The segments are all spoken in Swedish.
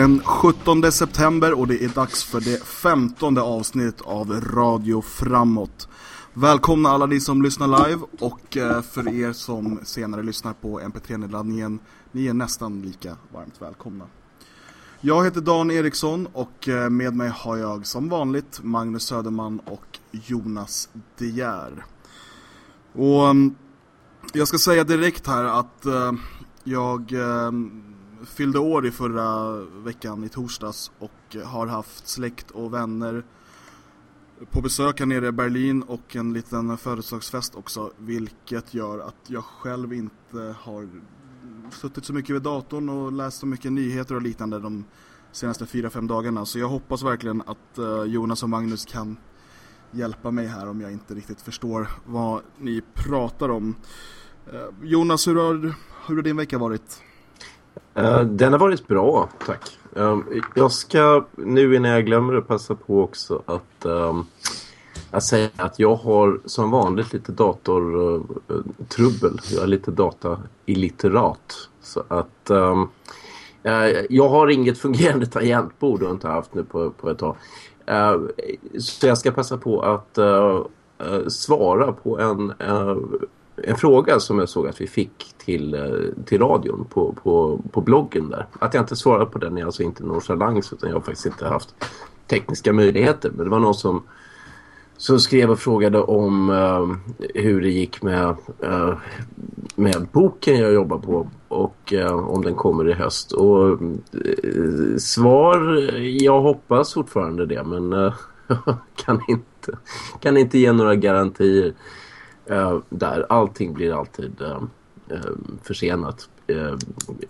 Den 17 september och det är dags för det femtonde avsnittet av Radio Framåt. Välkomna alla ni som lyssnar live och eh, för er som senare lyssnar på MP3-nedladdningen, ni är nästan lika varmt välkomna. Jag heter Dan Eriksson och eh, med mig har jag som vanligt Magnus Söderman och Jonas De Geer. Och mm, jag ska säga direkt här att eh, jag fyllde år i förra veckan i torsdags och har haft släkt och vänner på besök här nere i Berlin och en liten födelsedagsfest också vilket gör att jag själv inte har suttit så mycket vid datorn och läst så mycket nyheter och liknande de senaste fyra fem dagarna så jag hoppas verkligen att eh, Jonas och Magnus kan hjälpa mig här om jag inte riktigt förstår vad ni pratar om. Eh, Jonas, hur har, hur har din vecka varit? Uh, den har varit bra, tack. Um, jag ska nu innan jag glömmer det passa på också att um, att säga att jag har som vanligt lite datortrubbel. Eh, uh, jag är lite datailliterat. Så att um, uh, jag har inget fungerande tangentbord och inte haft nu på, på ett tag. Uh, så jag ska passa på att uh, uh, svara på en, en fråga som jag såg att vi fick till, eh, till radion på, på, på bloggen där. Att jag inte svarar på den är alltså inte nonchalans utan jag har faktiskt inte haft tekniska möjligheter. Men det var någon som som skrev och frågade om uh, hur det gick med, uh, med boken jag jobbar på och uh, om den kommer i höst. Och svar, jag hoppas fortfarande det men kan, inte, kan inte ge några garantier där. Allting blir alltid försenat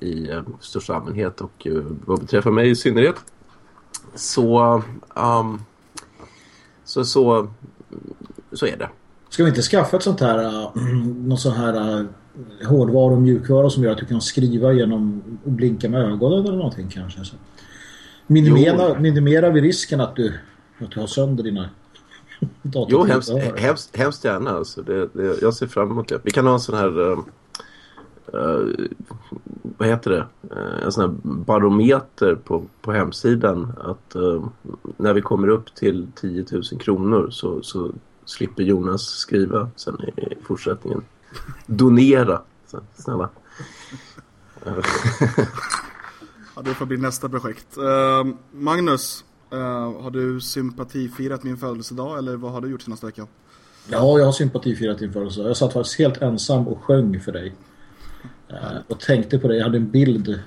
i största allmänhet och vad beträffar mig i synnerhet. Så... Um, så, så, så är det. Ska vi inte skaffa ett sånt här, någon sån här hårdvara och mjukvara som gör att du kan skriva genom och blinka med ögonen eller någonting kanske? Så. Minimera, minimera vi risken att du, att du har sönder dina Jo, hemskt, hemskt, hemskt gärna. Alltså. Det, det, jag ser fram emot det. Vi kan ha en sån här... Uh, uh, vad heter det? Uh, en sån här barometer på, på hemsidan. Att när vi kommer upp till 10 000 kronor så, så slipper Jonas skriva sen i, i fortsättningen. Donera, så, snälla. ja, det får bli nästa projekt. Uh, Magnus, uh, har du sympatifirat min födelsedag eller vad har du gjort senaste veckan? Ja, jag har sympatifirat din födelsedag. Jag satt faktiskt helt ensam och sjöng för dig. Uh, och tänkte på det. Jag hade en bild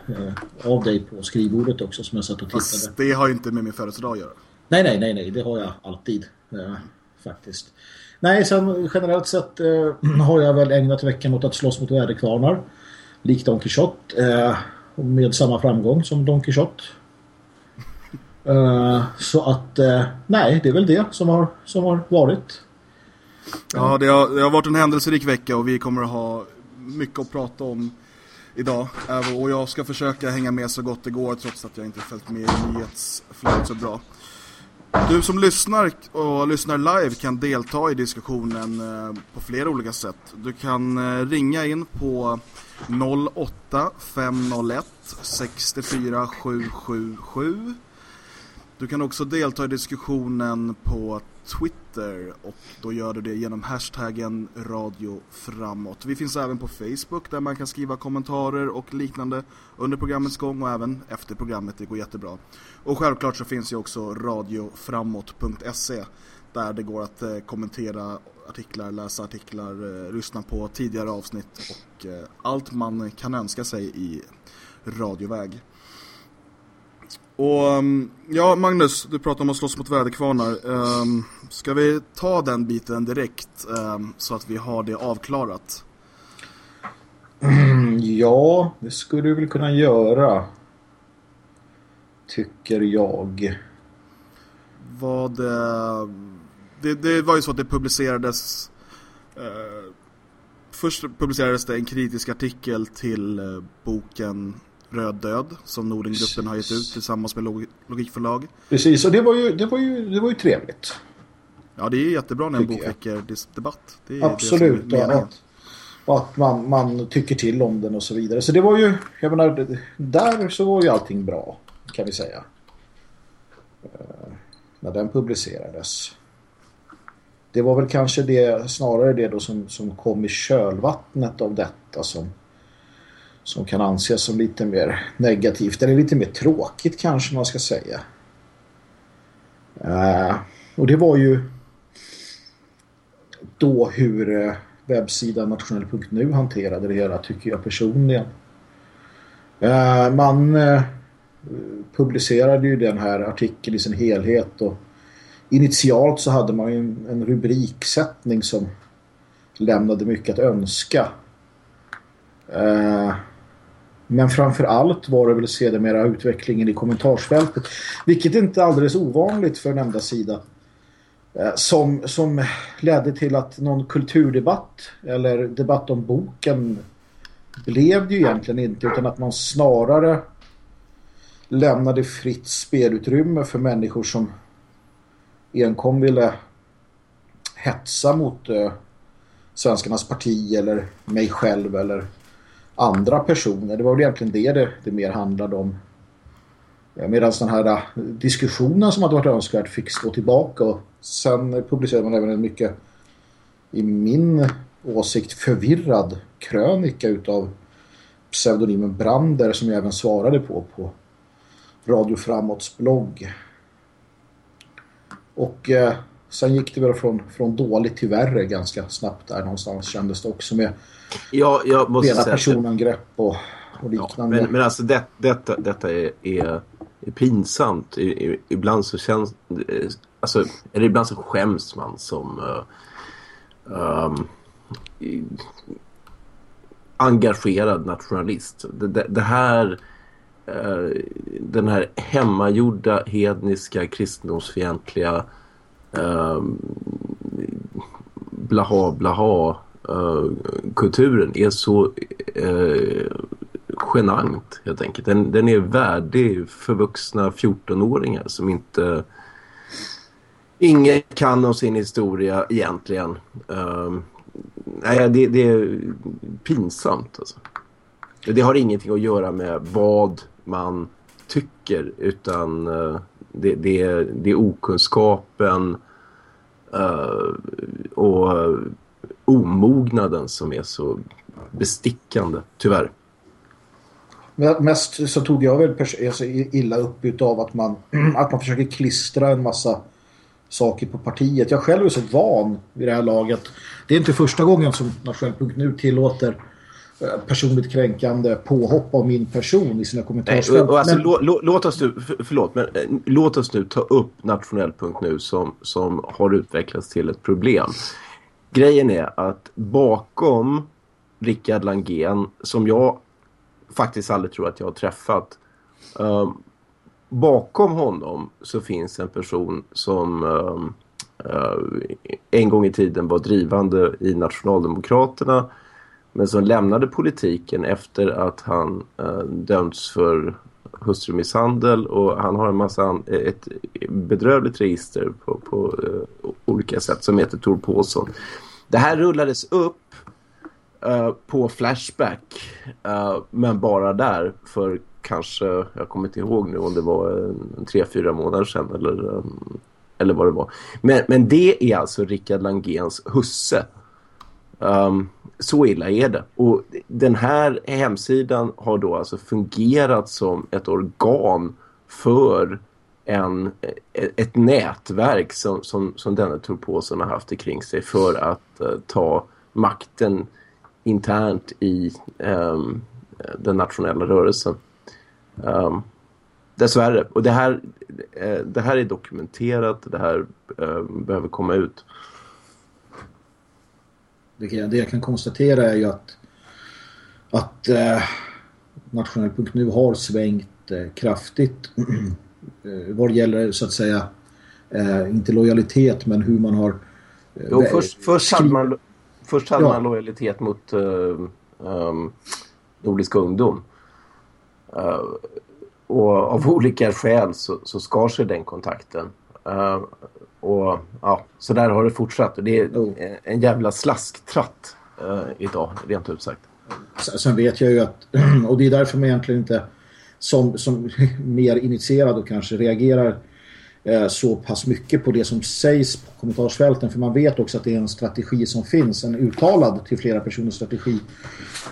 av dig på skrivbordet också som jag satt och tittade. Fast det har ju inte med min födelsedag att göra. Nej, nej, nej, nej. Det har jag alltid. faktiskt. Nej, sen generellt sett eh, har jag väl ägnat veckan åt att slåss mot väderkvarnar. Likt Don Quixote. Eh, med samma framgång som Don Quixote. Eh, så att, uh, nej, det är väl det som har, som har varit. Ja, det har, det har varit en händelserik vecka och vi kommer att ha mycket att prata om idag. Och jag ska försöka hänga med så gott det går trots att jag inte följt med i nyhetsflödet så bra. Du som lyssnar och lyssnar live kan delta i diskussionen eh, på flera olika sätt. Du kan ringa in på 08 501 64 777. Du kan också delta i diskussionen på Twitter och då gör du det genom hashtaggen Radio Framåt. Vi finns även på Facebook där man kan skriva kommentarer och liknande under programmets gång och även efter programmet, det går jättebra. Och självklart så finns ju också radioframåt.se där det går att eh, kommentera artiklar, läsa artiklar, eh, lyssna på tidigare avsnitt och eh, allt man kan önska sig i radioväg. Och mm, ja, Magnus, du pratar om att slåss mot väderkvarnar. Um, ska vi ta den biten direkt um, så att vi har det avklarat? Mm, ja, det skulle du väl kunna göra. Tycker jag. Vad uh, det, det var ju så att det publicerades uh, först publicerades det en kritisk artikel till uh, boken Röd död som Nordengruppen har gett ut tillsammans med log Logikförlag. Precis, och det var ju, det var ju, det var ju trevligt. Ja, det är jättebra när en bok väcker debatt. Absolut, det och att, och att man, man tycker till om den och så vidare. Så det var ju, jag menar, där så var ju allting bra. kan vi säga. Eh, när den publicerades. Det var väl kanske det, snarare det då som, som kom i kölvattnet av detta som, som kan anses som lite mer negativt eller lite mer tråkigt kanske man ska säga. Uh, och det var ju då hur uh, webbsidan nationell.nu hanterade det hela tycker jag personligen. Uh, man publicerade ju den här artikeln i sin helhet och initialt så hade man ju en, en rubriksättning som lämnade mycket att önska. Uh, men framför allt var det väl sedermera utvecklingen i kommentarsfältet. Vilket inte är alldeles ovanligt för nämnda sida. Eh, som, som ledde till att någon kulturdebatt eller debatt om boken blev det ju egentligen inte utan att man snarare lämnade fritt spelutrymme för människor som enkom ville hetsa mot eh, svenskarnas parti eller mig själv eller andra personer. Det var väl egentligen det det, det mer handlade om. Ja, medan den här äh, diskussionen som hade varit önskvärd fick stå tillbaka och sen publicerade man även en mycket i min åsikt förvirrad krönika utav pseudonymen Brander som jag även svarade på på Radio Framåts blogg. Och eh, sen gick det väl från, från dåligt till värre ganska snabbt där någonstans kändes det också med ja, jag måste rena personangrepp och, och liknande. Ja, men, men alltså det, detta, detta är, är, är pinsamt. I, ibland så känns alltså, eller ibland så skäms man som uh, um, i, engagerad nationalist. Det, det, det här Eh, den här hemmagjorda hedniska kristendomsfientliga eh, blaha blaha eh, kulturen är så eh, genant helt enkelt. Den, den är värdig för vuxna 14-åringar som inte ingen kan om sin historia egentligen. Uh, nej, det, det, är pinsamt alltså. Det har ingenting att göra med vad man tycker utan uh, det, det, är, det är okunskapen uh, och omognaden som är så bestickande, tyvärr. Mest så tog jag väl alltså illa upp av att man, att man försöker klistra en massa saker på partiet. Jag själv är så van vid det här laget. Det är inte första gången som Nationell.nu tillåter personligt kränkande påhopp av min person i sina kommentarsfält. Alltså, men... lå, låt, oss nu, för, förlåt, men äh, låt oss nu ta upp nationell.nu som, som har utvecklats till ett problem. Grejen är att bakom Rickard Langén, som jag faktiskt aldrig tror att jag har träffat, um, bakom honom så finns en person som um, uh, en gång i tiden var drivande i Nationaldemokraterna- men som lämnade politiken efter att han eh, dömts för hustrumisshandel och han har en massa eh, ett bedrövligt register på, på eh, olika sätt som heter Tor Påsson. Det här rullades upp eh, på Flashback eh, men bara där för kanske, jag kommer inte ihåg nu om det var en, tre, fyra månader sedan eller, eh, eller vad det var. Men, men det är alltså Rickard Langens husse Um, så illa är det. Och den här hemsidan har då alltså fungerat som ett organ för en, e-, ett nätverk som, som, som denna Turpåsen har haft kring sig för att uh, ta makten internt i um, den nationella rörelsen. Um, dessvärre. Och det här, uh, det här är dokumenterat, det här uh, behöver komma ut. Det, det jag kan konstatera är ju att, att eh, nationell.nu har svängt eh, kraftigt eh, vad gäller så att säga eh, inte lojalitet men hur man har eh, jo, först, först hade man, först hade ja. man lojalitet mot um, Nordisk ungdom uh, och av olika skäl så, så skar sig den kontakten uh, och ja, så där har det fortsatt. Och det är oh. en jävla slasktratt uh, idag, rent ut sagt. Sen vet jag ju att, och det är därför man egentligen inte som, som mer initierad och kanske reagerar eh, så pass mycket på det som sägs på kommentarsfälten för man vet också att det är en strategi som finns, en uttalad till flera personers strategi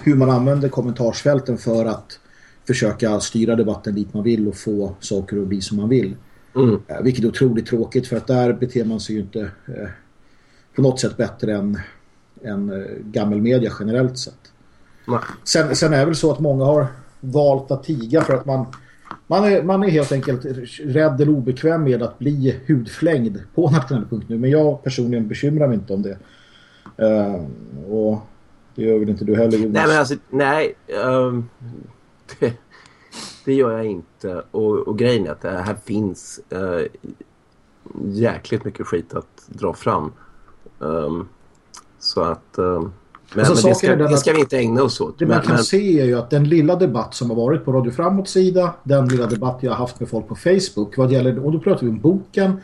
hur man använder kommentarsfälten för att försöka styra debatten dit man vill och få saker att bli som man vill. Mm. Eh, vilket är otroligt tråkigt för att där beter man sig ju inte eh, på något sätt bättre än, än eh, gammelmedia generellt sett. Sen, sen är det väl så att många har valt att tiga för att man, man, är, man är helt enkelt rädd eller obekväm med att bli hudflängd på nationell punkt nu. Men jag personligen bekymrar mig inte om det. Uh, och det gör väl inte du heller, Jonas? Nej, men alltså, nej. Um, det, det, gör jag inte. Och, och grejen är att det här finns uh, jäkligt mycket skit att dra fram. Um, så att... Um, men, alltså, men det, ska, det ska vi inte ägna oss åt. Det men, man kan men... se är ju att den lilla debatt som har varit på Radio Framåt sida, den lilla debatt jag har haft med folk på Facebook, vad gäller, och då pratar vi om boken,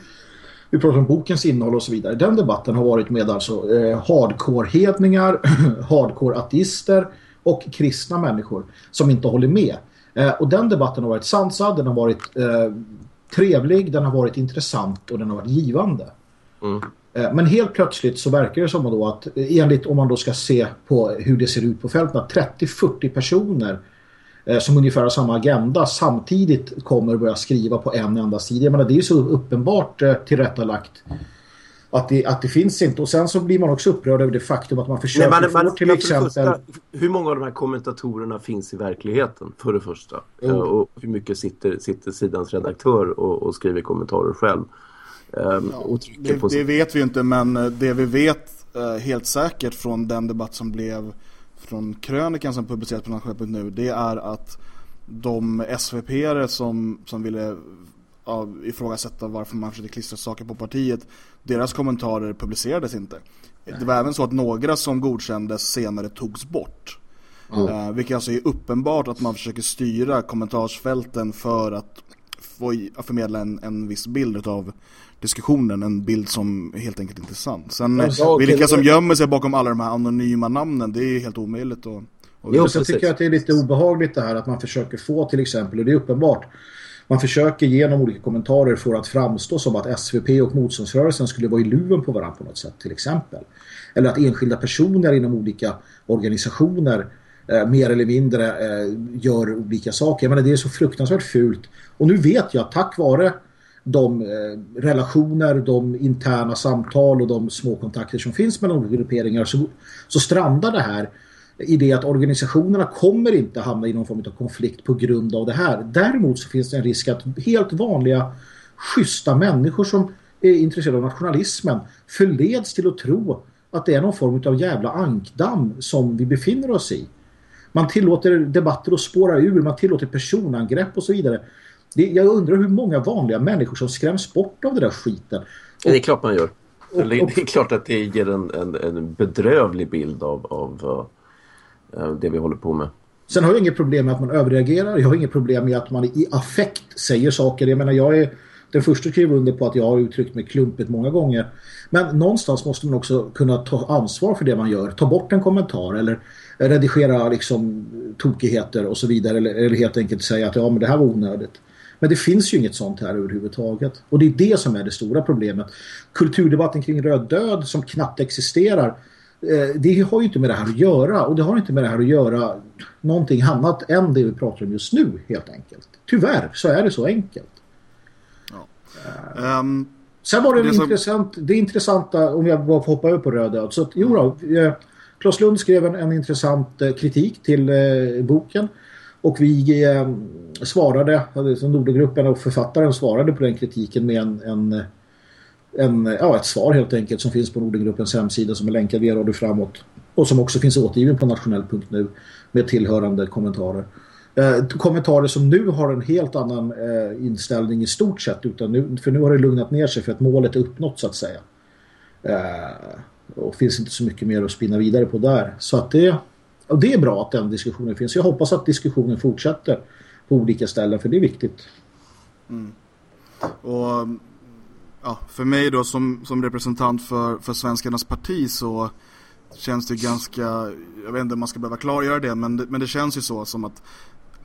vi pratar om bokens innehåll och så vidare. Den debatten har varit med alltså eh, hardcore-hedningar, hardcore-ateister och kristna människor som inte håller med. Eh, och den debatten har varit sansad, den har varit eh, trevlig, den har varit intressant och den har varit givande. Mm. Eh, men helt plötsligt så verkar det som då att enligt om man då ska se på hur det ser ut på fälten att 30-40 personer eh, som ungefär har samma agenda samtidigt kommer börja skriva på en enda sida. Jag menar, det är ju så uppenbart eh, tillrättalagt att det, att det finns inte. Och sen så blir man också upprörd över det faktum att man försöker Nej, man, få till exempel... Första, hur många av de här kommentatorerna finns i verkligheten för det första? Mm. Och hur mycket sitter, sitter sidans redaktör och, och skriver kommentarer själv? Um, ja, det, det, vet vi inte men eh, det vi vet uh, helt säkert från den debatt som blev från krönikan som publicerats på nu det är att de SVP-are som, som ville uh, ifrågasätta varför man försökte klistra saker på partiet deras kommentarer publicerades inte. Nej. Det var även så att några som godkändes senare togs bort. Mm. Uh, vilket alltså är uppenbart att man försöker styra kommentarsfälten för att få förmedla en, en viss bild av diskussionen en bild som helt enkelt inte är sann. Sen ja, vilka som gömmer sig bakom alla de här anonyma namnen, det är helt omöjligt att... Jo, så tycker jag att det är lite obehagligt det här att man försöker få till exempel, och det är uppenbart, man försöker genom olika kommentarer få att framstå som att SVP och motståndsrörelsen skulle vara i luven på varandra på något sätt till exempel. Eller att enskilda personer inom olika organisationer eh, mer eller mindre eh, gör olika saker. Jag menar, det är så fruktansvärt fult. Och nu vet jag, tack vare de eh, relationer, de interna samtal och de små kontakter som finns mellan olika grupperingar så, så strandar det här i det att organisationerna kommer inte hamna i någon form av konflikt på grund av det här. Däremot så finns det en risk att helt vanliga schyssta människor som är intresserade av nationalismen förleds till att tro att det är någon form av jävla ankdamm som vi befinner oss i. Man tillåter debatter att spåra ur, man tillåter personangrepp och så vidare. Det, jag undrar hur många vanliga människor som skräms bort av det där skiten. Och, det är klart man gör. Och, och, det är klart att det ger en, en, en bedrövlig bild av, av Eh, det vi håller på med. Sen har jag inget problem med att man överreagerar. Jag har inget problem med att man i affekt säger saker. Jag menar, jag är den första skriver under på att jag har uttryckt mig klumpigt många gånger. Men någonstans måste man också kunna ta ansvar för det man gör. Ta bort en kommentar eller redigera liksom tokigheter och så vidare. Eller, eller helt enkelt säga att ja, men det här var onödigt. Men det finns ju inget sånt här överhuvudtaget. Och det är det som är det stora problemet. Kulturdebatten kring röd död som knappt existerar det har ju inte med det här att göra. Och det har inte med det här att göra någonting annat än det vi pratar om just nu helt enkelt. Tyvärr så är det så enkelt. Ja. Um, Sen var det, det, intressant, som... det intressanta, om jag bara får hoppa över på röd död. Så att, jo då, eh, Klas Lund skrev en, en intressant eh, kritik till eh, boken. Och vi eh, svarade, alltså Nordogruppen och författaren svarade på den kritiken med en, en, en, ja, ett svar helt enkelt som finns på Nordengruppens hemsida som är länkad via Radio Framåt. Och som också finns återgiven på nationell.nu med tillhörande kommentarer. Eh, kommentarer som nu har en helt annan eh, inställning i stort sett. Utan nu, för nu har det lugnat ner sig för att målet är uppnått så att säga. Eh, och finns inte så mycket mer att spinna vidare på där. Så att det, och det är bra att den diskussionen finns. Jag hoppas att diskussionen fortsätter på olika ställen för det är viktigt. Mm. Och ja, för mig då som, som representant för, för Svenskarnas parti så känns det ganska, jag vet inte om man ska behöva klargöra det men, det, men det känns ju så som att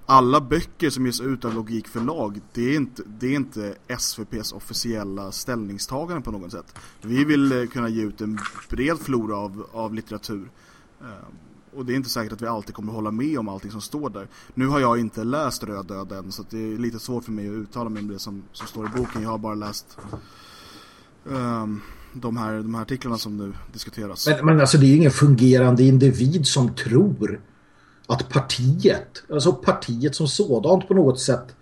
alla böcker som ges ut av Logikförlag det är inte, det är inte SVPs officiella ställningstagande på något sätt. Vi vill eh, kunna ge ut en bred flora av, av litteratur. Eh, och det är inte säkert att vi alltid kommer hålla med om allting som står där. Nu har jag inte läst Röd död än så det är lite svårt för mig att uttala mig om det som, som står i boken. Jag har bara läst um, de, här, de här artiklarna som nu diskuteras. Men, men alltså det är ju ingen fungerande individ som tror att partiet, alltså partiet som sådant på något sätt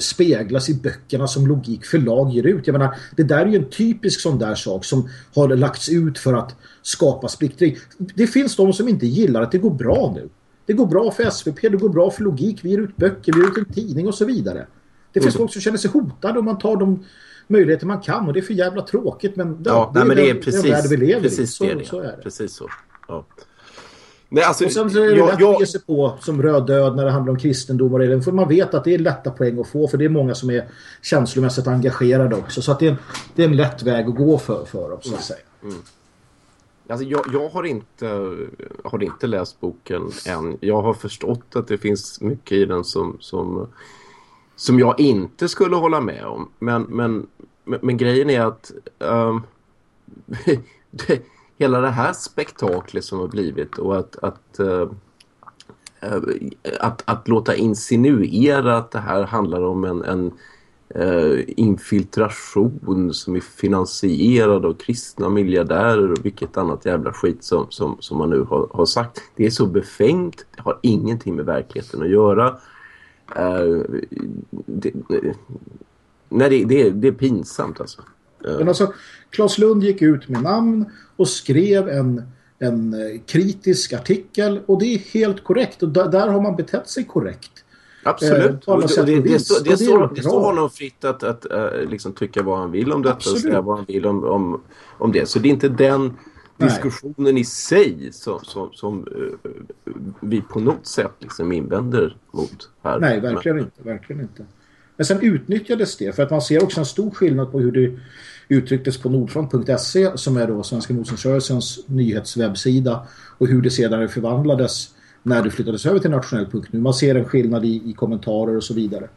speglas i böckerna som logik förlag ger ut. Jag menar, det där är ju en typisk sån där sak som har lagts ut för att skapa splittring. Det finns de som inte gillar att det går bra nu. Det går bra för SVP, det går bra för logik, vi ger ut böcker, vi ger ut en tidning och så vidare. Det finns mm. folk som känner sig hotade om man tar de möjligheter man kan och det är för jävla tråkigt men, ja, det, nej, men det är den, precis, den vi lever precis i. Så, det, så är det. Precis så. Ja. Nej, alltså, och sen så är det jag, lätt jag... att ge sig på som röd död när det handlar om kristendom och det. För man vet att det är lätta poäng att få för det är många som är känslomässigt engagerade också. Så att det, är en, det är en lätt väg att gå för, för dem så att säga. Mm. mm. Alltså jag, jag, har, inte, har inte läst boken än. Jag har förstått att det finns mycket i den som, som, som jag inte skulle hålla med om. Men, men, men, men grejen är att um, det, hela det här spektaklet som har blivit och att, att, uh, att, att låta insinuera att det här handlar om en, en uh, infiltration som är finansierad av kristna miljardärer och vilket annat jävla skit som, som, som man nu har, har sagt. Det är så befängt, det har ingenting med verkligheten att göra. Uh, det, nej, det, det, det är pinsamt alltså. Men alltså, Claes Lund gick ut med namn och skrev en, en eh, kritisk artikel och det är helt korrekt och där, har man betett sig korrekt. Absolut. Eh, och det, det, det, det, står, det står honom fritt att, att uh, liksom tycka vad han vill om detta Absolut. och säga vad han vill om, om, om det. Så det är inte den diskussionen Nej. i sig som, som, som uh, vi på något sätt liksom invänder mot här. Nej, verkligen Men. inte. Verkligen inte. Men sen utnyttjades det för att man ser också en stor skillnad på hur det uttrycktes på nordfront.se som är då Svenska motståndsrörelsens nyhetswebbsida och hur det sedan förvandlades när det flyttades över till nationell.nu. Man ser en skillnad i, i kommentarer och så vidare.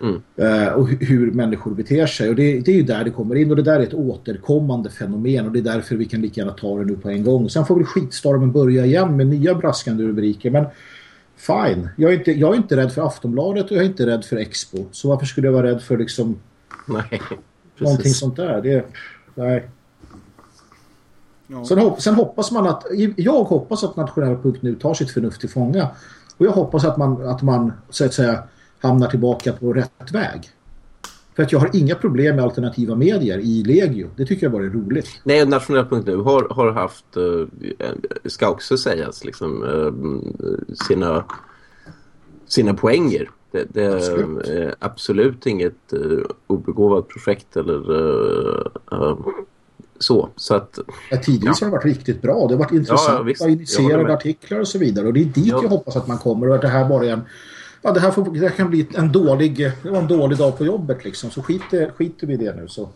Mm. Uh, och hur människor beter sig. Och det, det, är ju där det kommer in och det där är ett återkommande fenomen och det är därför vi kan lika gärna ta det nu på en gång. Sen får väl skitstormen börja igen med nya braskande rubriker men fine. Jag är, inte, jag är inte rädd för Aftonbladet och jag är inte rädd för Expo. Så varför skulle jag vara rädd för liksom Nej, någonting sånt där? Det, nej. Ja. Sen, sen, hoppas man att jag hoppas att nationell.nu tar sitt förnuft till fånga. Och jag hoppas att man, att man så att säga hamnar tillbaka på rätt väg. För att jag har inga problem med alternativa medier i Legio. Det tycker jag bara är roligt. Nej, nationell.nu har, har haft, uh, ska också sägas, liksom, uh, sina, sina poänger. Det, det absolut. är absolut inget uh, obegåvat projekt eller uh, så. så att, ja, tidvis ja. har det varit riktigt bra. Det har varit intressanta, ja, initierade artiklar och så vidare. Och det är dit jag hoppas att man kommer och att det här bara är en ja, det här, får, det här kan bli en dålig, en dålig dag på jobbet liksom. Så skiter, skiter vi i det nu. Så.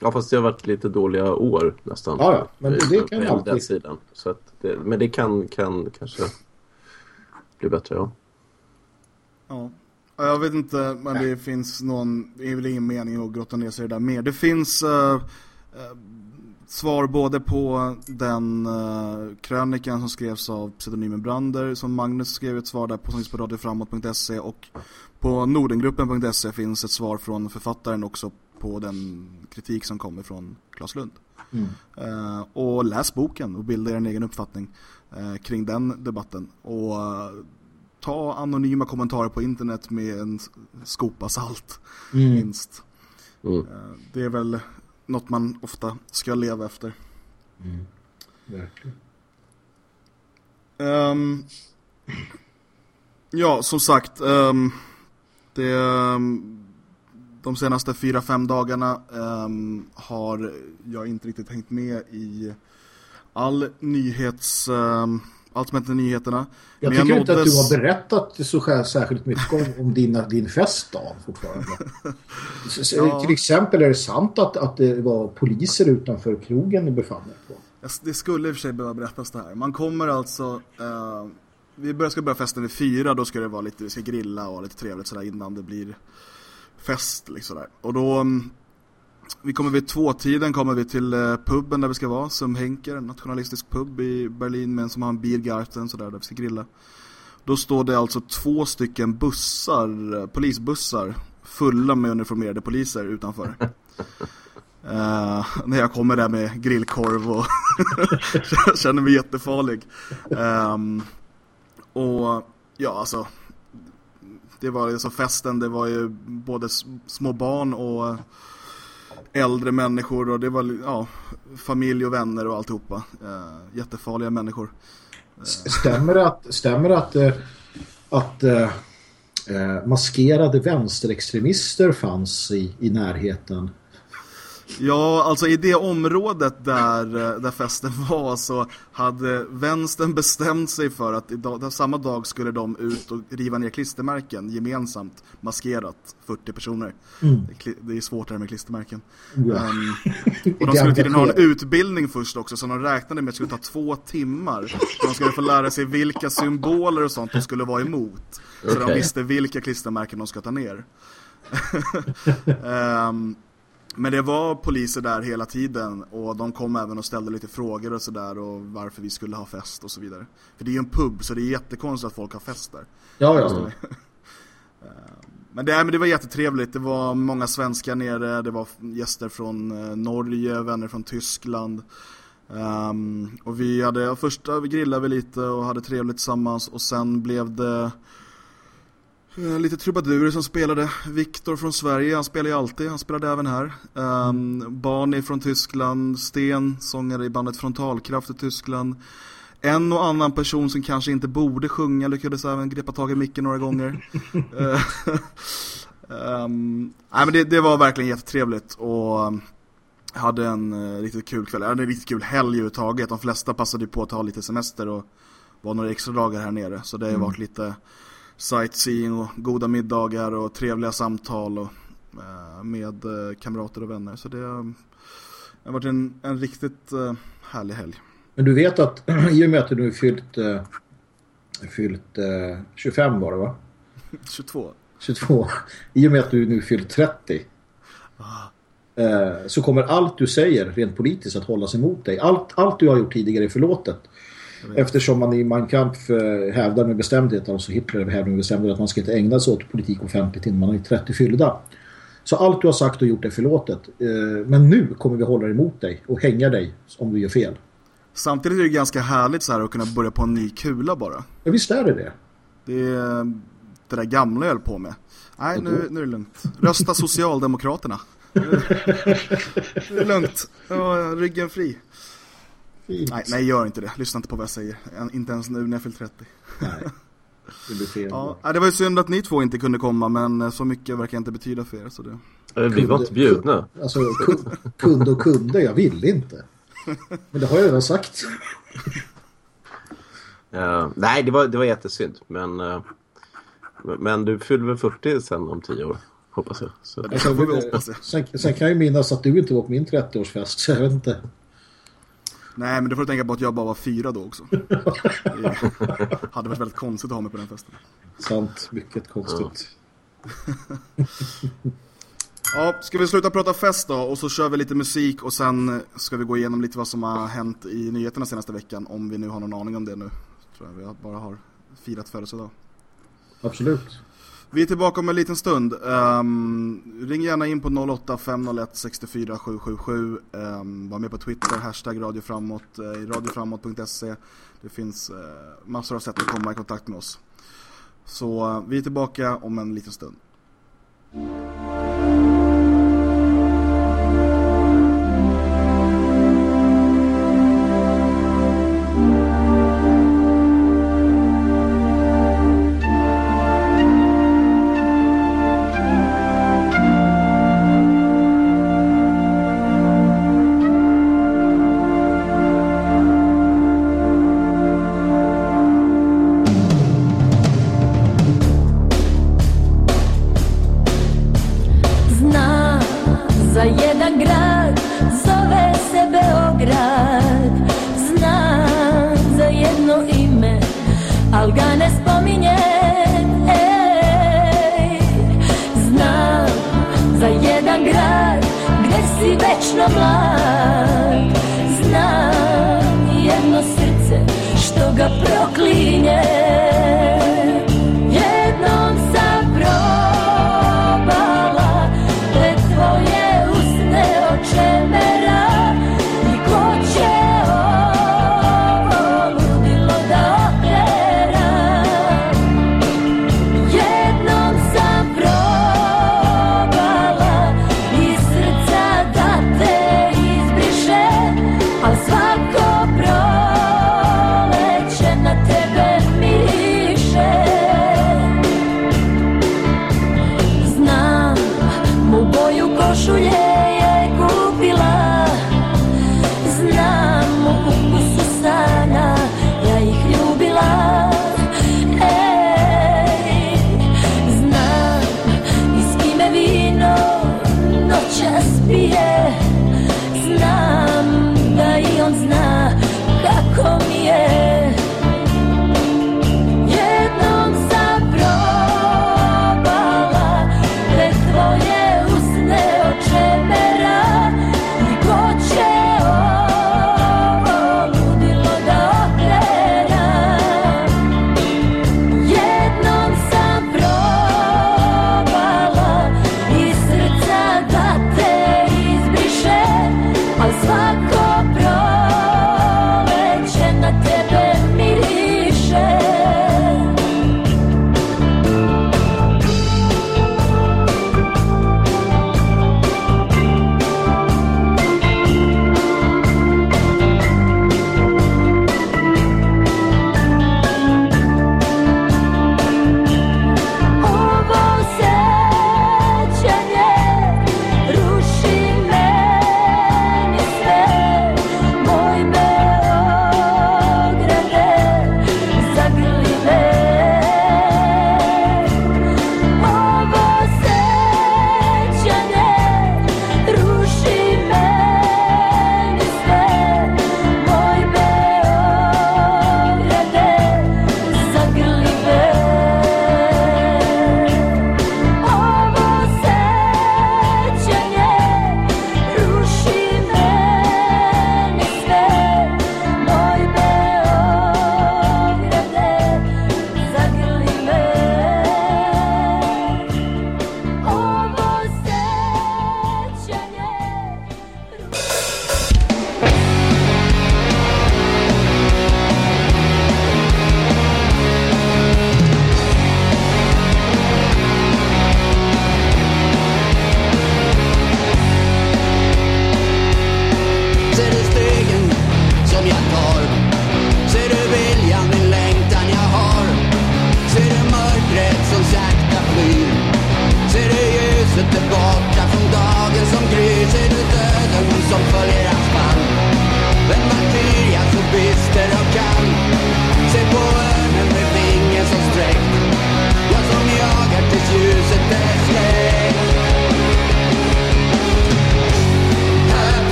Ja, fast det har varit lite dåliga år nästan. Ja, ja. men det, det kan ju alltid. Den sidan. Så att det, men det kan, kan kanske bli bättre, ja. Ja. Jag vet inte, men det finns någon, det är väl ingen mening att grotta ner sig där mer. Det finns... Uh, svar både på den uh, krönikan som skrevs av pseudonymen Brander som Magnus skrev ett svar där på, på radioframåt.se och på nordengruppen.se finns ett svar från författaren också på den kritik som kommer från Claes Lund. Mm. Uh, och läs boken och bilda er en egen uppfattning uh, kring den debatten. Och ta anonyma kommentarer på internet med en skopa salt mm. minst. Mm. det är väl något man ofta ska leva efter. Mm. Verkligen. Um, ja, som sagt. Um, det, um, de senaste fyra fem dagarna har jag inte riktigt hängt med i all nyhets allt som händer i nyheterna. Jag tycker jag inte att du har berättat så särskilt mycket om, om din, din fest då, fortfarande. ja. Till exempel är det sant att, att det var poliser utanför krogen ni befann er på? Det skulle i och för sig behöva berättas det här. Man kommer alltså... Uh, vi börjar, ska börja festen vid fyra, då ska det vara lite, vi ska grilla och lite trevligt sådär innan det blir fest liksom där. Och då, mm, vi kommer vid tvåtiden kommer vi till eh, puben där vi ska vara, som Henker, en nationalistisk pub i Berlin men som har en Biergarten sådär där vi ska grilla. Då står det alltså två stycken bussar, eh, polisbussar fulla med uniformerade poliser utanför. Uh, när jag kommer där med grillkorv och känner mig jättefarlig. Um, och ja, alltså det var ju så festen, det var ju både små barn och äldre människor och det var ja, familj och vänner och alltihopa. Eh, jättefarliga människor. Stämmer det att, stämmer det att, eh, att eh, eh, maskerade vänsterextremister fanns i, i närheten? Ja, alltså i det området där, eh, där festen var så hade vänstern bestämt sig för att idag, samma dag skulle de ut och riva ner klistermärken gemensamt, maskerat, 40 personer. Mm. Det är svårt det här med klistermärken. Ja. Um, och de skulle tydligen ha en utbildning först också, så de räknade med att det skulle ta två timmar. de skulle få lära sig vilka symboler och sånt de skulle vara emot. Så okay. de visste vilka klistermärken de ska ta ner. um, Men det var poliser där hela tiden och de kom även och ställde lite frågor och sådär och varför vi skulle ha fest och så vidare. För det är ju en pub så det är jättekonstigt att folk har fest där. Ja, ja. Eh, men det, men det var jättetrevligt. Det var många svenskar nere. Det var gäster från eh, Norge, vänner från Tyskland. Um, och vi hade, första vi grillade vi lite och hade trevligt tillsammans och sen blev det lite trubadurer som spelade. Viktor från Sverige, han spelar ju alltid. Han spelade även här. Um, Barney från Tyskland. Sten, sångare i bandet Frontalkraft i Tyskland. En och annan person som kanske inte borde sjunga lyckades även greppa tag i micken några gånger. um, nej, men det, det, var verkligen jättetrevligt och hade en uh, riktigt kul kväll. En riktigt kul helg överhuvudtaget. De flesta passade på att ha lite semester och var några extra dagar här nere. Så det har mm. varit lite sightseeing och goda middagar och trevliga samtal och, eh, med eh, kamrater och vänner. Så det har varit en, en riktigt eh, härlig helg. Men du vet att i och med att du nu fyllt, fyllt 25 var det va? 22. 22. I och med att du nu fyllt 30 ah. så kommer allt du säger rent politiskt att hållas emot dig. Allt, allt du har gjort tidigare är förlåtet. Eftersom man i Mein Kampf hävdar med bestämdhet, alltså Hitler hävdar med bestämdhet att man ska inte ägna sig åt politik offentligt innan man är 30 fyllda. Så allt du har sagt och gjort är förlåtet. Eh, men nu kommer vi hålla emot dig och hänga dig om du gör fel. Samtidigt är det ganska härligt så här att kunna börja på en ny kula bara. Ja, visst är det det. Det är det där gamla jag höll på med. Nej, nu, nu är det lugnt. Rösta Socialdemokraterna. nu är det lugnt. Ryggen fri. Fint. Nej, nej, gör inte det. Lyssna inte på vad jag säger. Inte ens nu när jag fyllt 30. Nej, det blir fel. Ja, det var ju synd att ni två inte kunde komma, men eh, så mycket verkar inte betyda för er. Så det... Vi var inte bjudna. Alltså, kunde och kunde, jag ville inte. Men det har jag redan sagt. Uh, nej, det var, det var jättesynd. Men, uh, men du fyller väl 40 sen om 10 år, hoppas jag. Så. Alltså, sen, sen, kan jag ju minnas att du inte var på min 30-årsfest, så jag vet inte. Nej, men du får tänka på att jag bara var fyra då också. Det hade varit väldigt konstigt att ha mig på den festen. Sant, mycket konstigt. Ja. ska vi sluta prata fest då och så kör vi lite musik och sen ska vi gå igenom lite vad som har hänt i nyheterna senaste veckan om vi nu har någon aning om det nu. Tror jag vi bara har firat födelsedag. Absolut. Vi är tillbaka om en liten stund. Um, ring gärna in på 08 501 64 777. Um, var med på Twitter, hashtag radioframåt, uh, eh, radioframåt.se. Det finns uh, massor av sätt att komma i kontakt med oss. Så uh, vi är tillbaka om en liten stund.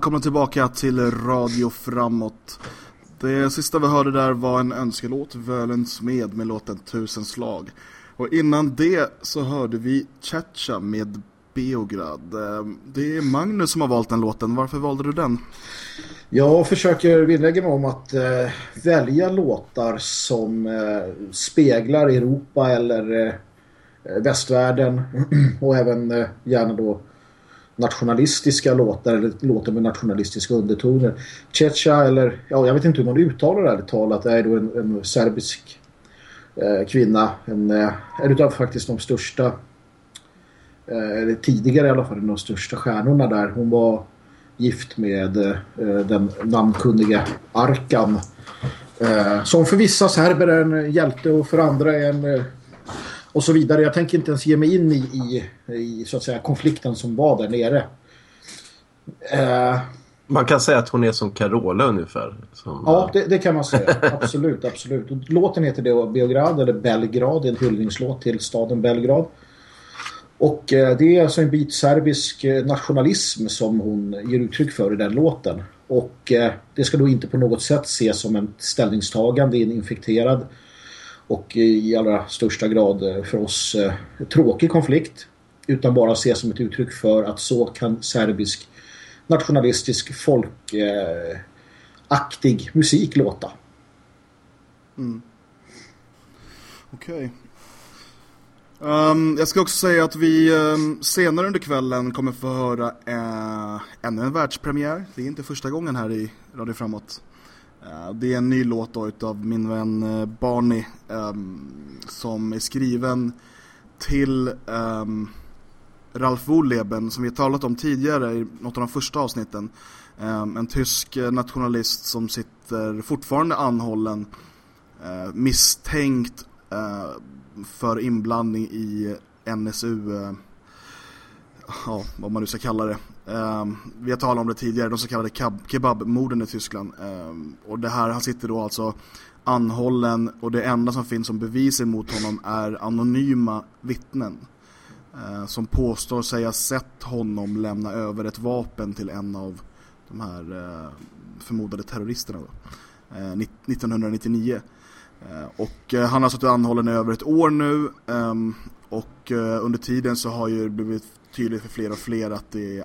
Välkomna tillbaka till Radio Framåt. Det sista vi hörde där var en önskelåt, Völens med med låten Tusen slag. Och innan det så hörde vi Chacha med Beograd. Ehm, det är Magnus som har valt den låten. Varför valde du den? Jag försöker vinnlägga mig om att eh, välja låtar som eh, speglar Europa eller eh, västvärlden och även eh, gärna då nationalistiska låtar eller låtar med nationalistiska undertoner. Checha eller, ja jag vet inte hur man uttalar det här talat, är då en, en serbisk eh, kvinna. En, eh, en utav faktiskt de största eh, eller tidigare i alla fall de största stjärnorna där. Hon var gift med eh, eh den namnkunniga Arkan. Eh, som för vissa serber är en hjälte och för andra är en eh, och så vidare. Jag tänker inte ens ge mig in i, i, i så att säga konflikten som var där nere. Eh, man kan säga att hon är som Carola ungefär. Som, ja, det, det, kan man säga. absolut, absolut. Och låten heter det Beograd eller Belgrad, en hyllningslåt till staden Belgrad. Och eh, det är alltså en bit serbisk eh, nationalism som hon ger uttryck för i den låten. Och eh, det ska då inte på något sätt ses som en ställningstagande i en infekterad och i allra största grad eh, för oss eh, tråkig konflikt utan bara ses som ett uttryck för att så kan serbisk nationalistisk folkaktig eh, musik låta. Mm. Okej. Okay. Um, jag ska också säga att vi um, senare under kvällen kommer få höra uh, ännu en världspremiär. Det är inte första gången här i Radio Framåt. Eh, det är en ny låt då utav min vän eh, Barney um, som är skriven till ehm, um, Ralf Wohleben som vi har talat om tidigare i något av de första avsnitten. Um, en tysk eh, nationalist som sitter fortfarande anhållen uh, misstänkt uh, för inblandning i NSU uh, ja, vad man nu ska kalla det. Um, vi har talat om det tidigare, de så kallade kebabmorden i Tyskland. Um, och det här, han sitter då alltså anhållen och det enda som finns som bevis emot honom är anonyma vittnen. Uh, som påstår sig ha sett honom lämna över ett vapen till en av de här uh, förmodade terroristerna då, eh, uh, 1999. och han har suttit anhållen i över ett år nu um, och under tiden så har ju blivit tydligt för fler och fler att det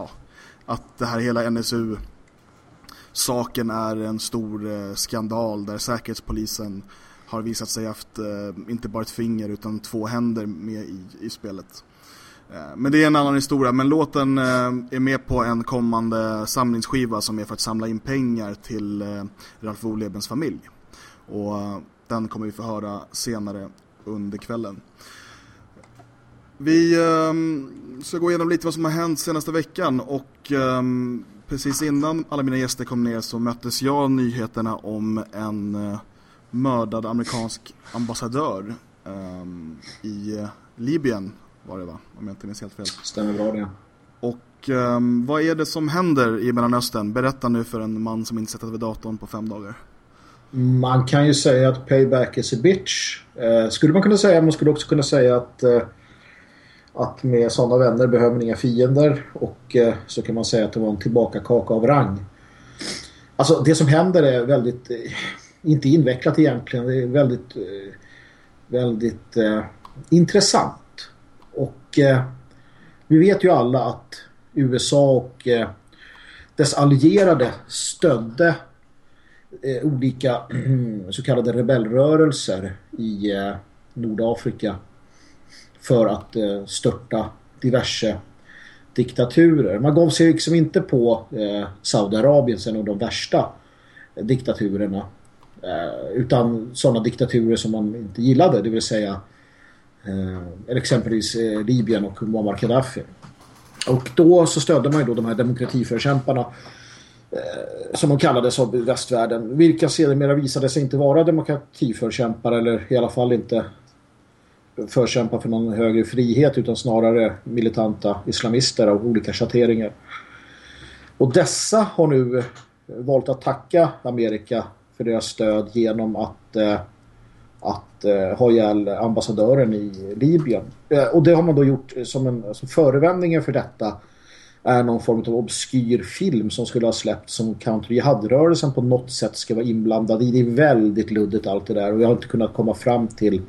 ja, att det här hela NSU saken är en stor eh, skandal där säkerhetspolisen har visat sig haft eh, inte bara ett finger utan två händer med i, i spelet. Eh, men det är en annan historia, men låten eh, är med på en kommande samlingsskiva som är för att samla in pengar till eh, Ralf Wolebens familj. Och eh, den kommer vi få höra senare under kvällen. Vi um, ska gå igenom lite vad som har hänt senaste veckan och um, precis innan alla mina gäster kom ner så möttes jag nyheterna om en uh, mördad amerikansk ambassadör um, i uh, Libyen var det va? Om jag inte minns helt fel. Stämmer bra det. Och vad är det som händer i Mellanöstern? Berätta nu för en man som inte sett vid datorn på fem dagar. Man kan ju säga att payback is a bitch. Eh, skulle man kunna säga, man skulle också kunna säga att eh, att med sådana vänner behöver man inga fiender och eh, så kan man säga att det var en tillbakakaka av rang. Alltså det som händer är väldigt, eh, inte invecklat egentligen, det är väldigt, eh, väldigt eh, intressant. Och eh, vi vet ju alla att USA och eh, dess allierade stödde olika så kallade rebellrörelser i Nordafrika för att eh, störta diverse diktaturer. Man gav sig liksom inte på eh, Saudiarabien sen och de värsta eh, diktaturerna eh, utan sådana diktaturer som man inte gillade, det vill säga eh, exempelvis eh, Libyen och Muammar Gaddafi. Och då så stödde man ju då de här demokratiförkämparna eh, som de kallades av västvärlden. Vilka sedermera visade sig inte vara demokratiförkämpare eller i alla fall inte förkämpar för någon högre frihet utan snarare militanta islamister av olika schatteringar. Och dessa har nu eh, valt att tacka Amerika för deras stöd genom att, eh, att eh, ha ihjäl ambassadören i Libyen. Eh, och det har man då gjort eh, som en som förevändningen för detta är någon form av obskyr film som skulle ha släppts som country jihad-rörelsen på något sätt ska vara inblandad i. Det är väldigt luddigt allt det där och jag har inte kunnat komma fram till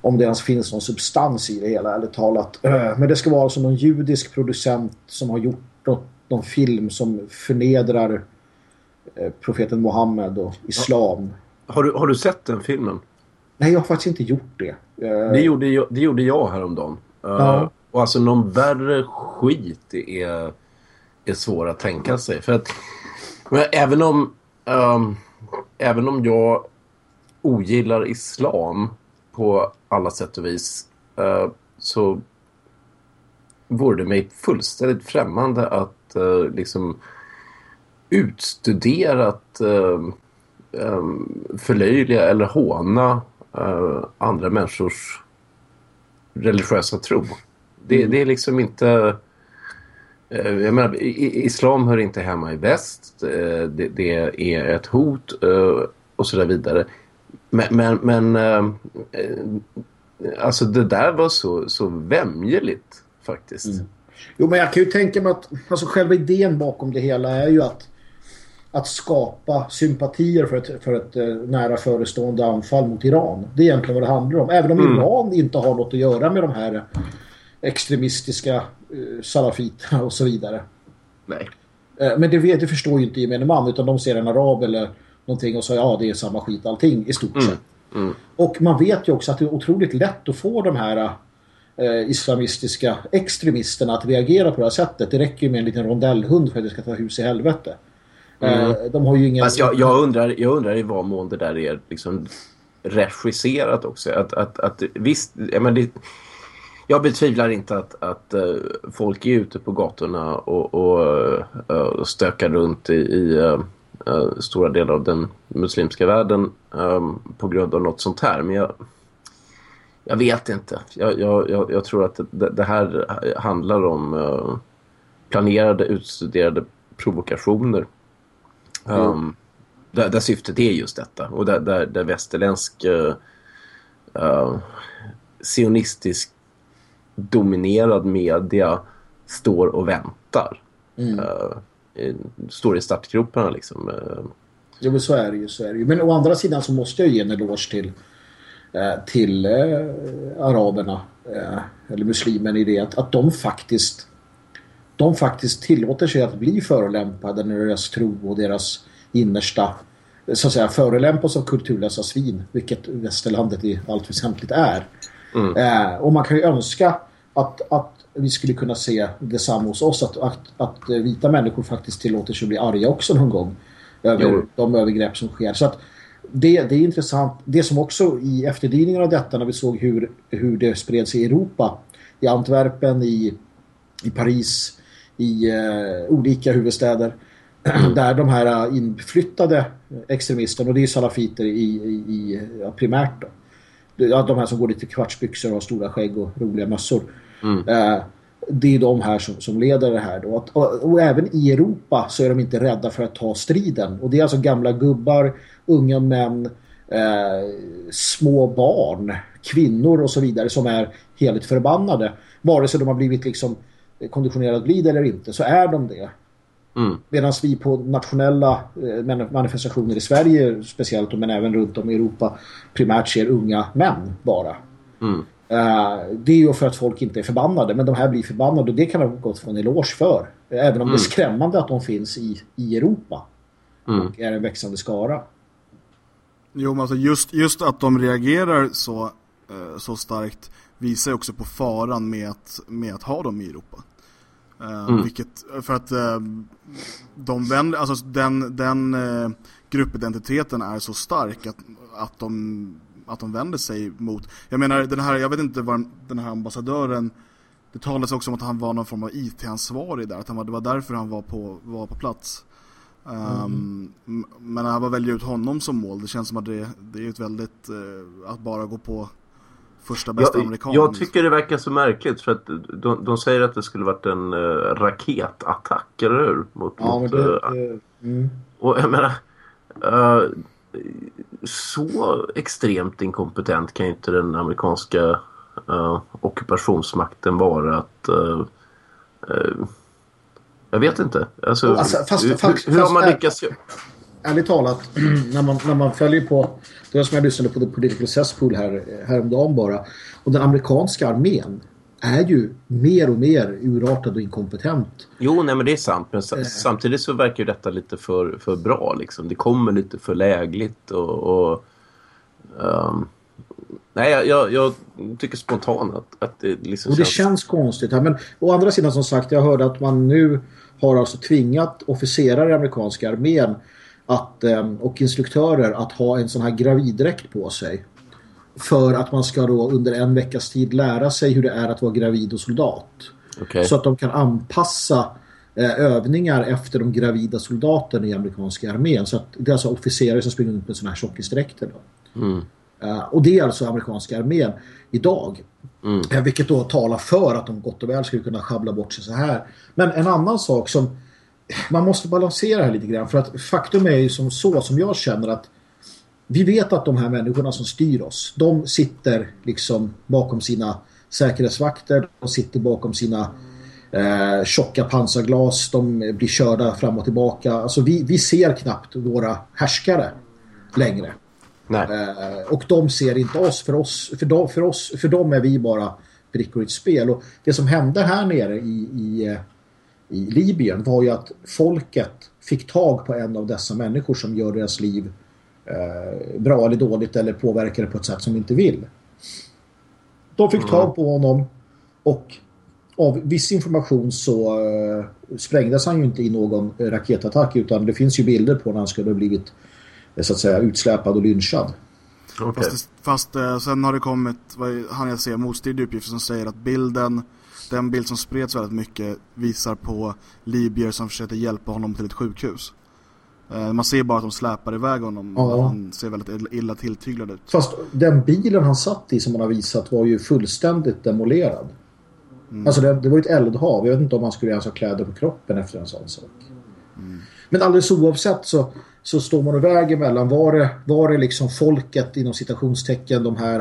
om det ens finns någon substans i det hela, eller talat. Men det ska vara alltså någon judisk producent som har gjort något, någon film som förnedrar eh, profeten Mohammed och islam. Har du, har du sett den filmen? Nej, jag har faktiskt inte gjort det. Eh, Det gjorde jag, det gjorde jag häromdagen. Uh, Ja. Och alltså någon värre skit är, är svår att tänka sig. För att även om ehm, även om jag ogillar islam på alla sätt och vis eh, så vore det mig fullständigt främmande att eh, liksom utstuderat uh, förlöjliga eller håna eh, andra människors religiösa tro. Det, det är liksom inte... eh, jag menar, islam hör inte hemma i väst. Eh, det, det är ett hot eh, och så där vidare. Men, men, men eh, eh, alltså det där var så, så vämjeligt faktiskt. Jo, men jag kan ju tänka mig att alltså, själva idén bakom det hela är ju att, att skapa sympatier för ett, för ett eh, nära förestående anfall mot Iran. Det är egentligen vad det handlar om. Även om Iran inte har något att göra med de här extremistiska eh, salafiterna och så vidare. Nej. Eh, men det, det förstår ju inte gemene man utan de ser en arab eller någonting och säger ja det är samma skit allting i stort sett. Och man vet ju också att det är otroligt lätt att få de här eh, islamistiska extremisterna att reagera på det här sättet. Det räcker ju med en liten rondellhund för att det ska ta hus i helvete. Eh, de har ju ingen... Fast jag, jag, undrar, jag undrar i vad mån det där är liksom regisserat också. Att, att, att, visst, jag, men det, jag betvivlar inte att, att eh, folk är ute på gatorna och, och eh, stökar runt i, i eh, stora delar av den muslimska världen eh, på grund av något sånt här. Men jag, jag vet inte. Jag, jag, jag, tror att det, det här handlar om eh, planerade, utstuderade provokationer. Um, där, där syftet är just detta. Och där, där, där västerländsk uh, uh, sionistisk dominerad media står och väntar. Mm. Uh, står i startgroparna liksom. Uh, Jo, men så är det ju. Så är det ju. Men å andra sidan så måste jag ge en eloge till, eh, till eh, araberna eh, eller muslimerna i det att, att de faktiskt de faktiskt tillåter sig att bli förolämpade när deras tro och deras innersta så att säga förolämpas av kulturlösa svin vilket västerlandet i allt väsentligt är. Eh, och man kan ju önska att, att vi skulle kunna se detsamma hos oss att, att, att eh, vita människor faktiskt tillåter sig att bli arga också någon gång över Jo. de övergrepp som sker. Så att det, det är intressant. Det som också i efterdyningarna av detta när vi såg hur, hur det spred sig i Europa i Antwerpen, i, i Paris, i eh, olika huvudstäder där de här eh, inflyttade extremisterna och det är salafiter i, i, i primärt då. De här som går lite kvartsbyxor och har stora skägg och roliga mössor. Eh, det är de här som, som leder det här. Då. Att, och, och även i Europa så är de inte rädda för att ta striden. Och det är alltså gamla gubbar, unga män, eh, små barn, kvinnor och så vidare som är heligt förbannade. Vare sig de har blivit liksom konditionerade att bli det eller inte så är de det. mm. Medan vi på nationella eh, man- manifestationer i Sverige speciellt men även runt om i Europa primärt ser unga män bara. Mm. Eh, det är ju för att folk inte är förbannade men de här blir förbannade och det kan de gott få en eloge för. Även om det är skrämmande att de finns i, i Europa Mm. och är en växande skara. Jo, men alltså just, just att de reagerar så, eh, så starkt visar ju också på faran med att, med att ha dem i Europa. Eh, Vilket, för att de vänder, alltså den, den gruppidentiteten är så stark att, att, de, att de vänder sig mot, jag menar den här, jag vet inte vad den här ambassadören det talades också om att han var någon form av IT-ansvarig där, att han var, det var därför han var på, var på plats. Um, Men att bara välja ut honom som mål, det känns som att det, det är ett väldigt, eh, att bara gå på första bästa Jag, amerikan. jag tycker det verkar så märkligt för att de, de säger att det skulle varit en uh, raketattack, eller hur? Mot, Ja, mot, det, eh, det, mm. Och jag menar, eh, så extremt inkompetent kan ju inte den amerikanska eh, ockupationsmakten vara att eh, eh, Jag vet inte. Alltså, Alltså, fast- hur, fast- hur, har man lyckats? gö- ärligt talat, när man, när man följer på... Det var som jag lyssnade på The Political Cesspool här, häromdagen bara. Och den amerikanska armén är ju mer och mer urartad och inkompetent. Jo, nej men det är sant. Men Eh. sa- samtidigt så verkar ju detta lite för, för bra. Liksom. Det kommer lite för lägligt och... och ehm, nej, jag, jag, tycker spontant att, att det liksom Och det känns konstigt. här. Men å andra sidan som sagt, jag hörde att man nu har alltså tvingat officerare i amerikanska armén att, eh, och instruktörer att ha en sån här graviddräkt på sig. För att man ska då under en veckas tid lära sig hur det är att vara gravid och soldat. Okej. Så att de kan anpassa eh, övningar efter de gravida soldaterna i amerikanska armén. Så att det är alltså officerare som springer runt med såna här tjockisdräkter. Mm. Eh, och det är alltså amerikanska armén idag. Mm. Eh, vilket då talar för att de gott och väl skulle kunna schabbla bort sig så här. Men en annan sak som man måste balansera här lite grann. För att faktum är ju som så som jag känner att vi vet att de här människorna som styr oss, de sitter liksom bakom sina säkerhetsvakter, de sitter bakom sina eh, tjocka pansarglas, de blir körda fram och tillbaka. Alltså vi, vi ser knappt våra härskare längre. Eh, och de ser inte oss. För, oss, för, dem, för, oss, för dem är vi bara brickor i ett spel. Och det som hände här nere i, i, eh, i Libyen var ju att folket fick tag på en av dessa människor som gör deras liv eh, bra eller dåligt eller påverkar det på ett sätt som de inte vill. De fick tag på honom och av viss information så eh, sprängdes han ju inte i någon raketattack utan det finns ju bilder på när han skulle ha blivit eh, så att säga utsläpad och lynchad. Okej. Fast, fast eh, sen har det kommit, han jag ser, motstridiga uppgifter som säger att bilden, den bild som spreds väldigt mycket visar på libyer som försökte hjälpa honom till ett sjukhus. Eh, man ser bara att de släpar iväg honom Ja. han ser väldigt ill- illa tilltyglad ut. Fast den bilen han satt i som man har visat var ju fullständigt demolerad. Alltså det, det var ju ett eldhav. Jag vet inte om man skulle ens ha kläder på kroppen efter en sån sak. Men alldeles oavsett så, så står man och väger mellan var det, var det liksom folket inom citationstecken de här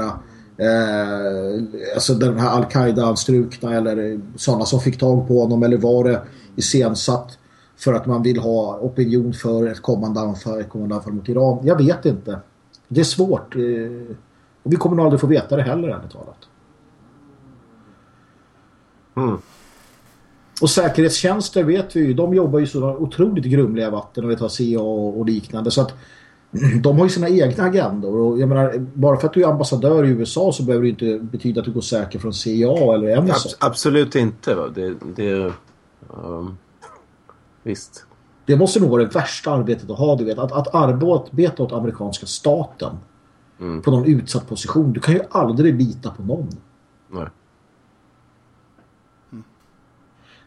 eh, alltså den här Al-Qaida-anstrukna eller sådana som fick tag på honom eller var det iscensatt för att man vill ha opinion för ett kommande anfall, ett kommande anfall mot Iran. Jag vet inte. Det är svårt. eh, Och vi kommer nog aldrig få veta det heller ärligt talat. Mm. Och säkerhetstjänster vet vi ju, de jobbar ju så otroligt grumliga vatten och vet vad CIA och, liknande. Så att de har ju sina egna agendor. Och jag menar, bara för att du är ambassadör i USA så behöver det inte betyda att du går säker från CIA eller NSA. Abs- absolut inte. Va? Det, det, ehm, visst. Det måste nog vara det värsta arbetet att ha, du vet. Att, att arbeta åt amerikanska staten Mm. på någon utsatt position. Du kan ju aldrig lita på någon. Nej.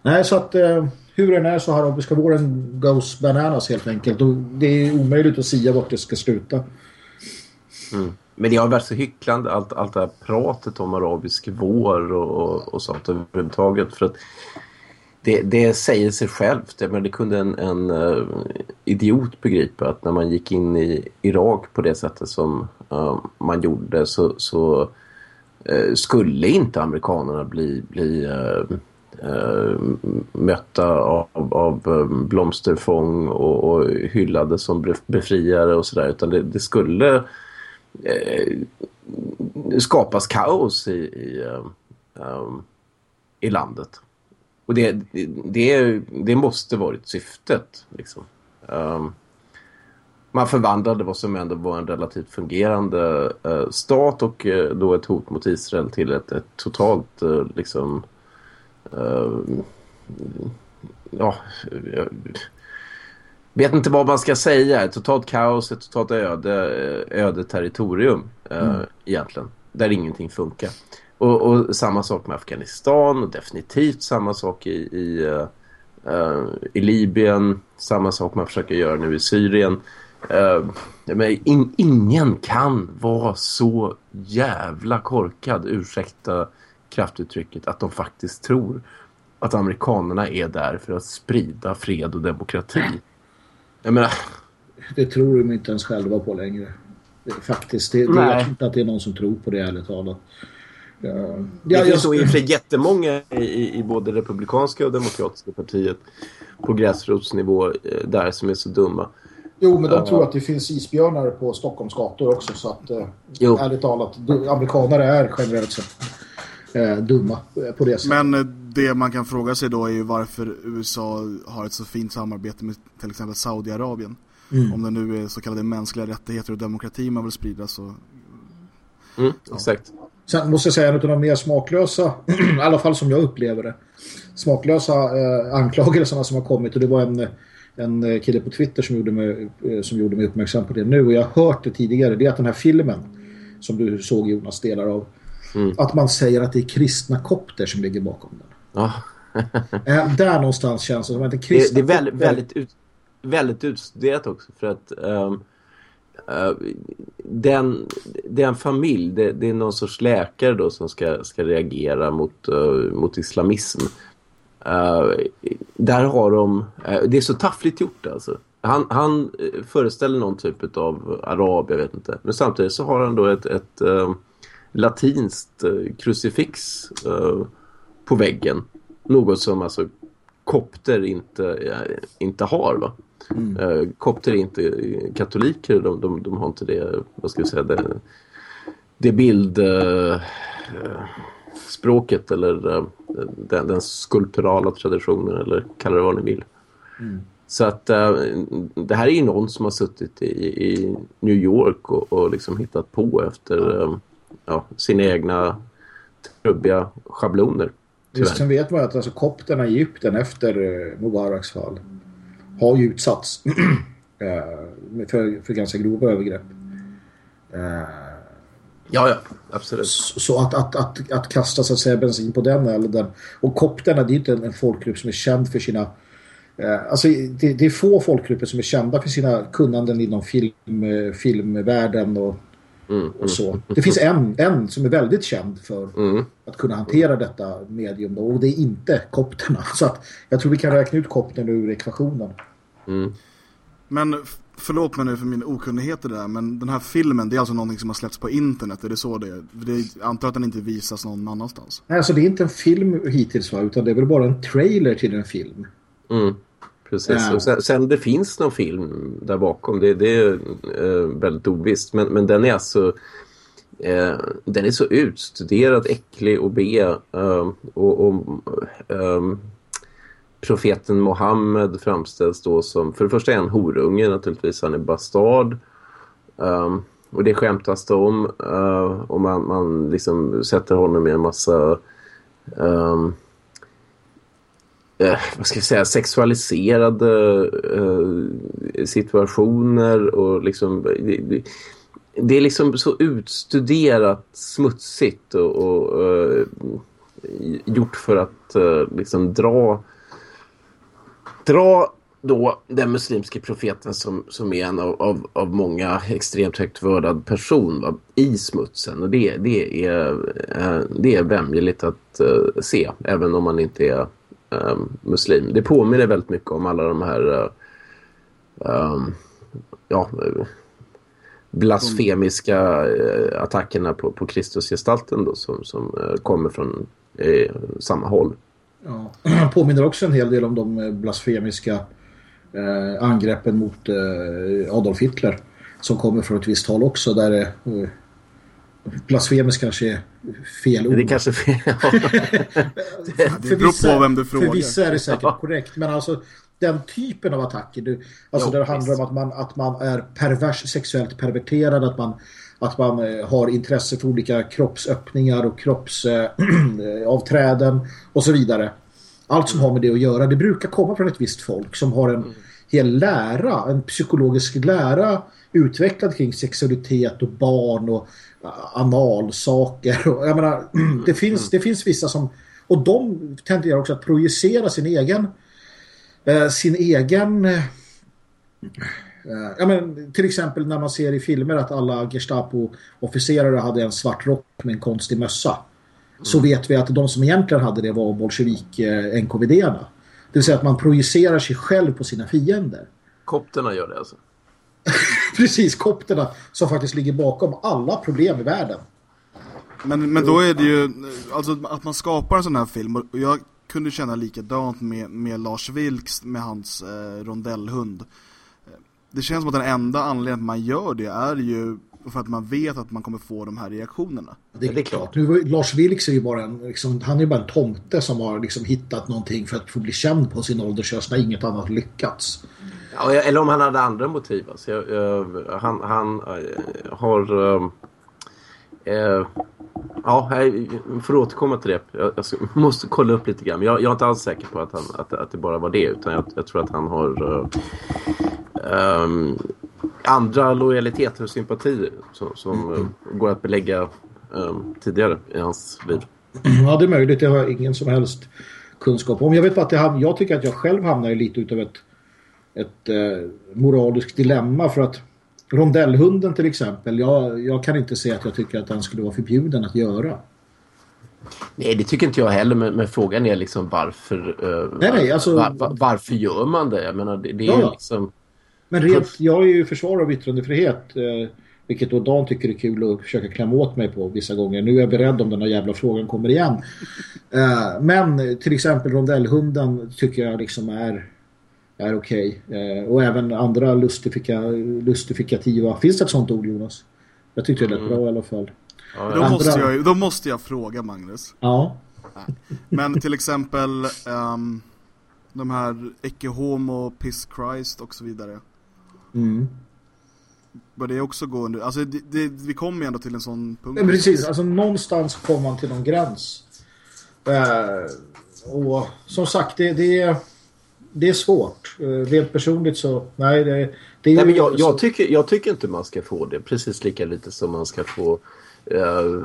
Nej, så att eh, hur den är så här arabiska våren goes bananas helt enkelt. Och det är omöjligt att säga vart det ska sluta. Men det har varit så hycklande allt, allt det här pratet om arabisk vår och, och, och sånt överhuvudtaget. För att det, det säger sig självt. Men det kunde en, en eh, idiot begripa att när man gick in i Irak på det sättet som eh, man gjorde så, så eh, skulle inte amerikanerna bli, bli eh, mötta av, av blomsterfång och, och hyllade som befriare och sådär. Utan det, det skulle eh, skapas kaos i, i, eh, um, i landet. Och det, det, det, det måste varit syftet. Liksom. Um, man förvandlade vad som ändå var en relativt fungerande eh, stat och eh, då ett hot mot Israel till ett, ett totalt eh, liksom eh, ja jag vet inte vad man ska säga. Ett totalt kaos, ett totalt öde, öde territorium eh, egentligen. Där ingenting funkar. Och, och samma sak med Afghanistan och definitivt samma sak i, i, eh, i Libyen. Samma sak man försöker göra nu i Syrien. Eh, men in, ingen kan vara så jävla korkad, ursäkta kraftuttrycket, att de faktiskt tror att amerikanerna är där för att sprida fred och demokrati. Jag menar, Det tror de inte ens själva på längre. Faktiskt. Det, det, jag tror inte att det är någon som tror på det ärligt talat. Ja, det ja, finns nog i och jag, för sig jättemånga i, i, både republikanska och demokratiska partiet på gräsrotsnivå eh, där som är så dumma. Jo, men de tror att det finns isbjörnar på Stockholms gator också. Så att, eh, Jo. ärligt talat, amerikanare är generellt sett eh, dumma på det sättet. Men det man kan fråga sig då är ju varför USA har ett så fint samarbete med till exempel Saudiarabien. Mm. Om det nu är så kallade mänskliga rättigheter och demokrati man vill sprida så... Mm, Exakt. Sen måste jag säga en av de mer smaklösa, i alla fall som jag upplever det, smaklösa eh, anklagelserna som har kommit. Och det var en, en kille på Twitter som gjorde, mig, eh, som gjorde mig uppmärksam på det nu. Och jag har hört det tidigare. Det är att den här filmen, som du såg Jonas delar av, Mm. att man säger att det är kristna kopter som ligger bakom den. Ja. Eh, där någonstans känns det som att det är Det, kristna det är väldigt, kopter. väldigt, ut, väldigt utstuderat också för att Eh, den, det är en familj, det, det är någon sorts läkare då som ska, ska reagera mot, uh, mot islamism. Uh, där har de, uh, det är så taffligt gjort alltså. Han, han föreställer någon typ av arab, jag vet inte. Men samtidigt så har han då ett, ett latinskt krucifix på väggen. Något som alltså kopter inte, inte har va. Eh, kopter är inte katoliker, de, de, de har inte det, vad ska jag säga, det, det bild eh, språket eller eh, den, den skulpturala traditionen eller kalla det vad ni vill. Så att eh, det här är ju någon som har suttit i, i New York och, och liksom hittat på efter ja, sina egna trubbiga schabloner. Just, Tyvärr. sen vet man att alltså, kopterna i Egypten efter Mubaraks fall har ju utsatts eh, för, för ganska grova övergrepp. Eh, Ja, ja, absolut. så att, att, att, att kasta så att säga, bensin på den eller den. Och kopterna det är inte en, en folkgrupp som är känd för sina eh, Alltså det, det är få folkgrupper som är kända för sina kunnanden inom film, eh, filmvärlden och, Mm, och så. Det finns en, en som är väldigt känd för mm. att kunna hantera detta medium då, och det är inte kopterna. Så att jag tror vi kan räkna ut kopterna ur ekvationen. Mm. Men förlåt mig nu för min okunnighet i det där, men den här filmen, det är alltså någonting som har släppts på internet, är det så det är? Det är jag antar att den inte visas någon annanstans. Nej, alltså det är inte en film hittills va, utan det är väl bara en trailer till en film. Precis. Ja. Sen, sen det finns någon film där bakom, det, det är eh, väldigt ovisst. Men, men den är alltså eh, den är så utstuderad, äcklig och B. Eh, och och ehm, profeten Mohammed framställs då som, för det första är han horunge naturligtvis, han är bastard. Ehm, och det skämtas det om. eh, och man, man liksom sätter honom i en massa ehm, eh, vad ska jag säga, sexualiserade eh, situationer och liksom det, det, är liksom så utstuderat smutsigt och, och eh, gjort för att eh, liksom dra dra då den muslimske profeten som, som är en av, av, av många extremt högt vördad person va, i smutsen. Och det, det, är, eh, det är vämjeligt att eh, se, även om man inte är Ehm, muslim. Det påminner väldigt mycket om alla de här um, ja, blasfemiska eh, attackerna på, på Kristusgestalten då, som, som eh, kommer från eh, samma håll. Ja. Påminner också en hel del om de blasfemiska eh, angreppen mot eh, Adolf Hitler. Som kommer från ett visst håll också. Där det, eh, blasfemisk kanske är fel ord. Det är kanske fel. Det beror på vem du frågar. För vissa är det säkert korrekt. Men alltså den typen av attacker. Du, alltså Ja, där det handlar om att man, att man är pervers, sexuellt perverterad. Att man, att man eh, har intresse för olika kroppsöppningar och kroppsavträden eh, avträden och så vidare. Allt som har med det att göra. Det brukar komma från ett visst folk som har en hel lära, en psykologisk lära utvecklad kring sexualitet och barn och analsaker. Och, jag menar, det, finns, det finns vissa som... Och de tenderar också att projicera sin egen eh, sin egen eh, eh, ja, men, till exempel när man ser i filmer att alla Gestapo-officerare hade en svart rock med en konstig mössa. Så vet vi att de som egentligen hade det var bolsjevik-NKVD-erna. Det vill säga att man projicerar sig själv på sina fiender. Kopterna gör det alltså. Precis, kopterna som faktiskt ligger bakom alla problem i världen. Men, men då är det ju, alltså att man skapar en sån här film och jag kunde känna likadant med, med Lars Vilks med hans eh, rondellhund. Det känns som att den enda anledningen att man gör det är ju för att man vet att man kommer få de här reaktionerna. Det är, det är klart. Nu, Lars Vilks är ju bara en, liksom, han är bara en tomte som har liksom, hittat någonting för att få bli känd på sin åldershöst när inget annat lyckats. Ja, eller om han hade andra motiv. Alltså, jag, jag, han, han äh, har... Äh, ja, jag får återkomma till det. Jag, jag, måste kolla upp lite grann. Jag, jag är inte alls säker på att, han, att, att det bara var det. Utan jag, jag tror att han har... Äh, andra lojaliteter och sympatier som, som mm. går att belägga um, tidigare i hans liv. Ja, det är möjligt. Det har jag ingen som helst kunskap om. Jag vet bara att det, jag tycker att jag själv hamnar i lite utav ett, ett eh, moraliskt dilemma för att rondellhunden till exempel, jag, jag kan inte se att jag tycker att den skulle vara förbjuden att göra. Nej, det tycker inte jag heller, men, men frågan är liksom varför, uh, nej, nej, alltså, var, var, varför gör man det? Jag menar, det, det är ja. liksom... Men rent, jag är ju försvarare av yttrandefrihet, eh, vilket då Dan tycker är kul att försöka klämma åt mig på vissa gånger. Nu är jag beredd om den här jävla frågan kommer igen. Eh, men till exempel rondellhunden tycker jag liksom är är okej. Okay. Eh, och även andra lustifika, lustifikativa. Finns det ett sånt ord Jonas? Jag tyckte det lät mm. bra i alla fall. Ja, då, andra... måste jag, då måste jag fråga Magnus. Ja. Men till exempel um, de här Ecce Homo, Piss Christ och så vidare. Mm. Bör det också gå under... Alltså det, det, vi kommer ju ändå till en sån punkt. Ja, precis, alltså någonstans kommer man till någon gräns. Eh, och som sagt, det, det, är, det är svårt. Eh, rent personligt så, nej det, det är nej, men jag, jag, tycker, jag tycker inte man ska få det. Precis lika lite som man ska få eh,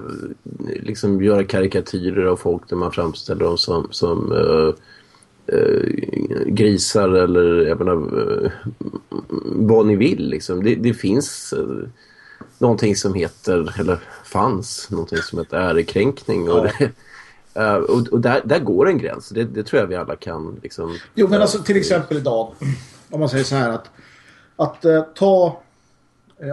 liksom göra karikatyrer av folk där man framställer dem som, som eh, grisar eller jag menar, eh, vad ni vill. Liksom. Det, det finns eh, någonting som heter, eller fanns, någonting som heter ärekränkning. Och, det, och, och där, där går en gräns. Det, det, tror jag vi alla kan. Liksom, jo, men alltså till exempel idag, om man säger så här att, att ta,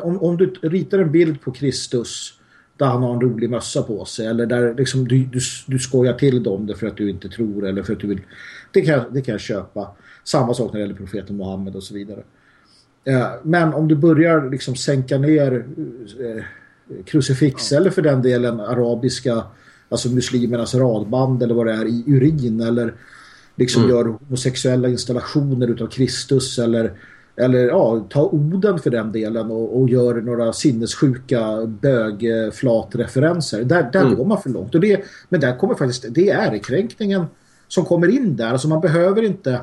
om, om du ritar en bild på Kristus där han har en rolig mössa på sig eller där liksom du, du, du skojar till dem för att du inte tror eller för att du vill det kan, det kan jag köpa. Samma sak när det gäller profeten Mohammed och så vidare. Eh, men om du börjar liksom sänka ner eh, krucifix ja. eller för den delen arabiska, alltså muslimernas radband eller vad det är i urin eller liksom mm. gör homosexuella installationer utav Kristus eller eller ja, ta Oden för den delen och, och gör några sinnessjuka bögflatreferenser. Där, där mm. går man för långt. Och det, men där kommer faktiskt, det är kränkningen som kommer in där. Alltså man behöver inte...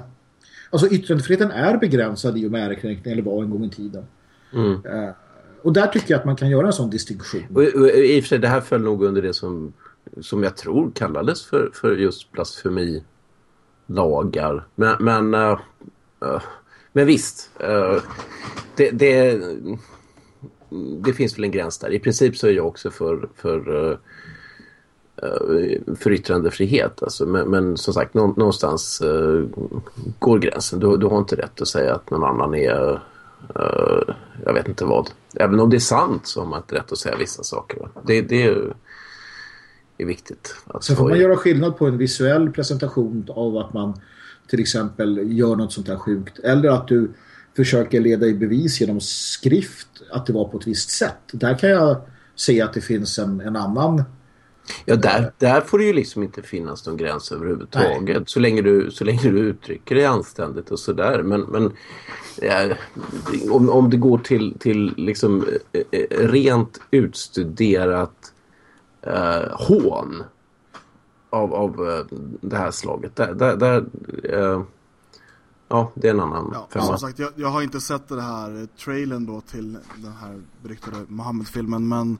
Alltså yttrandefriheten är begränsad i och med ärekränkning eller var en gång i tiden. Mm. Uh, och där tycker jag att man kan göra en sån distinktion. Och, och, I och för sig, det här föll nog under det som, som jag tror kallades för, för just blasfemilagar. Men, men, uh, uh, men visst, det, det, det finns väl en gräns där. I princip så är jag också för, för för yttrandefrihet. Alltså. Men, men som sagt, någonstans uh, går gränsen. Du, du har inte rätt att säga att någon annan är uh, jag vet inte vad. Även om det är sant så har man inte rätt att säga vissa saker. Det, det är, är viktigt. Sen får man göra skillnad på en visuell presentation av att man till exempel gör något sånt här sjukt. Eller att du försöker leda i bevis genom skrift att det var på ett visst sätt. Där kan jag se att det finns en, en annan Ja, där, där får det ju liksom inte finnas någon gräns överhuvudtaget. Så länge, du, så länge du uttrycker dig anständigt och sådär. Men, men ja, om, om det går till, till liksom eh, eh, rent utstuderat eh, hån av, av eh, det här slaget. Där, där, där eh, ja, det är en annan ja, femma. Som sagt, jag, jag har inte sett det här trailern då till den här beryktade Mohammed-filmen men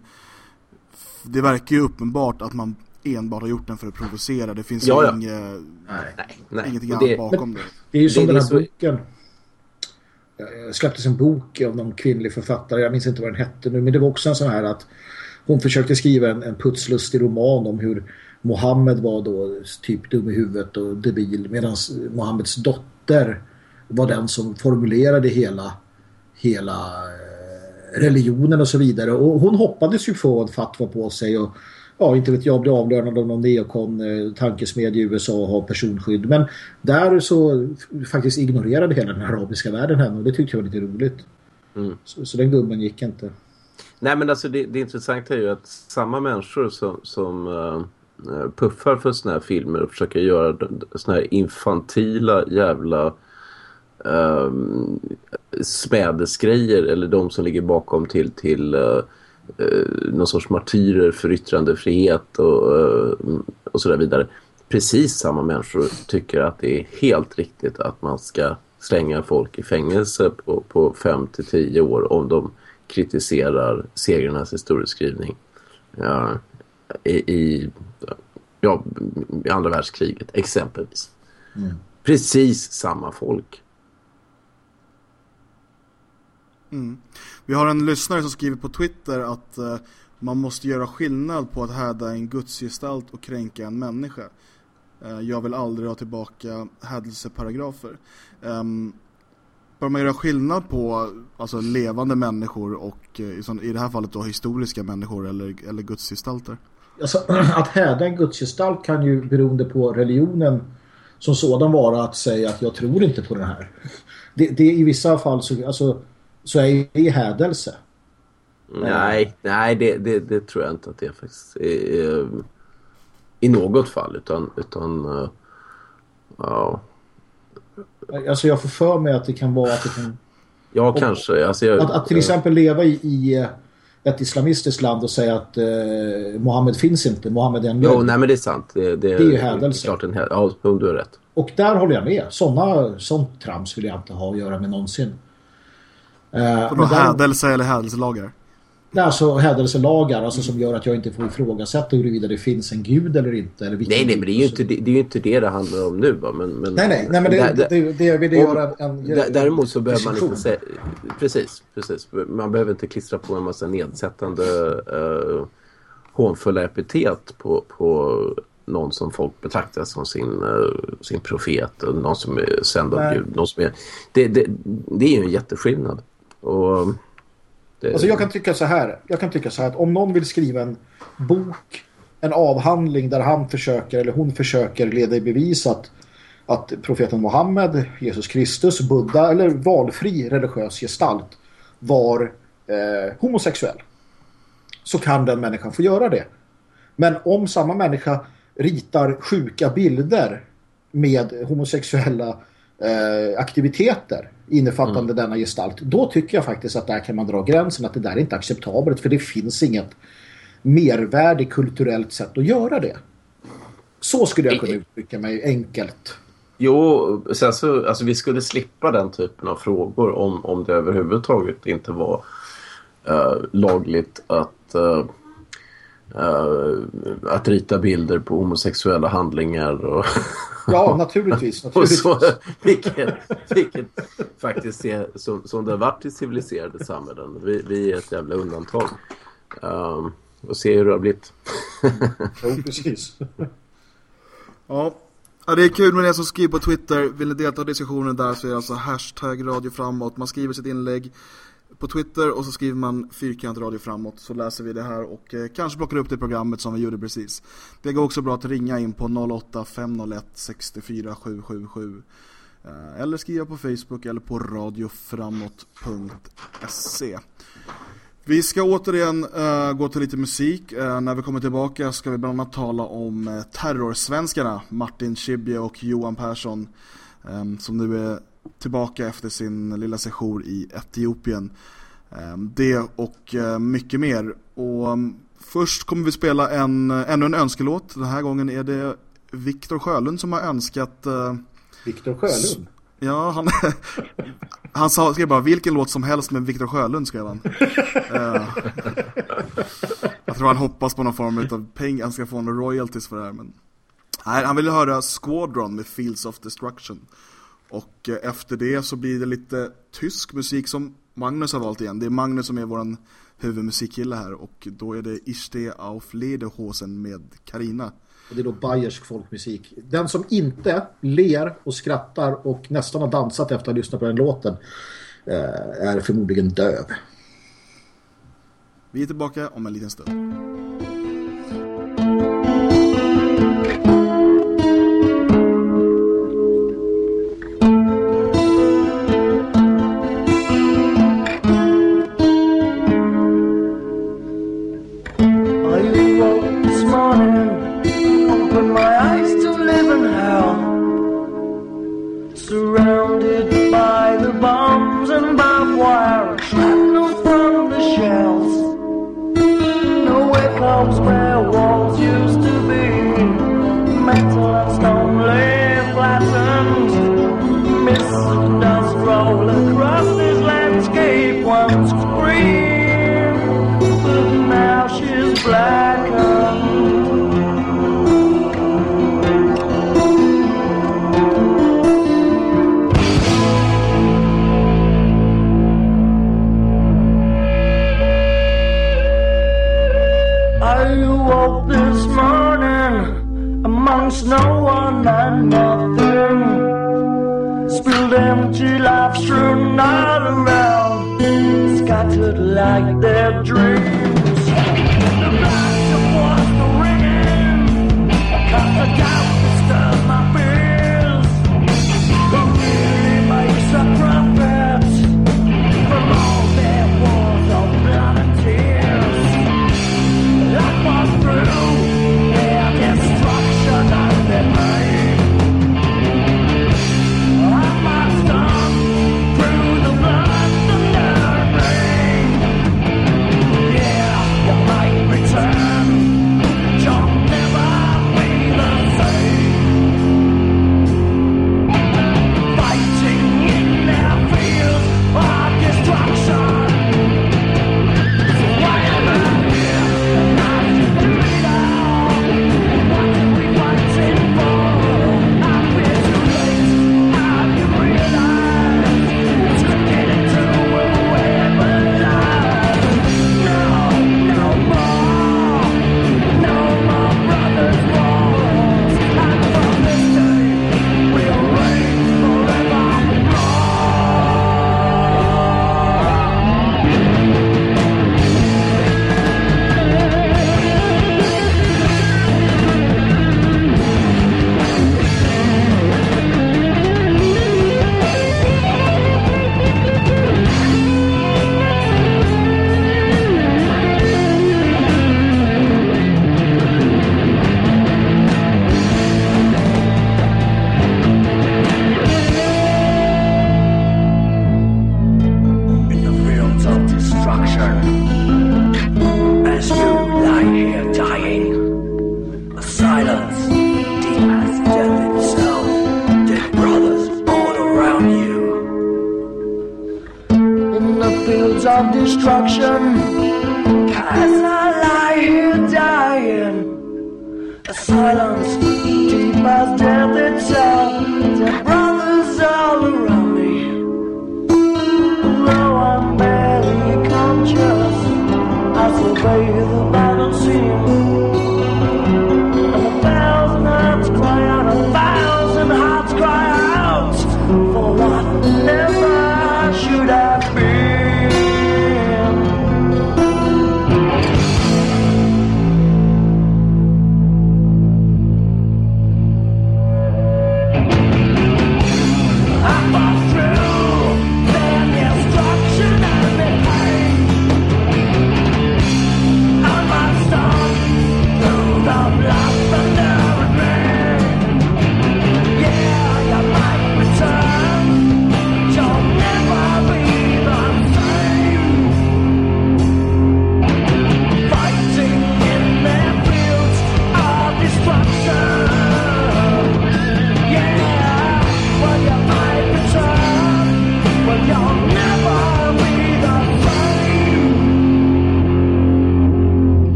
det verkar ju uppenbart att man enbart har gjort den för att provocera. Det finns ja, ju ja. Inget, nej, nej. ingenting annat bakom det. Det är ju som det, den här så... boken. Det släpptes en bok av någon kvinnlig författare. Jag minns inte vad den hette nu. Men det var också en sån här att hon försökte skriva en, en putslustig roman om hur Mohammed var då typ dum i huvudet och debil. Medan Mohammeds dotter var den som formulerade hela hela religionen och så vidare. Och hon hoppades ju få en fatwa på sig och ja, inte vet jag, bli avlönad av någon neokon eh, tankesmed i USA och ha personskydd. Men där så faktiskt ignorerade hela den arabiska världen henne och det tyckte jag var lite roligt. Mm. Så, så den gubben gick inte. Nej men alltså det, det intressanta är ju att samma människor som, som uh, puffar för såna här filmer och försöker göra såna här infantila jävla um, smädesgrejer eller de som ligger bakom till, till uh, uh, någon sorts martyrer för yttrandefrihet och, uh, och så där vidare. Precis samma människor tycker att det är helt riktigt att man ska slänga folk i fängelse på, på fem till tio år om de kritiserar segrarnas historieskrivning ja, i, i, ja, i andra världskriget exempelvis. Mm. Precis samma folk. Mm. Vi har en lyssnare som skriver på Twitter att uh, man måste göra skillnad på att häda en gudsgestalt och kränka en människa. Uh, jag vill aldrig ha tillbaka hädelseparagrafer. Um, bör man göra skillnad på alltså, levande människor och uh, i det här fallet då historiska människor eller, eller gudsgestalter? Alltså, att häda en gudsgestalt kan ju beroende på religionen som sådan vara att säga att jag tror inte på det här. Det, det i vissa fall så, alltså, så är det hädelse. Nej, nej det, det, det, tror jag inte att det är faktiskt. I, i något fall utan, utan uh, ja. Alltså jag får för mig att det kan vara att det kan... Ja, kanske. Alltså jag, att, att till exempel leva i, i ett islamistiskt land och säga att eh, Mohammed finns inte, Mohammed är en Jo, nej men det är sant. Det, det, det är ju hädelse. Klart en hädelse. Ja, du har rätt. Och där håller jag med. Såna, sånt trams vill jag inte ha att göra med någonsin. Eh, Vadå, hädelse eller hädelselagar? Nej, alltså hädelselagar alltså, som gör att jag inte får ifrågasätta huruvida det finns en gud eller inte. Eller nej, nej, men det är ju inte det, det, är ju inte det det handlar om nu. Va? Men, men, nej, nej, nej, men det, det, det, det vill göra en, en Däremot så behöver man inte säga... Precis, precis. Man behöver inte klistra på en massa nedsättande uh, hånfulla epitet på, på någon som folk betraktar som sin, uh, sin profet och någon som är sänd av Gud. Någon som är, det, det, det är ju en jätteskillnad. Och um, det... Alltså jag kan tycka så här. Jag kan tycka så här att om någon vill skriva en bok, en avhandling där han försöker eller hon försöker leda i bevis att, att profeten Mohammed, Jesus Kristus, Buddha eller valfri religiös gestalt var eh, homosexuell så kan den människan få göra det. Men om samma människa ritar sjuka bilder med homosexuella eh, aktiviteter innefattande mm. denna gestalt, då tycker jag faktiskt att där kan man dra gränsen att det där är inte acceptabelt för det finns inget mervärde kulturellt sätt att göra det. Så skulle jag kunna uttrycka mig enkelt. Jo, sen så, alltså vi skulle slippa den typen av frågor om, om det överhuvudtaget inte var uh, lagligt att uh, Uh, att rita bilder på homosexuella handlingar och Ja, naturligtvis. naturligtvis. och så, vilket, vilket faktiskt är som, som det har varit i civiliserade samhällen. Vi, vi är ett jävla undantag. Um, och se hur det har blivit. jo, precis. ja. Ja, det är kul med det som skriver på Twitter. Vill ni delta i diskussionen där så är det alltså hashtag radio framåt. Man skriver sitt inlägg på Twitter och så skriver man fyrkant radio framåt så läser vi det här och eh, kanske plockar upp det programmet som vi gjorde precis. Det går också bra att ringa in på 08 501 64 777 eh, eller skriva på Facebook eller på radioframåt.se. Vi ska återigen uh, gå till lite musik. Uh, när vi kommer tillbaka ska vi bland annat tala om uh, terrorsvenskarna Martin Schibbye och Johan Persson um, som nu är tillbaka efter sin lilla session i Etiopien. Ehm, det och eh, mycket mer. Och mm, först kommer vi spela en, eh, ännu en önskelåt. Den här gången är det Viktor Sjölund som har önskat... Eh, Viktor Sjölund? Ja, han, han sa, skrev bara vilken låt som helst med Viktor Sjölund skrev han. jag tror han hoppas på någon form av pengar, han ska få några royalties för det här. Men... Nej, han ville höra Squadron med Fields of Destruction. Och eh, efter det så blir det lite tysk musik som Magnus har valt igen. Det är Magnus som är vår huvudmusikkille här och då är det Iste auf Lederhosen med Karina. Det är då bayersk folkmusik. Den som inte ler och skrattar och nästan har dansat efter att ha lyssnat på den låten eh, är förmodligen döv. Vi är tillbaka om en liten stund.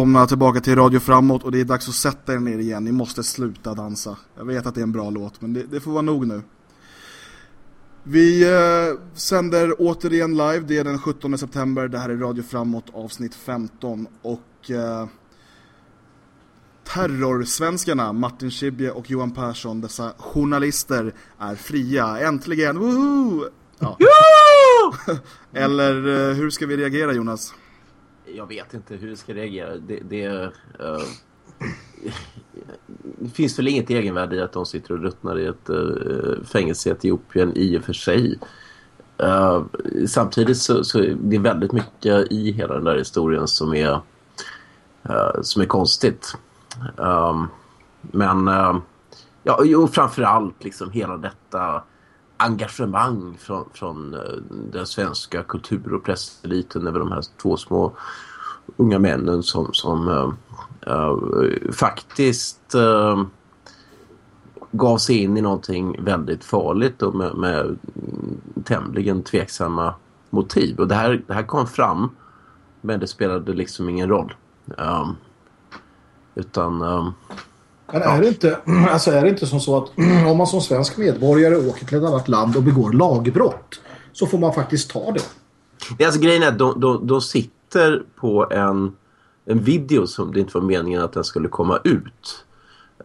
Välkomna tillbaka till Radio Framåt och det är dags att sätta er ner igen. Ni måste sluta dansa. Jag vet att det är en bra låt men det, det får vara nog nu. Vi eh, sänder återigen live, det är den 17 september. Det här är Radio Framåt avsnitt 15 och eh, terrorsvenskarna Martin Schibbye och Johan Persson, dessa journalister, är fria. Äntligen! Woho! Ja. Eller eh, hur ska vi reagera Jonas? Jag vet inte hur jag ska reagera. Det, det, uh, det finns väl inget egenvärde i att de sitter och ruttnar i ett uh, fängelse i Etiopien i och för sig. Uh, samtidigt så, så är det väldigt mycket i hela den där historien som är, uh, som är konstigt. Um, men uh, ja, framför framförallt liksom hela detta engagemang från, från eh, den svenska kultur- och presseliten över de här två små unga männen som, som äh, faktiskt äh, gav sig in i någonting väldigt farligt och med, med tämligen tveksamma motiv. Och det här, det här kom fram men det spelade liksom ingen roll. Utan... Men är det, inte, alltså är det inte som så att om man som svensk medborgare åker till ett annat land och begår lagbrott så får man faktiskt ta det. Ja, alltså grejen är att de, de, de sitter på en, en video som det inte var meningen att den skulle komma ut.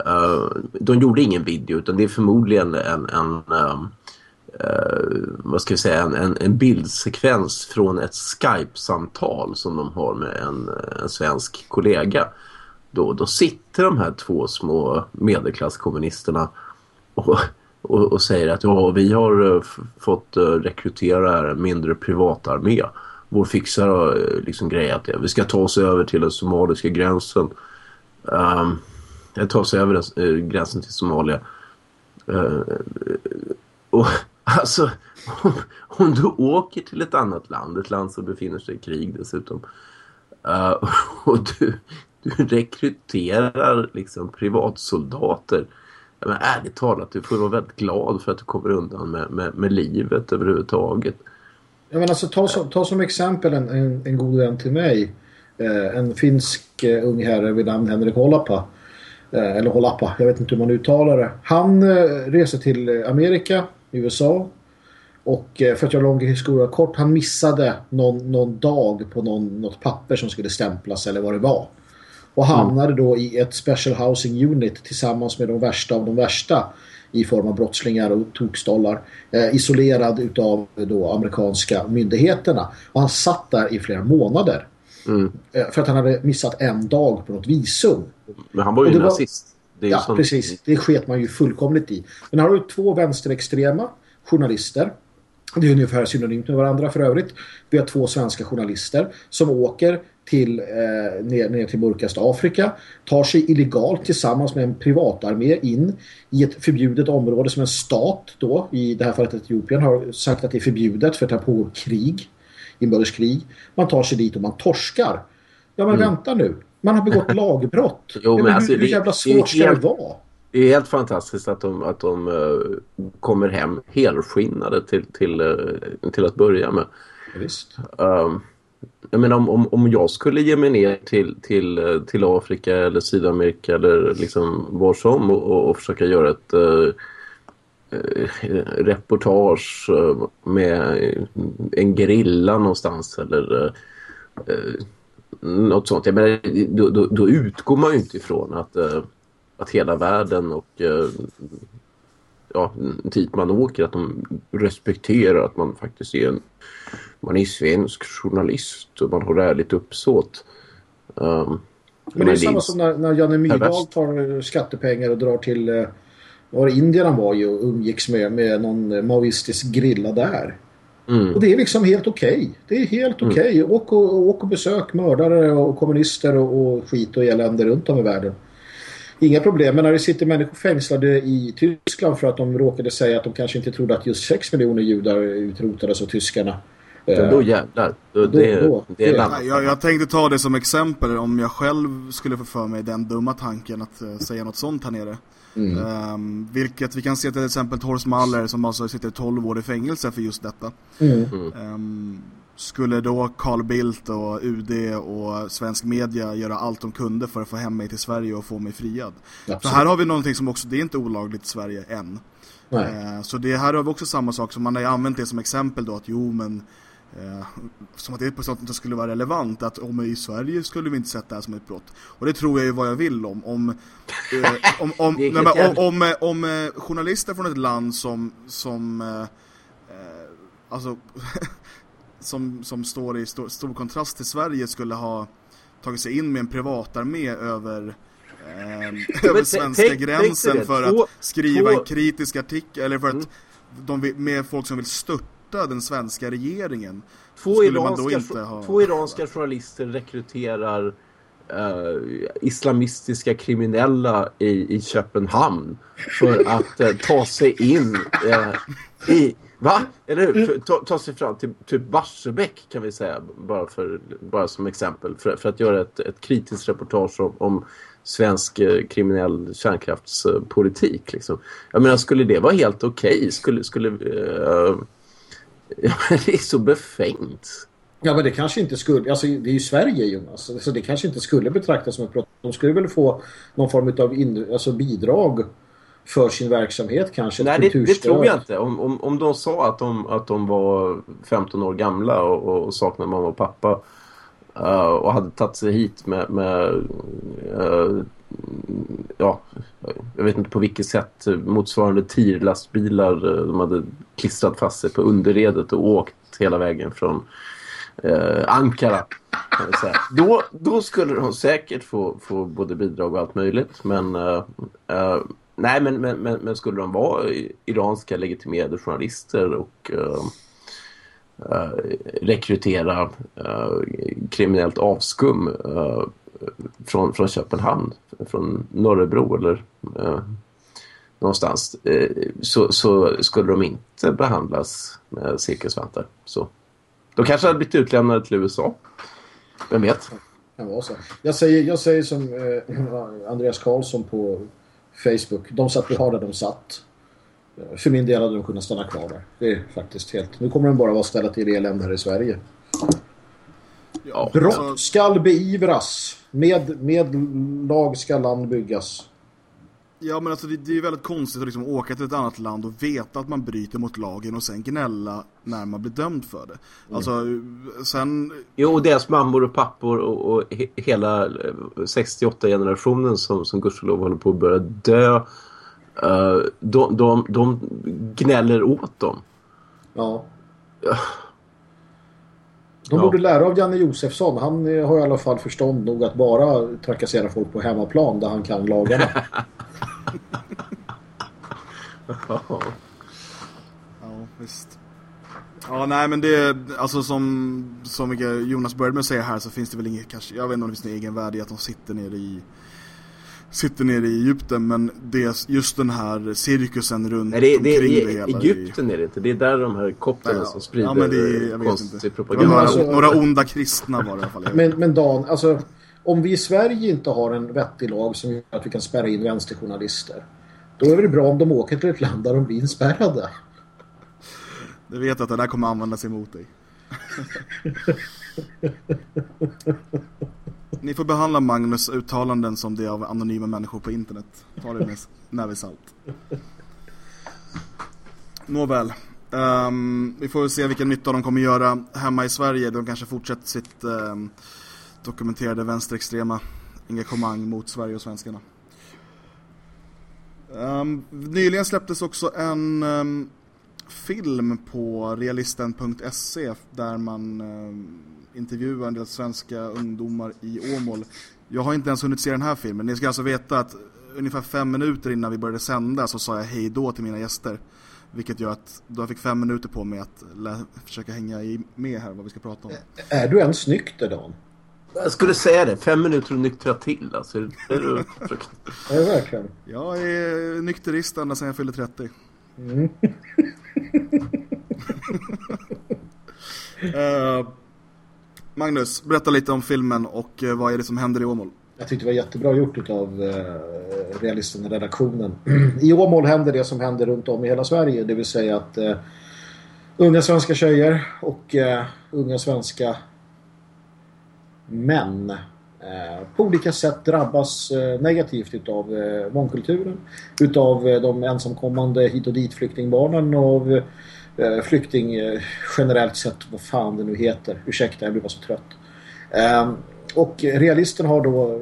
Uh, de gjorde ingen video utan det är förmodligen en, en um, uh, vad ska vi säga, en, en, en bildsekvens från ett Skype-samtal som de har med en, en svensk kollega. Då, då sitter de här två små medelklasskommunisterna och, och, och säger att ja, vi har eh, fått eh, rekrytera en mindre privatarmé. Vår fixare eh, har liksom grejat det. Vi ska ta oss över till den somaliska gränsen. Um, ta sig över den, uh, gränsen till Somalia. Uh, och alltså, om, om du åker till ett annat land, ett land som befinner sig i krig dessutom. Uh, och du, du rekryterar liksom privatsoldater. Men ärligt talat, du får vara väldigt glad för att du kommer undan med, med, med livet överhuvudtaget. Ja, men alltså, ta, som, ta som exempel en, en, en god vän till mig. Eh, en finsk eh, ung herre vid namn Henrik Holappa. Eh, eller Holappa, jag vet inte hur man uttalar det. Han eh, reser till Amerika, USA. Och eh, för att göra lång historia kort, han missade någon, någon dag på någon, något papper som skulle stämplas eller vad det var. Och hamnade då i ett Special Housing Unit tillsammans med de värsta av de värsta i form av brottslingar och tokstollar eh, isolerad utav då amerikanska myndigheterna. Och han satt där i flera månader. Mm. Eh, för att han hade missat en dag på något visum. Men han var ju det var- nazist. Ju Ja, sånt- precis. Det sket man ju fullkomligt i. Men här har du två vänsterextrema journalister. Det är ungefär synonymt med varandra för övrigt. Vi har två svenska journalister som åker till, eh, ner, ner till mörkaste Afrika. Tar sig illegalt tillsammans med en privatarmé in i ett förbjudet område som en stat då, i det här fallet Etiopien, har sagt att det är förbjudet för att det pågår krig. Inbördeskrig. Man tar sig dit och man torskar. Ja men vänta nu. Man har begått lagbrott. Mm. Jo, ja, men men alltså, hur, hur det- jävla svårt ska det vara? Det är helt fantastiskt att de, att de eh, kommer hem helskinnade till, till, eh, till att börja med. Visst. Um, jag menar om, om, om jag skulle ge mig ner till, till, till Afrika eller Sydamerika eller liksom var som och, och, och försöka göra ett eh, eh reportage eh, med en gerilla någonstans eller eh, något sånt. Jag menar, då, då, då utgår man ju inte ifrån att, eh, att hela världen och eh, ja, dit man åker att de respekterar att man faktiskt är en man är svensk journalist och man har ärligt uppsåt. Um, Men det är samma som när, när Janne Myrdal tar skattepengar och drar till eh, var Indien han var ju och umgicks med, med någon eh, maoistisk grilla där. Mm. Och det är liksom helt okej. Det är helt okej. Åk, och, åk och besök mördare och kommunister och, och skit och elände runt om i världen. Inga problem. Men när det sitter människor fängslade i Tyskland för att de råkade säga att de kanske inte trodde att just 6 miljoner judar utrotades av tyskarna. Då, då jävlar. Då, det, då- det är det-. Nej, Jag, jag tänkte ta det som exempel om jag själv skulle få för mig den dumma tanken att eh, säga något sånt här nere. Ehm, vilket vi kan se till exempel Horst Mahler som alltså sitter 12 år i fängelse för just detta. Mm. Ehm, skulle då Carl Bildt och UD och svensk media göra allt de kunde för att få hem mig till Sverige och få mig friad. Absolut. För här har vi någonting som också, det är inte olagligt i Sverige än. Nej. Eh, Så det här har vi också samma sak som man har använt det som exempel då att jo men eh, som att det på sånt inte skulle vara relevant att om i Sverige skulle vi inte sätta det här som ett brott. Och det tror jag ju vad jag vill om. Om, eh, om, om, nej, men, om, om, eh, om eh, journalister från ett land som, som alltså som, som står i stor, stor kontrast till Sverige skulle ha tagit sig in med en privatarmé över över svenska gränsen för att skriva en kritisk artikel eller för att Mm. de vill, med folk som vill störta den svenska regeringen. Två skulle iranska, ha- två iranska journalister rekryterar eh, islamistiska kriminella i, i Köpenhamn för att eh, ta sig in eh, i... Va? Eller hur? För, ta, ta sig fram till typ Barsebäck kan vi säga, bara, för, bara som exempel. För, för att göra ett, ett kritiskt reportage om, om svensk kriminell kärnkraftspolitik. Liksom. Jag menar, skulle det vara helt okej? Skulle... skulle eh, Ja, men det är så befängt. Ja, men det kanske inte skulle... Alltså, det är ju Sverige, Jonas. Så det kanske inte skulle betraktas som ett brott. De skulle väl få någon form av in, alltså bidrag för sin verksamhet kanske. Nej, det, det tror jag inte. Om, om, om de sa att de, att de var 15 år gamla och, och saknade mamma och pappa eh, och hade tagit sig hit med, med eh, ja, jag vet inte på vilket sätt motsvarande tirlastbilar eh, de hade klistrat fast sig på underredet och åkt hela vägen från eh, Ankara. Kan säga. Då, då skulle de säkert få, få både bidrag och allt möjligt. Men, eh, eh, nej, men, men, men, men skulle de vara iranska legitimerade journalister och eh, eh, rekrytera eh, kriminellt avskum eh, från, från Köpenhamn, från Norrebro eller eh, någonstans, eh, så, så skulle de inte behandlas med silkesvantar. Så. De kanske hade blivit utlämnade till USA. Vem vet? Kan vara så. Jag säger, jag säger som eh, Andreas Karlsson på Facebook. De satt vi har där de satt. För min del hade de kunnat stanna kvar där. Det är faktiskt helt... Nu kommer de bara vara ställa till elände här i Sverige. Ja, Brott alltså, skall beivras. Med, med lag ska land byggas. ja men alltså det, det är väldigt konstigt att liksom åka till ett annat land och veta att man bryter mot lagen och sen gnälla när man blir dömd för det. Alltså sen, Jo, och deras mammor och pappor och, och he, hela eh, 68-generationen som, som gudskelov håller på att börja dö. eh, de, de, de gnäller åt dem. Ja. Ja. De Ja. borde lära av Janne Josefsson. Han eh, har i alla fall förstånd nog att bara trakassera folk på hemmaplan där han kan lagarna. ja visst. Ja nej men det, alltså som, som Jonas började med att säga här så finns det väl inget, kanske, jag vet inte om det finns någon egen värde i att de sitter nere i Sitter nere i Egypten men det, just den här cirkusen runt Nej, det, det, omkring i det hela är- Egypten är det inte. Det är där de här kopterna Ja, som sprider ja, men det är, jag vet konstig. Det propaganda. några, alltså- några onda kristna var det i alla fall. Men, men Dan, alltså, om vi i Sverige inte har en vettig lag som gör att vi kan spärra in vänsterjournalister. Då är det bra om de åker till ett land där de blir inspärrade. Du vet att det där kommer användas emot dig. Ni får behandla Magnus uttalanden som det av anonyma människor på internet. Ta det med näve salt. Nåväl. Um, vi får väl se vilken nytta de kommer göra hemma i Sverige. De kanske fortsätter sitt um, dokumenterade vänsterextrema engagemang mot Sverige och svenskarna. Um, nyligen släpptes också en um, film på realisten.se där man um, intervjuar en del svenska ungdomar i Åmål. Jag har inte ens hunnit se den här filmen. Ni ska alltså veta att ungefär fem minuter innan vi började sända så sa jag hej då till mina gäster. Vilket gör att då jag fick fem minuter på mig att försöka hänga i med här vad vi ska prata om. Är du ens nykter, Dan? Jag skulle säga det. Fem minuter och nyktra till. Alltså, är du det verkligen? Jag är nykterist ända sedan jag fyllde 30. Eh, Magnus, berätta lite om filmen och eh, vad är det som händer i Åmål? Jag tyckte det var jättebra gjort av eh, realisten i redaktionen. I Åmål händer det som händer runt om i hela Sverige. Det vill säga att eh, unga svenska tjejer och eh, unga svenska män eh, på olika sätt drabbas eh, negativt utav eh, mångkulturen. Utav eh, de ensamkommande hit och dit flyktingbarnen och eh, Eh, flykting eh, generellt sett vad fan det nu heter. Ursäkta, jag blir bara så trött. Eh, och realisten har då eh,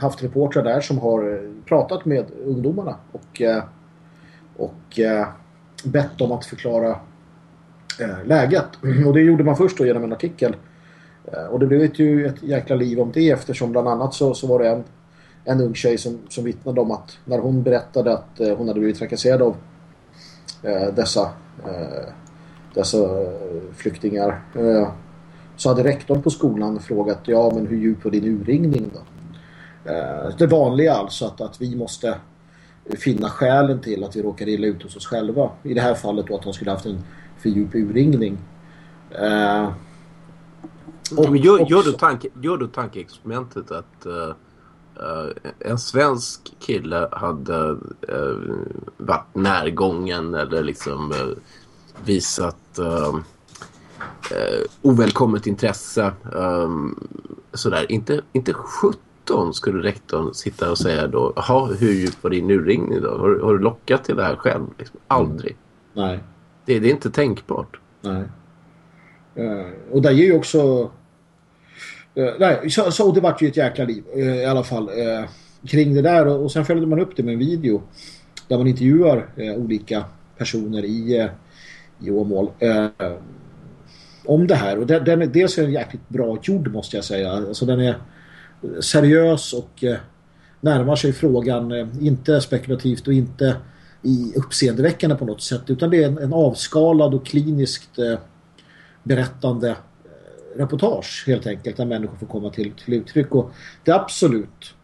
haft reportrar där som har eh, pratat med ungdomarna och, eh, och eh, bett dem att förklara eh, läget. Och det gjorde man först då genom en artikel. Eh, Och det blev ett, ju ett jäkla liv om det eftersom bland annat så, så var det en, en ung tjej som, som vittnade om att när hon berättade att eh, hon hade blivit trakasserad av eh, dessa, dessa eh, flyktingar eh, så hade rektorn på skolan frågat ja men hur djup var din urringning då? Eh, det vanliga alltså att, att vi måste finna skälen till att vi råkar illa ut hos oss själva. I det här fallet då att hon skulle haft en för djup urringning. Eh, Och, gör, gör, du tanke, gör du tankeexperimentet att eh, eh, en svensk kille hade uh, varit närgången eller liksom eh, visat ovälkommet intresse. Um, sådär. Inte, inte 17 skulle rektorn sitta och säga då. Jaha, hur djup var din urringning då? Har, har du lockat till det här själv? Liksom, aldrig. Nej. Det, det är inte tänkbart. Nej. Eh, och där ger ju också... Eh, nej, så, så det vart ju ett jäkla liv eh, i alla fall eh, kring det där. Och, och sen följde man upp det med en video där man intervjuar eh, olika personer i, eh, i Åmål eh, om det här. Och den, den är, dels är den jäkligt bra gjord måste jag säga. Alltså den är seriös och eh, närmar sig frågan eh, inte spekulativt och inte i uppseendeväckande på något sätt utan det är en, en avskalad och kliniskt eh, berättande reportage helt enkelt där människor får komma till, till uttryck och det absolut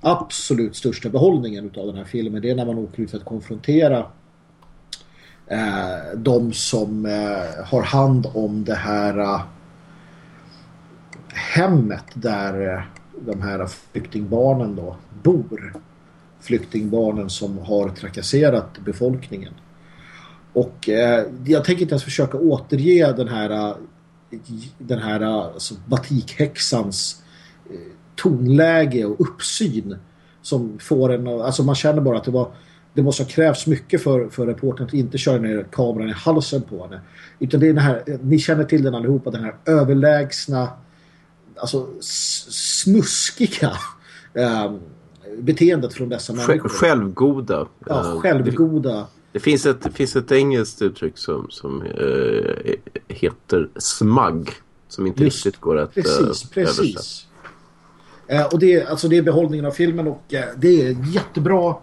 absolut största behållningen av den här filmen det är när man åker ut för att konfrontera eh, de som eh, har hand om det här eh, hemmet där eh, de här flyktingbarnen då bor. Flyktingbarnen som har trakasserat befolkningen. Och eh, jag tänker inte ens försöka återge den här eh, den här alltså, batikhäxans eh, tonläge och uppsyn som får en alltså man känner bara att det var det måste ha krävts mycket för, för reportern att inte köra ner kameran i halsen på henne. Utan det är den här, ni känner till den allihopa, den här överlägsna alltså snuskiga eh, beteendet från dessa människor. självgoda. ja, Eh, självgoda. Det finns ett, finns ett engelskt uttryck som, som eh, heter smug. Som inte Just, riktigt går att eh, Precis, översätta. precis. Eh, och det, är- alltså det är behållningen av filmen och det är jättebra,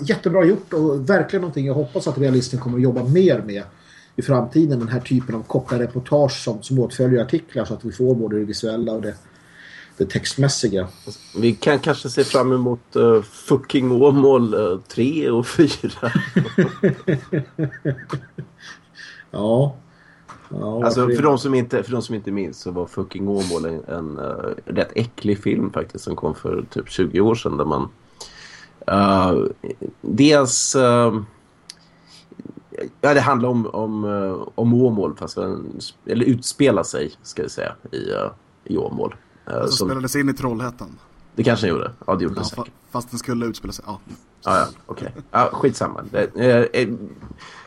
jättebra gjort och verkligen någonting jag hoppas att realisten kommer att jobba mer med i framtiden. Den här typen av korta reportage som, som åtföljer artiklar så att vi får både det visuella och det, det textmässiga. Vi kan kanske se fram emot uh, fucking Åmål uh, 3 och 4. Ja. ja alltså, för, de som inte, för de som inte minns så var fucking Åmål en, en eh, rätt äcklig film faktiskt som kom för typ 20 år sedan där man uh, dels uh, Ja, det handlar om, om, eh, om Åmål, fast eller utspelar sig, ska vi säga, i, uh, i Åmål. Uh, Alltså som, spelades in i Trollhättan. det kanske den gjorde. Ja, det gjorde Ja, den fa säkert. fast den skulle utspela sig. Ja. Ja, ja, okej. Ja, skitsamma. Det är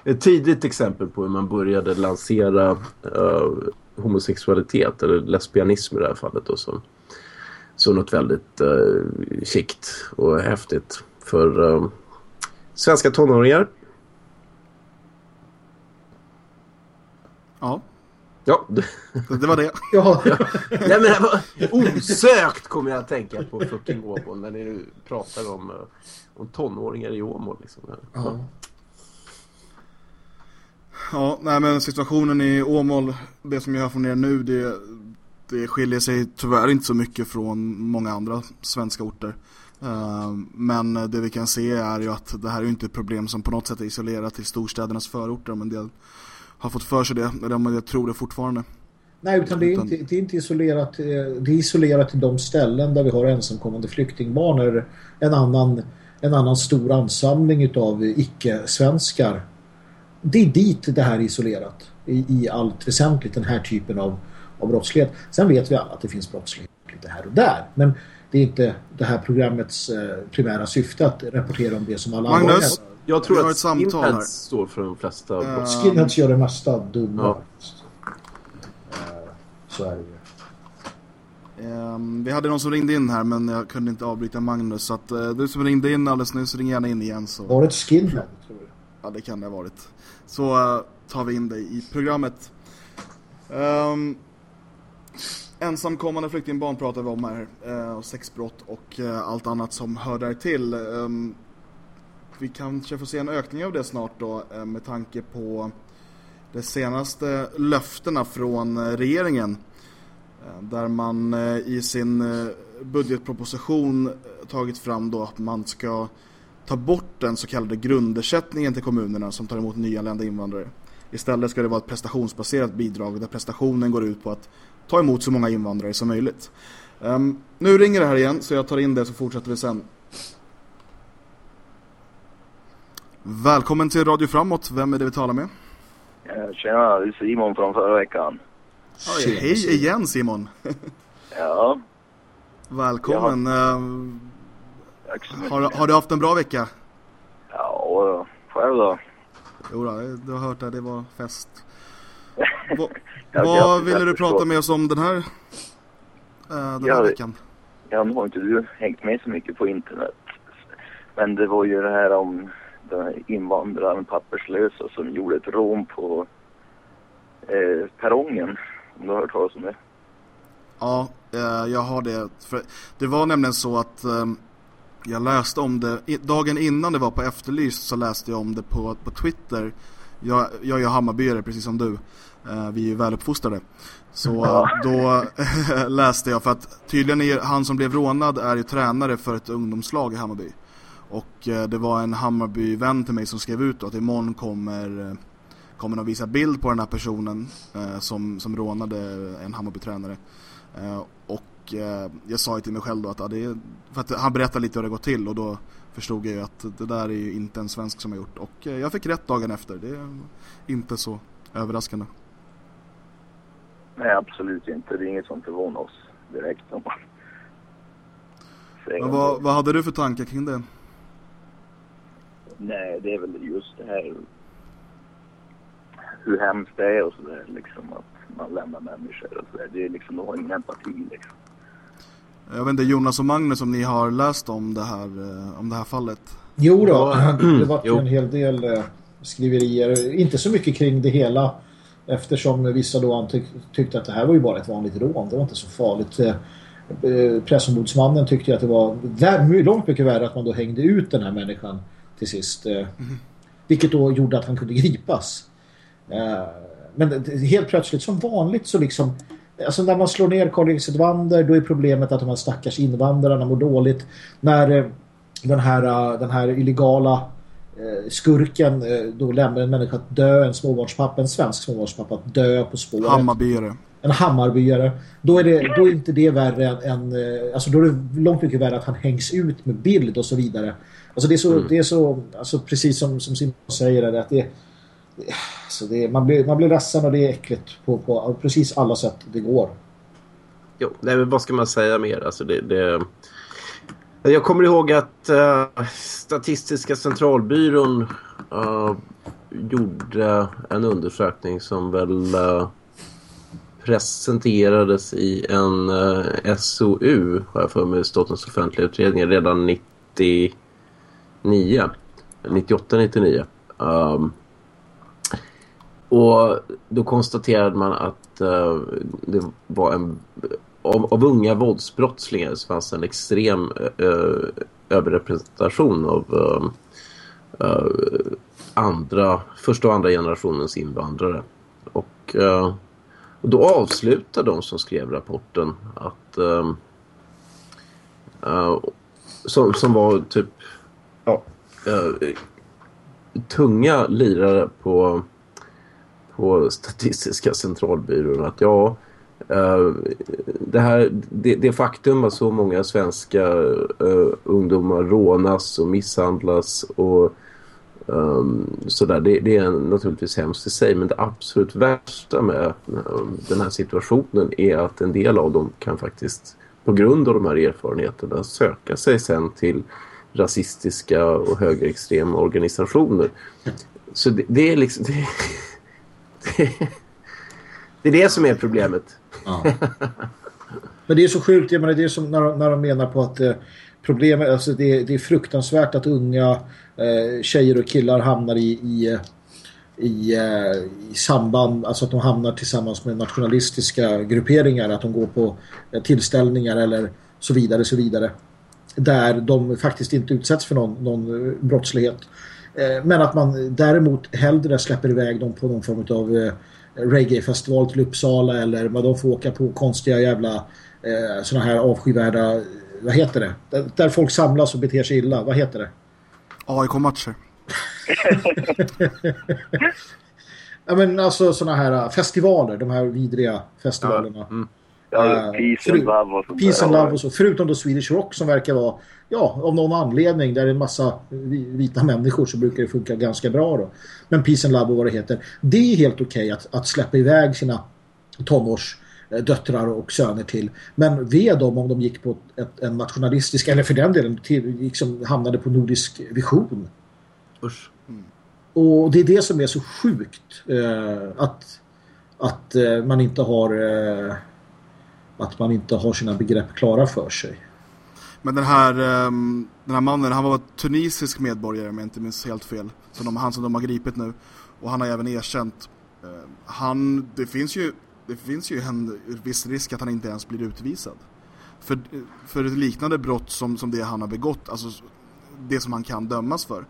ett, tidigt exempel på hur man började lansera eh, homosexualitet, eller lesbianism i det här fallet då, som, som något väldigt uh, kikt och häftigt för eh, svenska tonåringar. ja, Ja, det, var det. Ja, nej, men det var, osökt kommer jag att tänka på fucking Åmål när ni nu pratar om, eh, om tonåringar i Åmål. Liksom. ja. Ja, nej men situationen i Åmål, det som jag hör från er nu, det, det skiljer sig tyvärr inte så mycket från många andra svenska orter. Eh, Men det vi kan se är ju att det här är inte ett problem som på något sätt är isolerat till storstädernas förorter. Men det har fått för sig det, eller jag tror det fortfarande. Nej, utan det är Utan- inte, det är inte isolerat. eh, Det är isolerat till de ställen där vi har ensamkommande flyktingbarn eller en annan, en annan stor ansamling utav icke-svenskar. Det är dit det här är isolerat i, i allt väsentligt, den här typen av, av brottslighet. Sen vet vi alla att det finns brottslighet lite här och där, men det är inte det här programmets eh, primära syfte att rapportera om det som alla Magnus? Jag tror att skinheads står för de flesta brott. Skinheads gör det mesta dumma. Ja. Eh, Så är det ju. Ehm, vi hade någon som ringde in här men jag kunde inte avbryta Magnus. Så att, eh, du som ringde in alldeles nyss, ring gärna in igen. Så, Var det ett skinhead, tror du? ja, det kan det ha varit. Så tar vi in dig i programmet. Um, ensamkommande flyktingbarn pratar vi om här. och sexbrott och allt annat som hör där till. Ehm, vi kanske får se en ökning av det snart då eh, med tanke på de senaste löftena från eh, regeringen. Eh, där man i sin budgetproposition tagit fram då att man ska ta bort den så kallade grundersättningen till kommunerna som tar emot nyanlända invandrare. Istället ska det vara ett prestationsbaserat bidrag där prestationen går ut på att ta emot så många invandrare som möjligt. Ehm, nu ringer det här igen så jag tar in det så fortsätter vi sen. Välkommen till Radio Framåt. Vem är det vi talar med? Ja, Tjena, det är Simon från förra veckan. Oj, hej igen Simon. Ja, Välkommen. Så mycket. har, har du haft en bra vecka? Ja, själv då? Jo då, du har hört det, det var fest. Va, vad ville du jag prata med oss om den här, eh, den Ja, här veckan? Ja, nu har inte du hängt med så mycket på internet. Men det var ju det här om invandraren, papperslösa, som gjorde ett rån på eh, perrongen. Om du har hört talas om det? Ja, eh, jag har det. För det var nämligen så att eh, jag läste om det, dagen innan det var på Efterlyst så läste jag om det på, på Twitter. Jag, jag är Hammarbyare precis som du. Eh, vi är ju väluppfostrade. Så eh, då läste jag för att tydligen är han som blev rånad är ju tränare för ett ungdomslag i Hammarby. Och eh, det var en Hammarby-vän till mig som skrev ut då att imorgon kommer, eh, kommer de visa bild på den här personen eh, som, som rånade en Hammarby-tränare. Och jag sa ju till mig själv då att ja, det är, för att han berättade lite hur det gått till och då förstod jag ju att det där är ju inte en svensk som har gjort. Och jag fick rätt dagen efter. Det är inte så överraskande. Nej, absolut inte. Det är inget som förvånar oss direkt. Om man vad, vad hade du för tankar kring det? Nej, det är väl just det här hur hemskt det är och sådär liksom att man lämnar människor och sådär. Det är liksom, de har ingen empati liksom. Jag vet inte, Jonas och Magnus om ni har läst om det här, eh, om det här fallet. Jo då, Ja, det var en hel del eh, skriverier. Inte så mycket kring det hela eftersom vissa då antyck, tyckte att det här var ju bara ett vanligt rån. Det var inte så farligt. Eh, Pressombudsmannen tyckte att det var långt mycket värre att man då hängde ut den här människan till sist. eh, Vilket då gjorde att han kunde gripas. Eh, Men helt plötsligt som vanligt så liksom Alltså när man slår ner Carl Erik Sedvander då är problemet att de här stackars invandrarna mår dåligt. När eh, den här, den här illegala skurken då lämnar en människa att dö, en småbarnspappa, en svensk småbarnspappa att dö på spåret. Hammarbyare. En Hammarbyare. Då är, det, då är inte det värre än, alltså då är det långt mycket värre att han hängs ut med bild och så vidare. Alltså det är så, det är så alltså precis som, som Simon säger att det, alltså det man, blir, man blir ledsen och det är äckligt på, på precis alla sätt det går. Jo, nej, men vad ska man säga mer? Alltså det, det... Jag kommer ihåg att eh, Statistiska centralbyrån eh, gjorde en undersökning som väl eh, presenterades i en SOU, har jag för mig, Statens offentliga utredning redan 99. 98-99. Um, och då konstaterade man att uh, det var en av, av unga våldsbrottslingar så fanns en extrem uh, överrepresentation av uh, andra, första och andra generationens invandrare. Och, och då avslutade de som skrev rapporten att ehm, som, som var typ eh, tunga lirare på på Statistiska centralbyrån att ja, eh, det här det, det faktum att så många svenska eh, ungdomar rånas och misshandlas och um, sådär, det, det är naturligtvis hemskt i sig men det absolut värsta med um, den här situationen är att en del av dem kan faktiskt på grund av de här erfarenheterna söka sig sen till rasistiska och högerextrema organisationer. Så det, det är liksom det, det, det är det som är problemet. Ja. Men det är så sjukt, jag menar, det är som när, de- när de menar på att eh, problemet, alltså det, är- det är fruktansvärt att unga eh, tjejer och killar hamnar i, i, eh, i, eh, i samband, alltså att de hamnar tillsammans med nationalistiska grupperingar, att de går på eh, tillställningar eller så vidare, så vidare. Där de faktiskt inte utsätts för någon, någon eh, brottslighet. Eh, Men att man däremot hellre släpper iväg dem på någon form av eh, reggae-festival till Uppsala eller vad de får åka på konstiga jävla såna här avskyvärda, vad heter det? Där, folk samlas och beter sig illa, vad heter det? AIK-matcher. Ja men alltså såna här festivaler, de här vidriga festivalerna. Ja, Eh, peace and fru- love och sånt Peace där. and love och så. Förutom då Swedish Rock som verkar vara, ja, av någon anledning där det är en massa vi- vita människor så brukar det funka ganska bra då. Men Peace and Love och vad det heter. Det är helt okej att, att släppa iväg sina tonårs eh, döttrar och söner till. Men ve dem om de gick på ett, en nationalistisk, eller för den delen till, liksom hamnade på nordisk vision. Usch. Och det är det som är så sjukt. Eh, att att eh, man inte har eh, att man inte har sina begrepp klara för sig. Men den här, ehm, den här mannen, han var tunisisk medborgare om jag inte minns helt fel. Så de, han som de har gripit nu. Och han har även erkänt. Ehm, han, det finns ju, det finns ju en viss risk att han inte ens blir utvisad. För, för ett liknande brott som, som det han har begått, alltså det som han kan dömas för.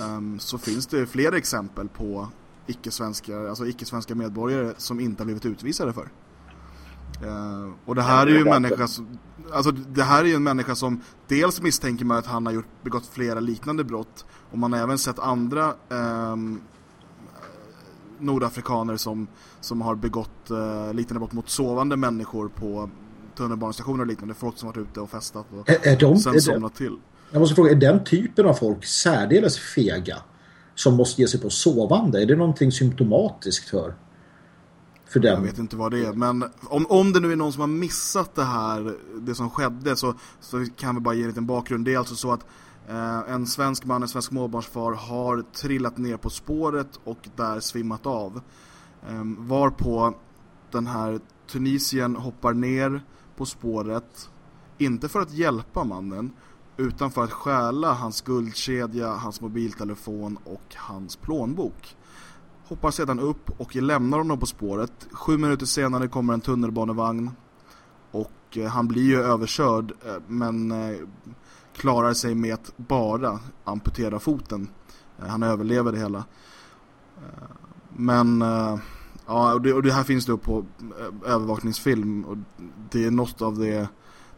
Ehm, så finns det flera exempel på icke-svenska, alltså icke-svenska medborgare som inte har blivit utvisade för. Eh, och det här är ju en människa som, alltså det här är ju en människa som dels misstänker man att han har gjort, begått flera liknande brott och man har även sett andra ehm, nordafrikaner som, som har begått eh, liknande brott mot sovande människor på tunnelbanestationer och liknande. Folk som varit ute och festat och Är, är de, sen somnat till. jag måste fråga, är den typen av folk särdeles fega som måste ge sig på sovande? Är det någonting symptomatiskt för? För Jag vet inte vad det är, men om, om det nu är någon som har missat det här, det som skedde, så, så kan vi bara ge en liten bakgrund. Det är alltså så att eh, en svensk man, en svensk småbarnsfar, har trillat ner på spåret och där svimmat av. Eh, varpå den här Tunisien hoppar ner på spåret, inte för att hjälpa mannen, utan för att stjäla hans guldkedja, hans mobiltelefon och hans plånbok hoppar sedan upp och lämnar honom på spåret. Sju minuter senare kommer en tunnelbanevagn och eh, han blir ju överkörd eh, men eh, klarar sig med att bara amputera foten. Han överlever det hela. Men ja, och det, och det här finns då på övervakningsfilm och det är något av det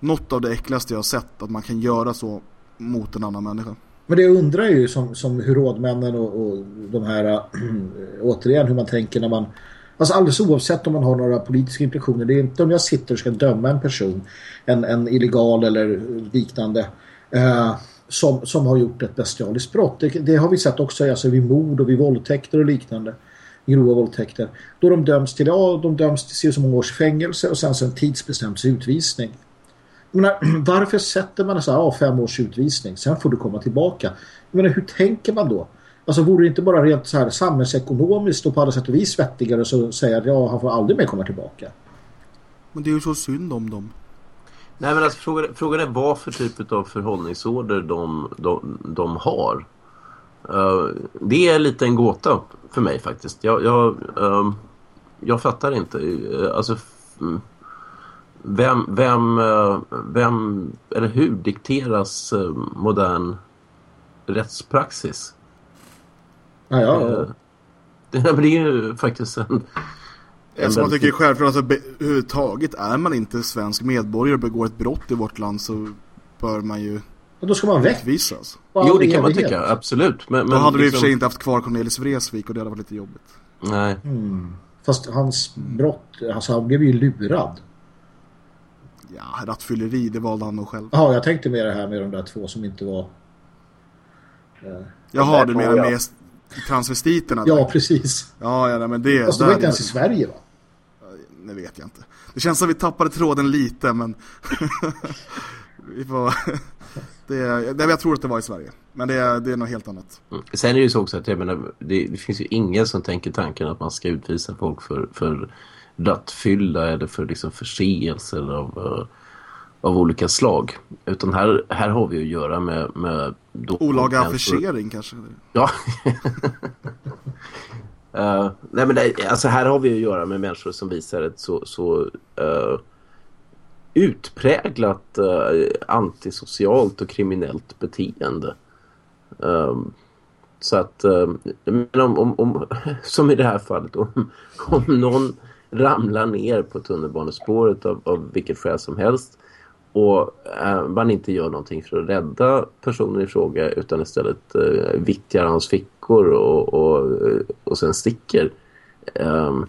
något av det äckligaste jag har sett att man kan göra så mot en annan människa. Men det jag undrar är ju som, som hur rådmännen och, och de här äh, återigen hur man tänker när man alltså alldeles oavsett om man har några politiska implikationer det är inte om jag sitter och ska döma en person en, en illegal eller liknande eh, som, som har gjort ett bestialiskt brott. Det, det har vi sett också alltså, vid mord och vid våldtäkter och liknande grova våldtäkter. Då de döms till, ja, de döms till så många års fängelse och sen så en tidsbestämd utvisning. Menar, varför sätter man så här, ja, fem års utvisning, sen får du komma tillbaka. Jag menar, hur tänker man då? Alltså vore det inte bara rent så här samhällsekonomiskt och på alla sätt och vis vettigare så säga att ja, han får aldrig mer komma tillbaka. Men det är ju så synd om dem. Nej men alltså frågan, frågan är vad för typ av förhållningsorder de, de, de har. Eh, det är lite en gåta för mig faktiskt. Jag, jag, ehm, jag fattar inte. Uh, alltså, mm. Vem, vem, eh, vem eller hur dikteras eh, modern rättspraxis? Ja, ja. Eh, det, är ju faktiskt en... En som man tycker är självklart, alltså, be- överhuvudtaget är man inte svensk medborgare och begår ett brott i vårt land så bör man ju Och då ska man väck. Jo, det kan man tycka, absolut. Men, Då men hade vi i och för liksom- sig inte haft kvar Cornelis Vreeswijk och det hade varit lite jobbigt. Nej. Fast hans brott, alltså han blev ju lurad. Ja, rattfylleri, det valde han nog själv. Ja, jag tänkte mer det här med de där två som inte var... Jaha, där du menar jag. med transvestiterna? Ja, precis. ja, ja men det... Fast det var där- inte ens i Sverige va? Det vet jag inte. Det känns som vi tappade tråden lite, men... vi får... det, är- det, jag tror att det var i Sverige. Men det, är- det är något helt annat. Mm. Sen är det ju så också att jag menar, det, det finns ju ingen som tänker tanken att man ska utvisa folk för, för rattfylla eller för liksom förseelser av, eh, av olika slag. Utan här, här har vi att göra med... med Olaga affischering kanske. Ja. Eh, nej men det, alltså här har vi att göra med människor som visar ett så, så eh, utpräglat eh, antisocialt och kriminellt beteende. Ehm, så att, men om, om, om, som i det här fallet, om, om någon ramlar ner på tunnelbanespåret av, av vilket skäl som helst och eh, man inte gör någonting för att rädda personen i fråga utan istället eh, vittjar hans fickor och, och, eh, och sen sticker. Men,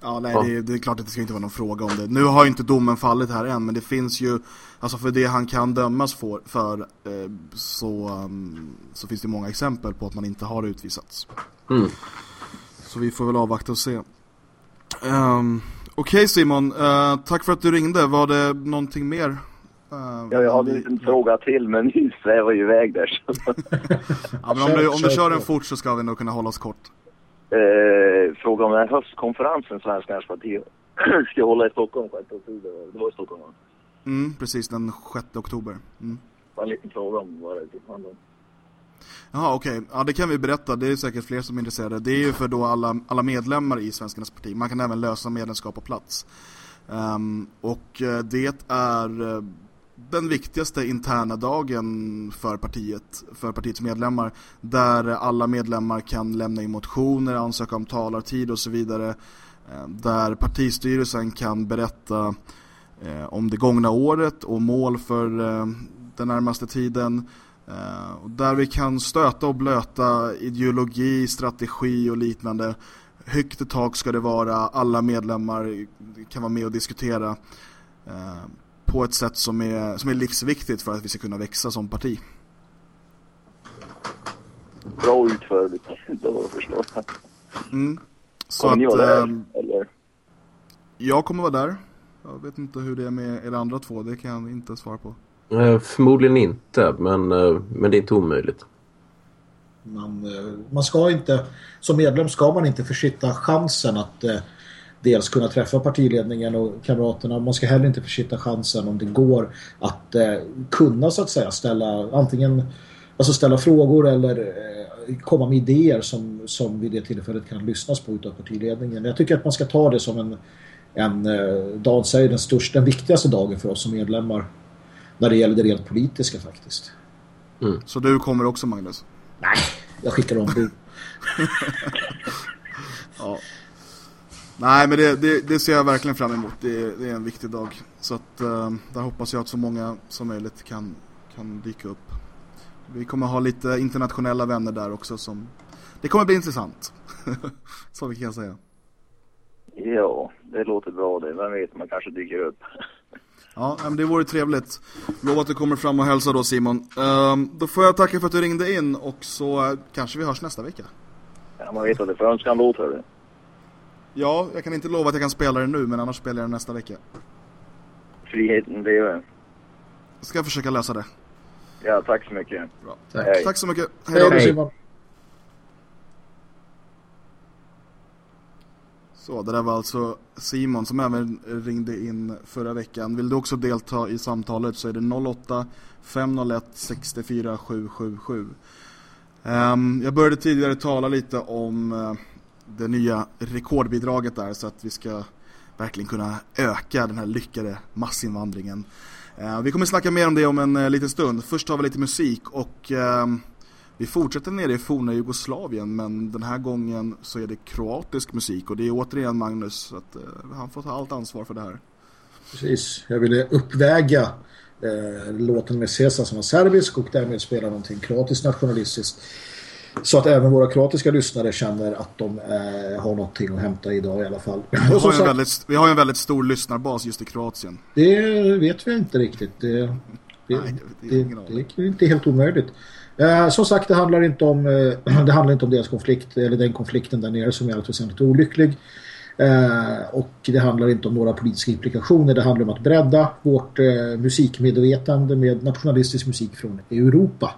Ja, nej, Ja. Det, det är klart att det ska inte vara någon fråga om det. Nu har ju inte domen fallit här än, men det finns ju, alltså för det han kan dömas för, för eh, så, um, så finns det många exempel på att man inte har utvisats. Mm. Så vi får väl avvakta och se. Um, Okej Simon, eh, tack för att du ringde. Var det någonting mer? Eh, Ja, jag hade en liten fråga till men ni svävar ju iväg där. Ja, men om du, om du Kör- den fort så ska vi nog kunna hålla oss kort. eh, fråga om den här höstkonferensen Svenskarnas parti ska hålla i Stockholm 6 oktober. Det var i Stockholm va? Mm, precis, den 6 oktober. Mm. Bara en liten fråga om vad det typ handlar om. Jaha, okej. Ja, det kan vi berätta. Det är säkert fler som är intresserade. Det är ju för då alla, alla medlemmar i Svenskarnas parti. Man kan även lösa medlemskap på plats. Um, och eh, det är eh, den viktigaste interna dagen för partiet, för partiets medlemmar. Där alla medlemmar kan lämna in motioner, ansöka om talartid och så vidare. Ehm, där partistyrelsen kan berätta eh, om det gångna året och mål för eh, den närmaste tiden. Eh, och där vi kan stöta och blöta ideologi, strategi och liknande. Högt i tak ska det vara, alla medlemmar kan vara med och diskutera eh, på ett sätt som är, som är livsviktigt för att vi ska kunna växa som parti. Bra utförligt. Då förstår jag. Mm. Så Kommer ni vara där? ehm, Eller? jag kommer vara där. Jag vet inte hur det är med er andra två, det kan jag inte svara på eh, förmodligen inte, men, eh, men det är inte omöjligt. Man, eh, man ska inte, som medlem ska man inte försitta chansen att eh, dels kunna träffa partiledningen och kamraterna. Man ska heller inte försitta chansen om det går att eh, kunna så att säga ställa antingen alltså ställa frågor eller eh, komma med idéer som, som vid det tillfället kan lyssnas på utav partiledningen. Jag tycker att man ska ta det som en, en eh, dag säger den största, den viktigaste dagen för oss som medlemmar när det gäller det rent politiska faktiskt. Så du kommer också Magnus? Jag skickar ombud. Ja. Nej men det, det, det ser jag verkligen fram emot. Det, är- det är en viktig dag. Så att eh, där hoppas jag att så många som möjligt kan, kan dyka upp. Vi kommer ha lite internationella vänner där också som... Det kommer bli intressant. så vi kan säga. Ja, det låter bra det. Vem vet, man kanske dyker upp. Ja, men det vore trevligt. Lova att du kommer fram och hälsa då Simon. Ehm, då får jag tacka för att du ringde in och så eh, kanske vi hörs nästa vecka. Ja, man vet vad det är för önskan låt hörru. Ja, jag kan inte lova att jag kan spela den nu men annars spelar jag den nästa vecka. Friheten lever. Jag ska försöka lösa det. Ja, tack så mycket. Bra. Tack. Hej. Tack så mycket. Hej Hej då. då Hej. Så, det där var alltså Simon som även ringde in förra veckan. Vill du också delta i samtalet så är det 08 501 64 777. Um, jag började tidigare tala lite om uh, det nya rekordbidraget där så att vi ska verkligen kunna öka den här lyckade massinvandringen. Uh, vi kommer snacka mer om det om en uh, liten stund. Först har vi lite musik och ehm, vi fortsätter nere i forna Jugoslavien men den här gången så är det kroatisk musik och det är återigen Magnus att eh, han får ta allt ansvar för det här. Precis. Jag ville uppväga eh, låten med Cesar som var serbisk och därmed spela någonting kroatiskt nationalistiskt. Så att även våra kroatiska lyssnare känner att de eh, har någonting att hämta idag i alla fall. Vi har, sagt, väldigt, vi har en väldigt stor lyssnarbas just i Kroatien. det vet vi inte riktigt. Det, det, Nej, det- det det är inte helt omöjligt. Eh, som sagt, det handlar inte om eh, det handlar inte om deras konflikt eller den konflikten där nere som är allt väsentligt olycklig. Eh, och det handlar inte om några politiska implikationer. Det handlar om att bredda vårt eh, musikmedvetande med nationalistisk musik från Europa.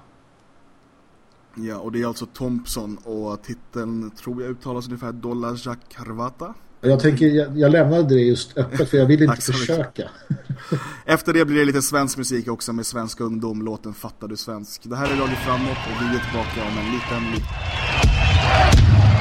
Ja, och det är alltså Thompson och titeln tror jag uttalas ungefär Dolla Jack Carvata. Jag, tänker, jag, jag lämnade det just öppet för jag vill inte försöka. Efter det blir det lite svensk musik också med svensk ungdom, låten Fattar du svensk. Det här är Radio Framåt och vi är tillbaka om en liten, liten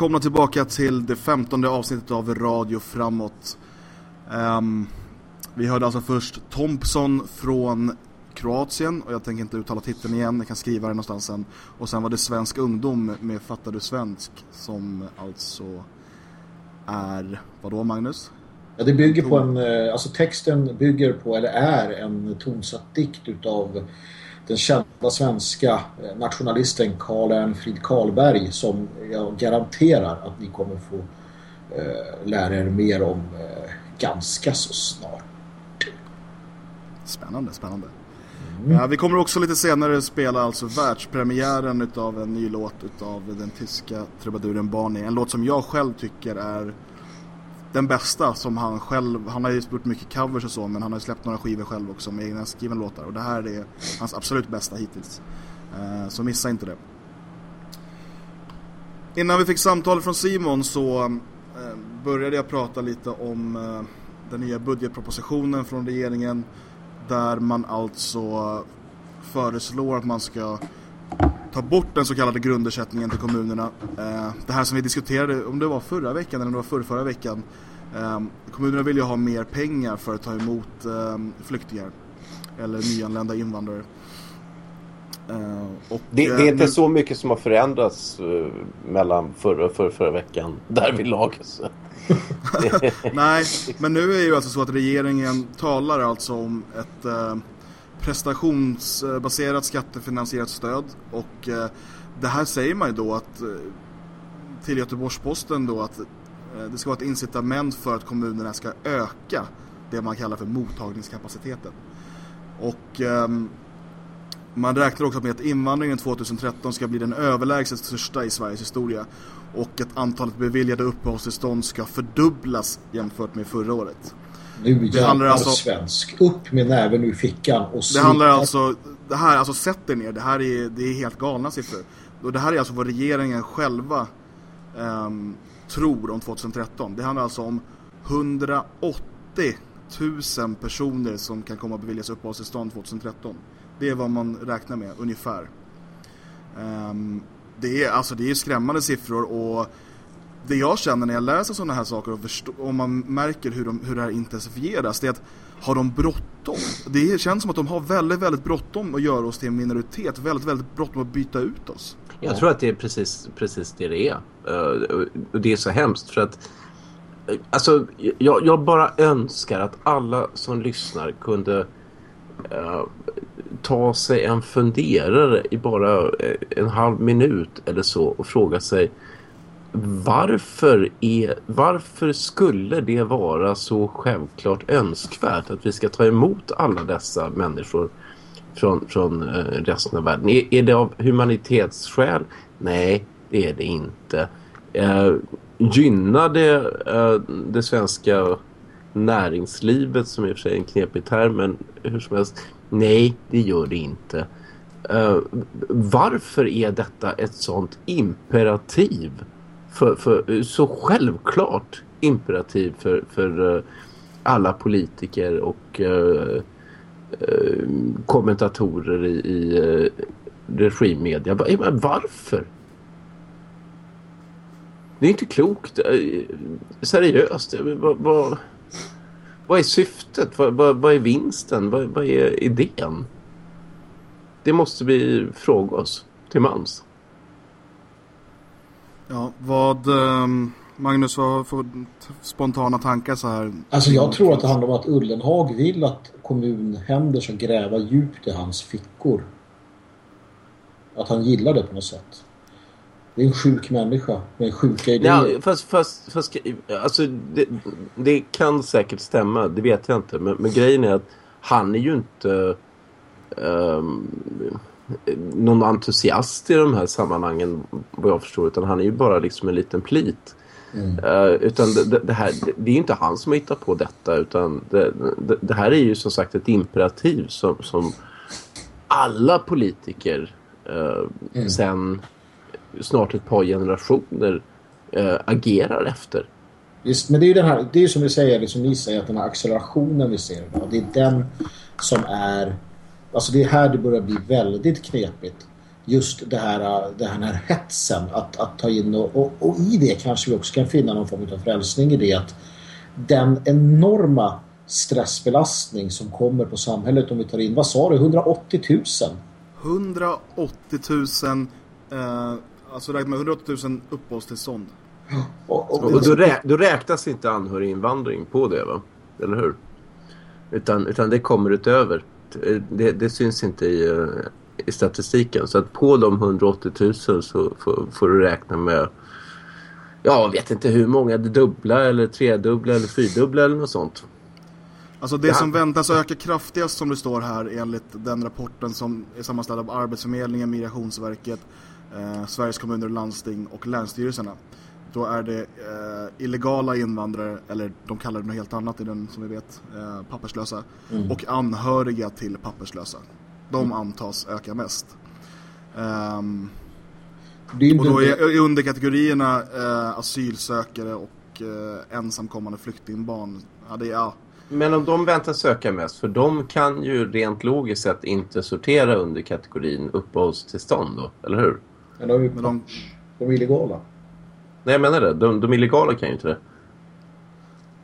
Välkomna tillbaka till det femtonde avsnittet av Radio Framåt. Ehm, vi hörde alltså först Thompson från Kroatien och jag tänker inte uttala titeln igen, jag kan skriva det någonstans sen. Och sen var det Svensk Ungdom med Fattar du Svensk som alltså är, vadå Magnus? Ja, det bygger på en, eh, alltså texten bygger på, eller är en tonsatt dikt utav den kända svenska nationalisten Karl Ernfrid Karlberg som jag garanterar att ni kommer få eh, lära er mer om eh, ganska så snart. Spännande, spännande. Ja, vi kommer också lite senare spela alltså världspremiären utav en ny låt utav den tyska trubaduren Barney. En låt som jag själv tycker är den bästa som han själv, han har ju gjort mycket covers och så men han har släppt några skivor själv också med egna skriven låtar och det här är hans absolut bästa hittills. Eh, så missa inte det. Innan vi fick samtal från Simon så eh, började jag prata lite om eh, den nya budgetpropositionen från regeringen där man alltså föreslår att man ska ta bort den så kallade grundersättningen till kommunerna. Det här som vi diskuterade, om det var förra veckan eller om det var förra, förra veckan. Kommunerna vill ju ha mer pengar för att ta emot flyktingar eller nyanlända invandrare. Eh, och, Det, eh, det är inte nu- så mycket som har förändrats eh, mellan förra och förra, förra veckan där vid lag. Nej, men nu är ju alltså så att regeringen talar alltså om ett eh, prestationsbaserat skattefinansierat stöd och eh, det här säger man ju då att eh, till Göteborgs-Posten då att eh, det ska vara ett incitament för att kommunerna ska öka det man kallar för mottagningskapaciteten. Och ehm, man räknar också med att invandringen 2013 ska bli den överlägset största i Sveriges historia och att antalet beviljade uppehållstillstånd ska fördubblas jämfört med förra året. Nu Det handlar alltså- svensk. Upp med näven ur fickan och Det handlar alltså, det här, alltså sätt er ner, det här är, det är helt galna siffror. Och det här är alltså vad regeringen själva ehm, tror om 2013. Det handlar alltså om 180 000 personer som kan komma att beviljas uppehållstillstånd 2013. Det är vad man räknar med ungefär. Um, det är alltså det är skrämmande siffror och det jag känner när jag läser sådana här saker och, förstå, och man märker hur, de, hur det här intensifieras det är att har de bråttom? Det känns som att de har väldigt, väldigt bråttom att göra oss till en minoritet. Väldigt, väldigt bråttom att byta ut oss. Jag tror att det är precis, precis det det är. Eh, och det är så hemskt för att eh, Alltså, jag, jag bara önskar att alla som lyssnar kunde eh, ta sig en funderare i bara eh, en halv minut eller så och fråga sig varför, är, varför skulle det vara så självklart önskvärt att vi ska ta emot alla dessa människor från, från eh, resten av världen? Är, är det av humanitetsskäl? Nej, det är det inte. Eh, gynnar det eh, det svenska näringslivet som i och för sig är en knepig term men hur som helst, nej det gör det inte. Uh, varför är detta ett sånt imperativ? För, för, eh, så självklart imperativ för, för uh, alla politiker och uh, kommentatorer i, i regimmedia. Varför? Det är inte klokt. Seriöst. Vad, vad, är syftet? Vad, vad, vad är vinsten? Vad, vad är idén? Det måste vi fråga oss till mans. Ja, vad... ehm, Magnus, vad för spontana tankar så här? Alltså jag tror att det handlar om att Ullenhag vill att kommunhänder ska gräva djupt i hans fickor. Att han gillar det på något sätt. Det är en sjuk människa med sjuka idéer. Ja, fast, fast, fast alltså, det, det kan säkert stämma, det vet jag inte. Men, men grejen är att han är ju inte ehm, någon entusiast i de här sammanhangen vad jag förstår. Utan han är ju bara liksom en liten plit. Eh, utan det, det, här, det, är inte han som har hittat på detta utan det, det, här är ju som sagt ett imperativ som, som alla politiker eh, sen snart ett par generationer eh, agerar efter. Visst, men det är ju den här, det är som vi säger, det som ni säger, att den här accelerationen vi ser idag, det är den som är, alltså det är här det börjar bli väldigt knepigt. Just det här, det här, den här hetsen att, att ta in och, och, och i det kanske vi också kan finna någon form av frälsning i det att den enorma stressbelastning som kommer på samhället om vi tar in, vad sa du, 180 000? 180 000... Eh, alltså räkna med 180 000 uppehållstillstånd. Och, och, Och då, rä, då räknas inte anhöriginvandring på det va? Eller hur? Utan, utan det kommer utöver. Det, det syns inte i, eh, i statistiken. Så att på de 180 000 så får, får du räkna med Ja, jag vet inte hur många, det dubbla eller tredubbla eller fyrdubbla eller något sånt. Alltså det som väntas öka kraftigast som det står här enligt den rapporten som är sammanställd av Arbetsförmedlingen, Migrationsverket, eh, Sveriges kommuner och landsting och länsstyrelserna. Då är det eh, illegala invandrare, eller de kallar det något helt annat i den som vi vet, eh, papperslösa, och anhöriga till papperslösa. De antas öka mest. Ju och då är, är under kategorierna eh, asylsökare och eh, ensamkommande flyktingbarn. Ja, det är, ja. Men om de väntas söka mest, för de kan ju rent logiskt sett inte sortera under kategorin uppehållstillstånd då, eller hur? Men de, är ju- Men de, de är illegala. Nej, jag menar det. De, de illegala kan ju inte det.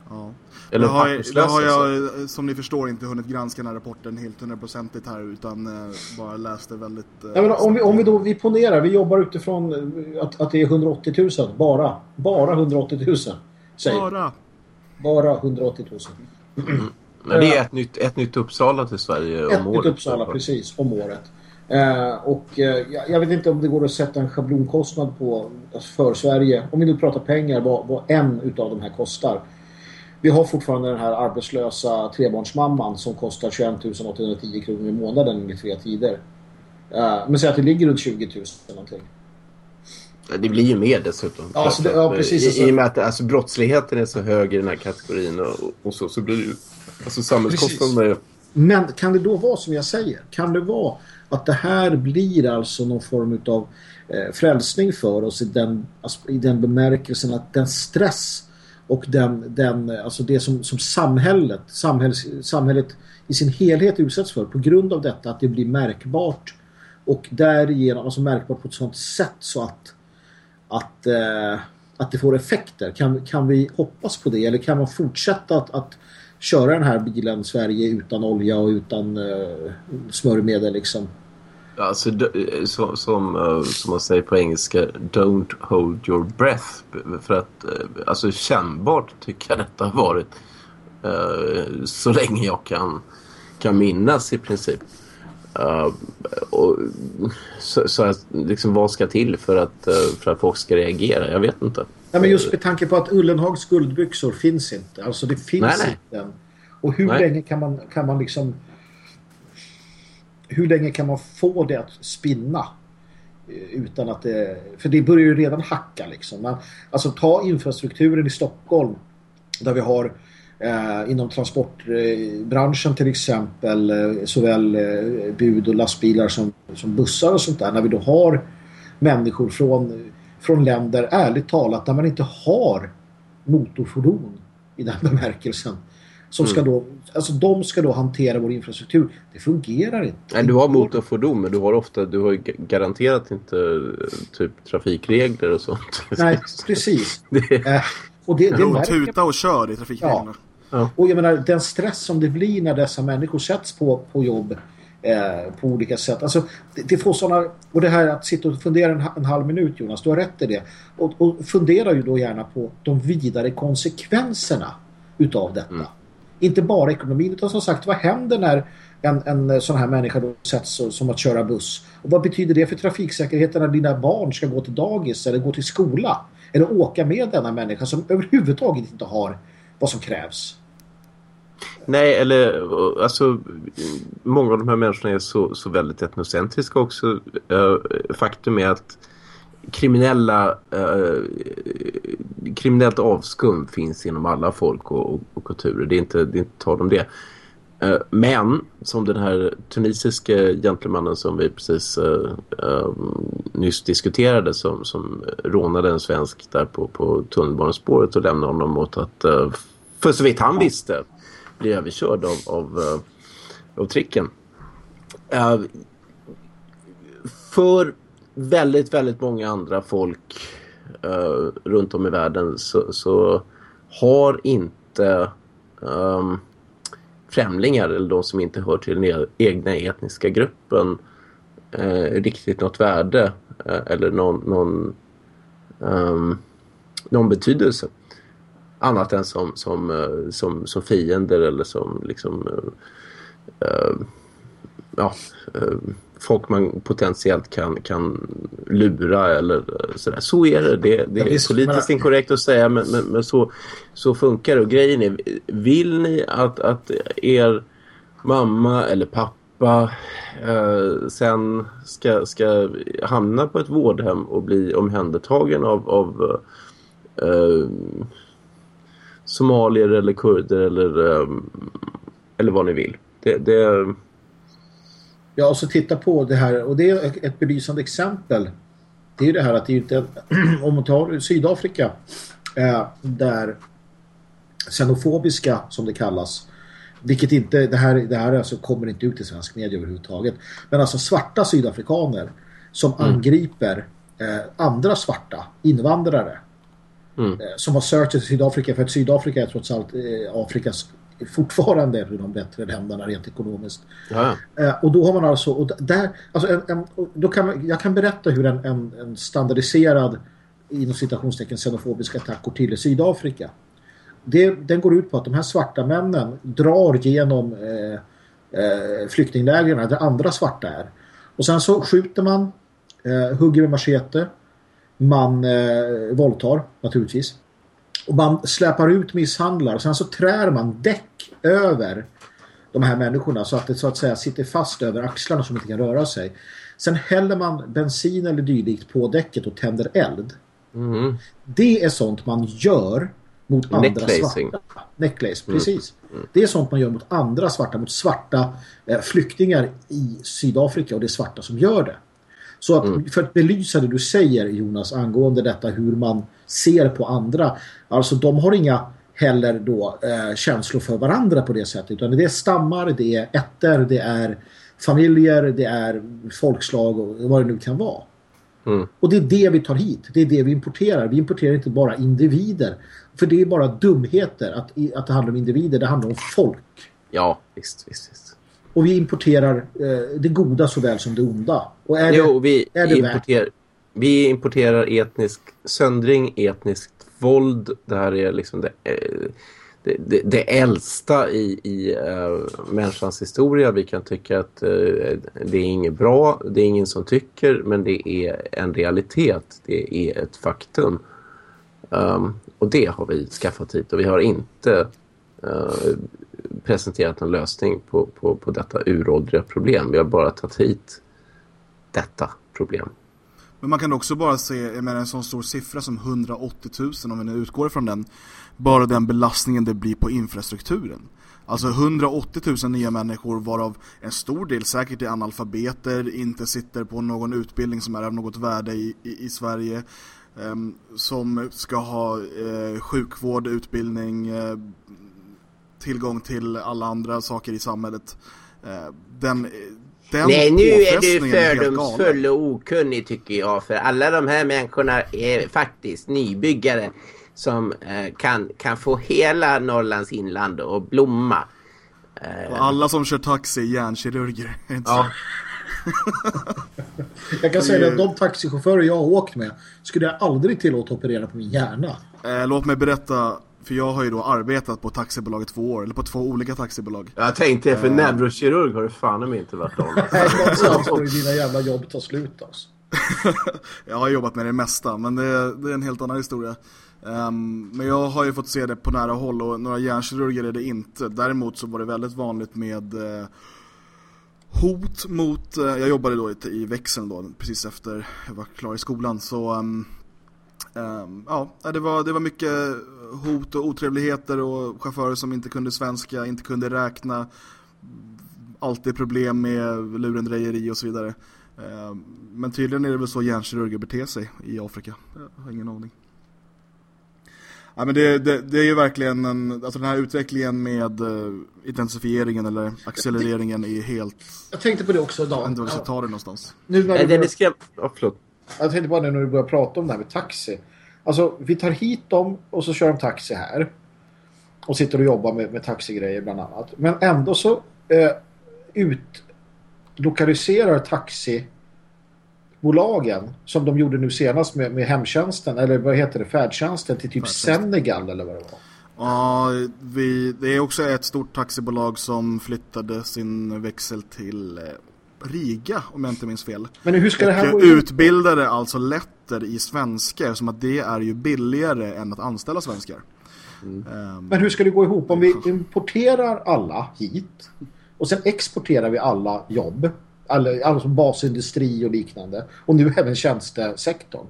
ja. Eller det, har, det har jag, eh, som ni förstår, inte hunnit granska den här rapporten helt hundraprocentigt här, utan eh, bara läste väldigt... Eh, Jag menar, om, vi, om vi då vi ponerar, vi jobbar utifrån eh, att, att det är 180 000, bara. Bara 180 000. Säg. Bara, bara. 180 000. Men det är ett nytt, ett nytt Uppsala till Sverige om Ett nytt året. Uppsala, precis, om året. Eh, och eh, jag, vet inte om det går att sätta en schablonkostnad på alltså för Sverige. Om vi nu pratar pengar, vad, vad en utav de här kostar. Vi har fortfarande den här arbetslösa trebarnsmamman som kostar 21 810 kronor i månaden enligt fria tider. Eh, men säg att det ligger runt 20 000 någonting. Det blir ju mer dessutom. Ja, alltså det- ja, precis, I, alltså- I och med att alltså, brottsligheten är så hög i den här kategorin och, och så, så blir det ju... Alltså samhällskostnaderna är... Men kan det då vara som jag säger? Kan det vara att det här blir alltså någon form av eh, frälsning för oss i den, alltså, i den bemärkelsen att den stress och den, den, eh, alltså det som, som samhället, samhälls, samhället i sin helhet utsätts för på grund av detta att det blir märkbart och därigenom alltså märkbart på ett sådant sätt så att att, eh, att det får effekter. Kan, kan vi hoppas på det eller kan man fortsätta att, att köra den här bilen Sverige utan olja och utan uh, smörjmedel liksom? Alltså, eh, så, som, eh, som man säger på engelska, don't hold your breath. För att, alltså kännbart tycker jag detta har varit uh, så länge jag kan, kan minnas i princip. Uh, och, så, så att, liksom, vad ska till för att, för att folk ska reagera? Jag vet inte. Ja, men just med tanke på att Ullenhags guldbyxor finns inte. Alltså det finns Nej, nej. inte än. Och hur Nej. länge kan man, kan man liksom hur länge kan man få det att spinna eh, utan att det, för det börjar ju redan hacka liksom. Man, alltså ta infrastrukturen i Stockholm där vi har eh, inom transportbranschen till exempel eh, såväl eh, bud och lastbilar som, som bussar och sånt där när vi då har människor från, från länder ärligt talat där man inte har motorfordon i den bemärkelsen som ska då, alltså de ska då hantera vår infrastruktur. Det fungerar inte. Nej, du har motorfordon men du har ofta, du har garanterat inte eh, typ trafikregler och sånt. Nej, precis. Det, Eh, och det, det Jo, märker tuta och kör i trafikreglerna. Och jag menar, den stress som det blir när dessa människor sätts på, på jobb eh, på olika sätt. Alltså, det, det får sådana... Och det här att sitta och fundera en, en halv minut, Jonas, du har rätt i det. Och, och fundera ju då gärna på de vidare konsekvenserna utav detta. Inte bara ekonomin, utan som sagt, vad händer när en, en sån här människa då sätts som att köra buss? Och vad betyder det för trafiksäkerheten när dina barn ska gå till dagis eller gå till skola? Eller åka med denna människa som överhuvudtaget inte har vad som krävs? Nej, eller alltså många av de här människorna är så, så väldigt etnocentriska också. Eh, faktum är att kriminella eh, kriminellt avskum finns inom alla folk och, och, och kulturer. Det är inte, det är inte tal om det. Eh, men som den här tunisiske gentlemannen som vi precis eh, eh, nyss diskuterade som, som rånade en svensk där på, på tunnelbanespåret och lämnade honom åt att eh, för så vitt han visste bli överkörd av, av, eh, av tricken. Uh, för väldigt, väldigt många andra folk uh, runt om i världen så, så har inte um, främlingar eller de som inte hör till den e-, egna etniska gruppen uh, riktigt något värde eller någon, någon, um, någon betydelse annat än som, som, eh, som, som fiender eller som liksom eh, eh, ja, eh, folk man potentiellt kan, kan lura eller sådär. Så är det. Det, det är politiskt men- inkorrekt att säga men, men, men så, så funkar det. Och grejen är, vill ni att, att er mamma eller pappa eh, sen ska, ska hamna på ett vårdhem och bli omhändertagen av, av eh, somalier eller kurder eller, eh, eller vad ni vill. Det, det, Ja, och så titta på det här. Och det är ett- belysande exempel. Det är ju det här att det är inte... Om man tar Sydafrika eh, där xenofobiska, som det kallas, vilket inte, det här, det här alltså kommer inte ut i svensk media överhuvudtaget. Men alltså svarta sydafrikaner som angriper eh, andra svarta invandrare Mm. eh, som har sökt sig till Sydafrika för att Sydafrika är trots allt eh, Afrikas fortfarande av de bättre länderna rent ekonomiskt. ja, Eh, och då har man alltså, och där, alltså en, en, då kan man, jag kan berätta hur en, en, en standardiserad inom citationstecken xenofobisk attack går till i Sydafrika. Det, den går ut på att de här svarta männen drar genom eh, eh, flyktinglägren där andra svarta är. Och sen så skjuter man, eh, hugger med machete, man eh, våldtar naturligtvis. Och man släpar ut misshandlar sen så trär man däck över de här människorna så att det så att säga sitter fast över axlarna som inte kan röra sig. Sen häller man bensin eller dylikt på däcket och tänder eld. mm, Det är sånt man gör mot andra Necklacing. svarta. Necklace, precis. Det är sånt man gör mot andra svarta, mot svarta eh, flyktingar i Sydafrika och det är svarta som gör det. Så att, för att belysa det du säger Jonas angående detta hur man ser på andra. Alltså de har inga heller då eh, känslor för varandra på det sättet. Utan det är stammar, det är ätter, det är familjer, det är folkslag och vad det nu kan vara. Och det är det vi tar hit. Det är det vi importerar. Vi importerar inte bara individer. För det är bara dumheter att, att det handlar om individer. Det handlar om folk. Ja, visst, visst, visst. Och vi importerar eh, det goda såväl som det onda. Och är det, Jo, vi, är det värt? importerar, vi importerar etnisk söndring, etniskt våld. Det här är liksom det, eh, det, det, det äldsta i, i uh, människans historia. Vi kan tycka att eh, det är inget bra, det är ingen som tycker, men det är en realitet. Det är ett faktum. Um, och det har vi skaffat hit och vi har inte eh, presenterat en lösning på, på, på detta uråldriga problem. Vi har bara tagit hit detta problem. Men man kan också bara se, jag menar en sån stor siffra som 180 000 om vi nu utgår från den, bara den belastningen det blir på infrastrukturen. Alltså 180 000 nya människor varav en stor del säkert är analfabeter, inte sitter på någon utbildning som är av något värde i, i, i Sverige. ehm, som ska ha eh, sjukvård, utbildning, eh, tillgång till alla andra saker i samhället. Eh, den, den Nej, nu är du fördomsfull och okunnig tycker jag. För alla de här människorna är faktiskt nybyggare som eh, kan, kan få hela Norrlands inland att blomma. Eh, Och alla som kör taxi är hjärnkirurger. Ja. Jag kan säga att de taxichaufförer jag har åkt med skulle jag aldrig tillåta operera på min hjärna. Låt mig berätta, för jag har ju då arbetat på taxibolag i två år, eller på två olika taxibolag. Jag tänkte, för neurokirurg har det fan inte varit om. Nej, någonstans dina jävla jobb ta slut alltså. Jag har jobbat med det mesta, men det, det är en helt annan historia. Ehm, men jag har ju fått se det på nära håll och några hjärnkirurger är det inte. Däremot så var det väldigt vanligt med eh, hot mot, eh, jag jobbade då i, i växeln då, precis efter jag var klar i skolan. Så ehm, ja, det var, det var mycket hot och otrevligheter och chaufförer som inte kunde svenska, inte kunde räkna. Alltid problem med lurendrejeri och så vidare. Ehm, Men tydligen är det väl så hjärnkirurger beter sig i Afrika. Jag har ingen aning. Ja, men det, det, det är ju verkligen en, alltså den här utvecklingen med eh, intensifieringen eller accelereringen är helt, Jag tänkte på det också jag vet idag. inte var vi ska ta det någonstans. Nu när det börjar, är skräm... Ja, förlåt. Jag tänkte bara nu när du börjar prata om det här med taxi. Alltså, vi tar hit dem och så kör de taxi här. Och sitter och jobbar med, med taxigrejer bland annat. Men ändå så eh, utlokaliserar taxibolagen som de gjorde nu senast med, med hemtjänsten eller vad heter det, färdtjänsten till typ. Senegal eller vad det var. Ja, vi, det är också ett stort taxibolag som flyttade sin växel till eh, Riga, om jag inte minns fel. Men hur ska det här och gå utbildade alltså letter i svenska, som att det är ju billigare än att anställa svenskar. Ehm, Men hur ska det gå ihop om vi importerar alla hit och sen exporterar vi alla jobb, alla, alla som basindustri och liknande och nu även tjänstesektorn.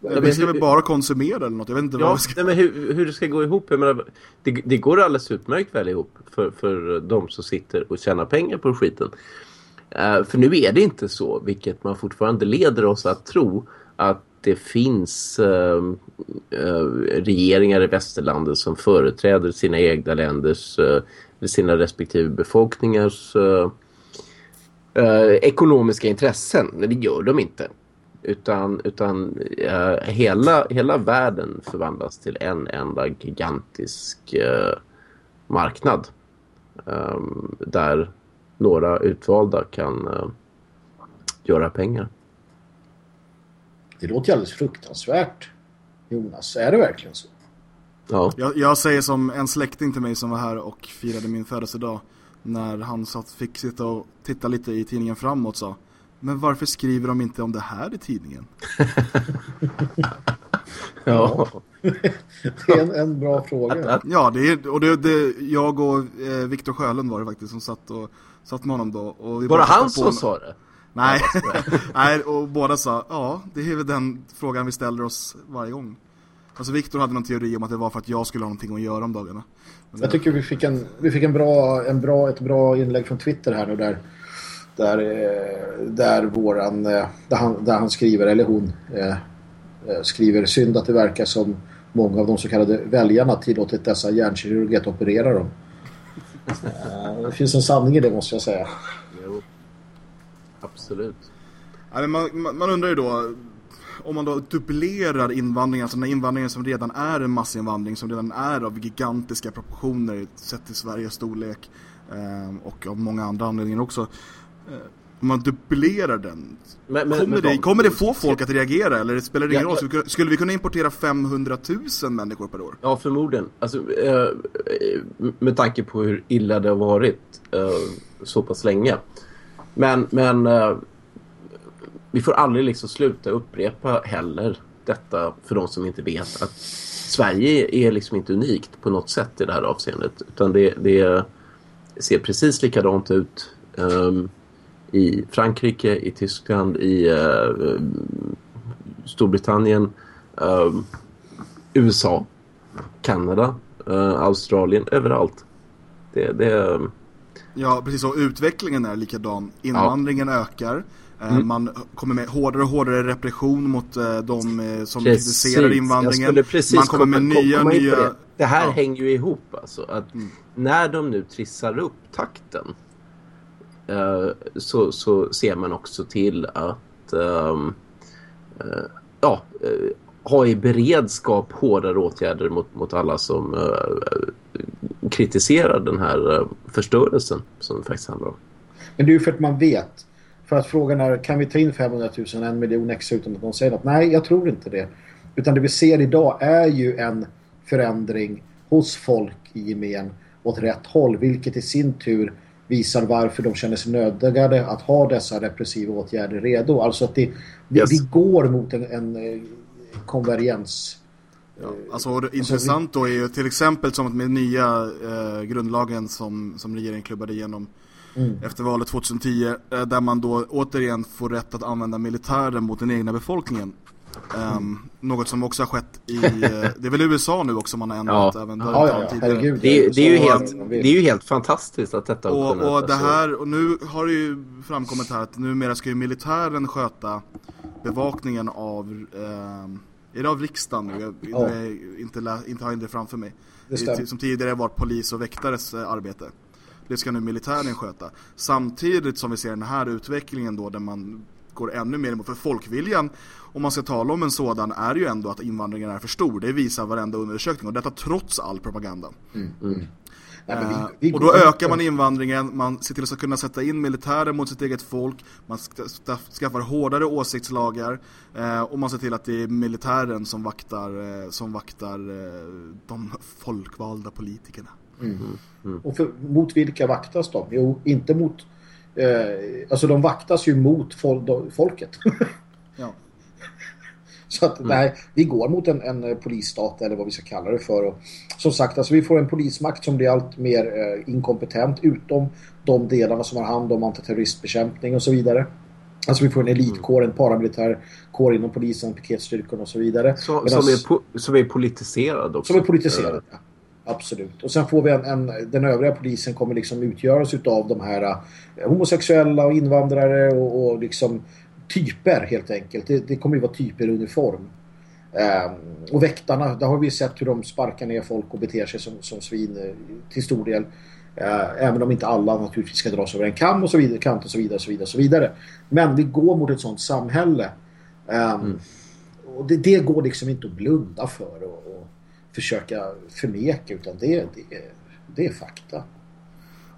Ja, vi ska väl bara konsumera eller något, jag vet inte vad Ja, vi ska... nej, men hur, hur det ska gå ihop. Jag menar, det, det går alldeles utmärkt väl ihop för, för de som sitter och tjänar pengar på skiten. Eh, för nu är det inte så, vilket man fortfarande leder oss att tro, att det finns eh, eh, regeringar i västerlandet som företräder sina egna länders, eh, sina respektive befolkningars ekonomiska intressen. Men det gör de inte. Utan, utan eh, hela, hela världen förvandlas till en enda gigantisk eh, marknad. ehm, där några utvalda kan eh, göra pengar. Det låter ju alldeles fruktansvärt. Jonas, är det verkligen så? Ja. Jag, jag säger som en släkting till mig som var här och firade min födelsedag när han satt, fick sitta och titta lite i tidningen framåt sa Men varför skriver de inte om det här i tidningen? ja. Det är en, en bra fråga. Ja, det är, och det, det, jag och eh, Viktor Sjölund var det faktiskt som satt, och, satt med honom då. Och vi Bara bara han som sa det? Nej. Nej, och båda sa ja, det är väl den frågan vi ställer oss varje gång. Alltså Viktor hade någon teori om att det var för att jag skulle ha någonting att göra om dagarna. Men Jag tycker vi fick, en, vi fick en bra, en bra, ett bra inlägg från Twitter här nu där, där, eh, där, våran, eh, där, han, där han skriver, eller hon eh, skriver synd att det verkar som många av de så kallade väljarna tillåtit dessa hjärnkirurger att operera dem. Det finns en sanning i det måste jag säga. Jo. Absolut. Ja, man, man, man undrar ju då, om man då dubblerar invandringen, alltså den här invandringen som redan är en massinvandring, som redan är av gigantiska proportioner sett till Sveriges storlek eh, och av många andra anledningar också. Eh, om man dubblerar den, Men- men- kommer, men det, de- kommer det få folk att reagera eller spelar det ingen Ja, roll? Skulle, vi kunna importera 500 000 människor per år? Ja, förmodligen. Alltså, eh, med tanke på hur illa det har varit eh, så pass länge. Men, men eh, vi får aldrig liksom sluta upprepa heller detta för de som inte vet att Sverige är liksom inte unikt på något sätt i det här avseendet. Utan det, det ser precis likadant ut ehm, i Frankrike, i Tyskland, i eh, Storbritannien, ehm, USA, Kanada, eh, Australien, överallt. Det, det, Ja, precis så. Utvecklingen är likadan. Invandringen ökar. Eh, Mm. Man kommer med hårdare och hårdare repression mot eh, de eh, som Precis. kritiserar invandringen. Man kommer med komma- komma nya, på nya... Det, det här Ja. Mm. hänger ju ihop alltså. Att När de nu trissar upp takten eh, Eh, så, så ser man också till att ehm, eh, ja, eh, ha i beredskap hårdare åtgärder mot, mot alla som kritiserar den här förstörelsen som det faktiskt handlar om. Men det är ju för att man vet. För att frågan är, kan vi ta in 500 000, en miljon extra utan att någon säger något? Nej, jag tror inte det. Utan det vi ser idag är ju en förändring hos folk i gemen åt rätt håll. Vilket i sin tur visar varför de känner sig nödgade att ha dessa repressiva åtgärder redo. Alltså att det, Yes. vi går mot en, en eh, konvergens. Ja, alltså, och det intressant då är ju till exempel som att med nya eh, grundlagen som, som regeringen klubbade igenom Mm. efter valet 2010 eh, där man då återigen får rätt att använda militären mot den egna befolkningen. Ehm, något som också har skett i, eh, det är väl USA nu också man har ändrat Ja. även där ja, ja, herregud. Det, är- det, är ju helt, det är ju helt fantastiskt att detta har Och, och det alltså- här, och nu har det ju framkommit här att numera ska ju militären sköta bevakningen av, eh, är det av riksdagen nu? Jag, Ja. jag inte, lä, inte har det framför mig. Det. Det, som tidigare var polis och väktares eh, arbete. Det ska nu militären sköta. Samtidigt som vi ser den här utvecklingen då där man går ännu mer emot, för folkviljan om man ska tala om en sådan är ju ändå att invandringen är för stor. Det visar varenda undersökning och detta trots all propaganda. Nej, men vi- Eh, vi och då ökar man invandringen, man ser till att kunna sätta in militären mot sitt eget folk, man ska- ska- skaffar hårdare åsiktslagar eh, och man ser till att det är militären som vaktar, eh, som vaktar eh, de folkvalda politikerna. Och för, mot vilka vaktas de? Jo, inte mot... Eh, alltså de vaktas ju mot fol folket. Ja. Så att nej, vi går mot en, en eh, polisstat eller vad vi ska kalla det för. Och, som sagt, alltså vi får en polismakt som blir allt mer eh, inkompetent utom de delarna som har hand om antiterroristbekämpning och så vidare. Alltså vi får en elitkår, en paramilitär kår inom polisen, piketstyrkan och så vidare. Så, Medan- som, är po- som är politiserad också. som är politiserad, ja. Absolut. Och sen får vi en, en, den övriga polisen kommer liksom utgöras utav de här eh, homosexuella och invandrare och, och liksom typer helt enkelt. Det, det kommer ju vara typer i uniform. Ehm, och väktarna, där har vi sett hur de sparkar ner folk och beter sig som, som svin eh, till stor del. Eh, även om inte alla naturligtvis ska dras över en kam och så vidare, kant och så vidare, så vidare, så vidare. Men vi går mot ett sånt samhälle. Ehm, Och det, det går liksom inte att blunda för och, och försöka förneka utan det, det, det är fakta.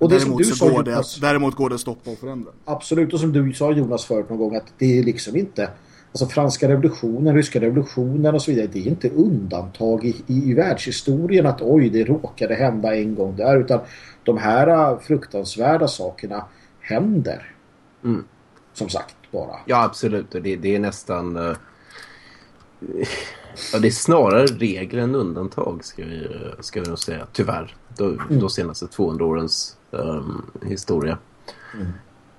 Och det som däremot, du så sa går det, Jonas, däremot går det att stoppa och förändra. absolut och som du sa Jonas förut någon gång att det är liksom inte alltså franska revolutionen, ryska revolutionen och så vidare det är inte undantag i, i, i världshistorien att oj det råkade hända en gång där utan de här äh, fruktansvärda sakerna händer. Mm. Som sagt bara. Ja, absolut. Det, det är nästan... eh, ja, det är snarare regel än undantag, ska vi, eh, ska vi nog säga. Tyvärr. De, de senaste 200 årens ehm, historia.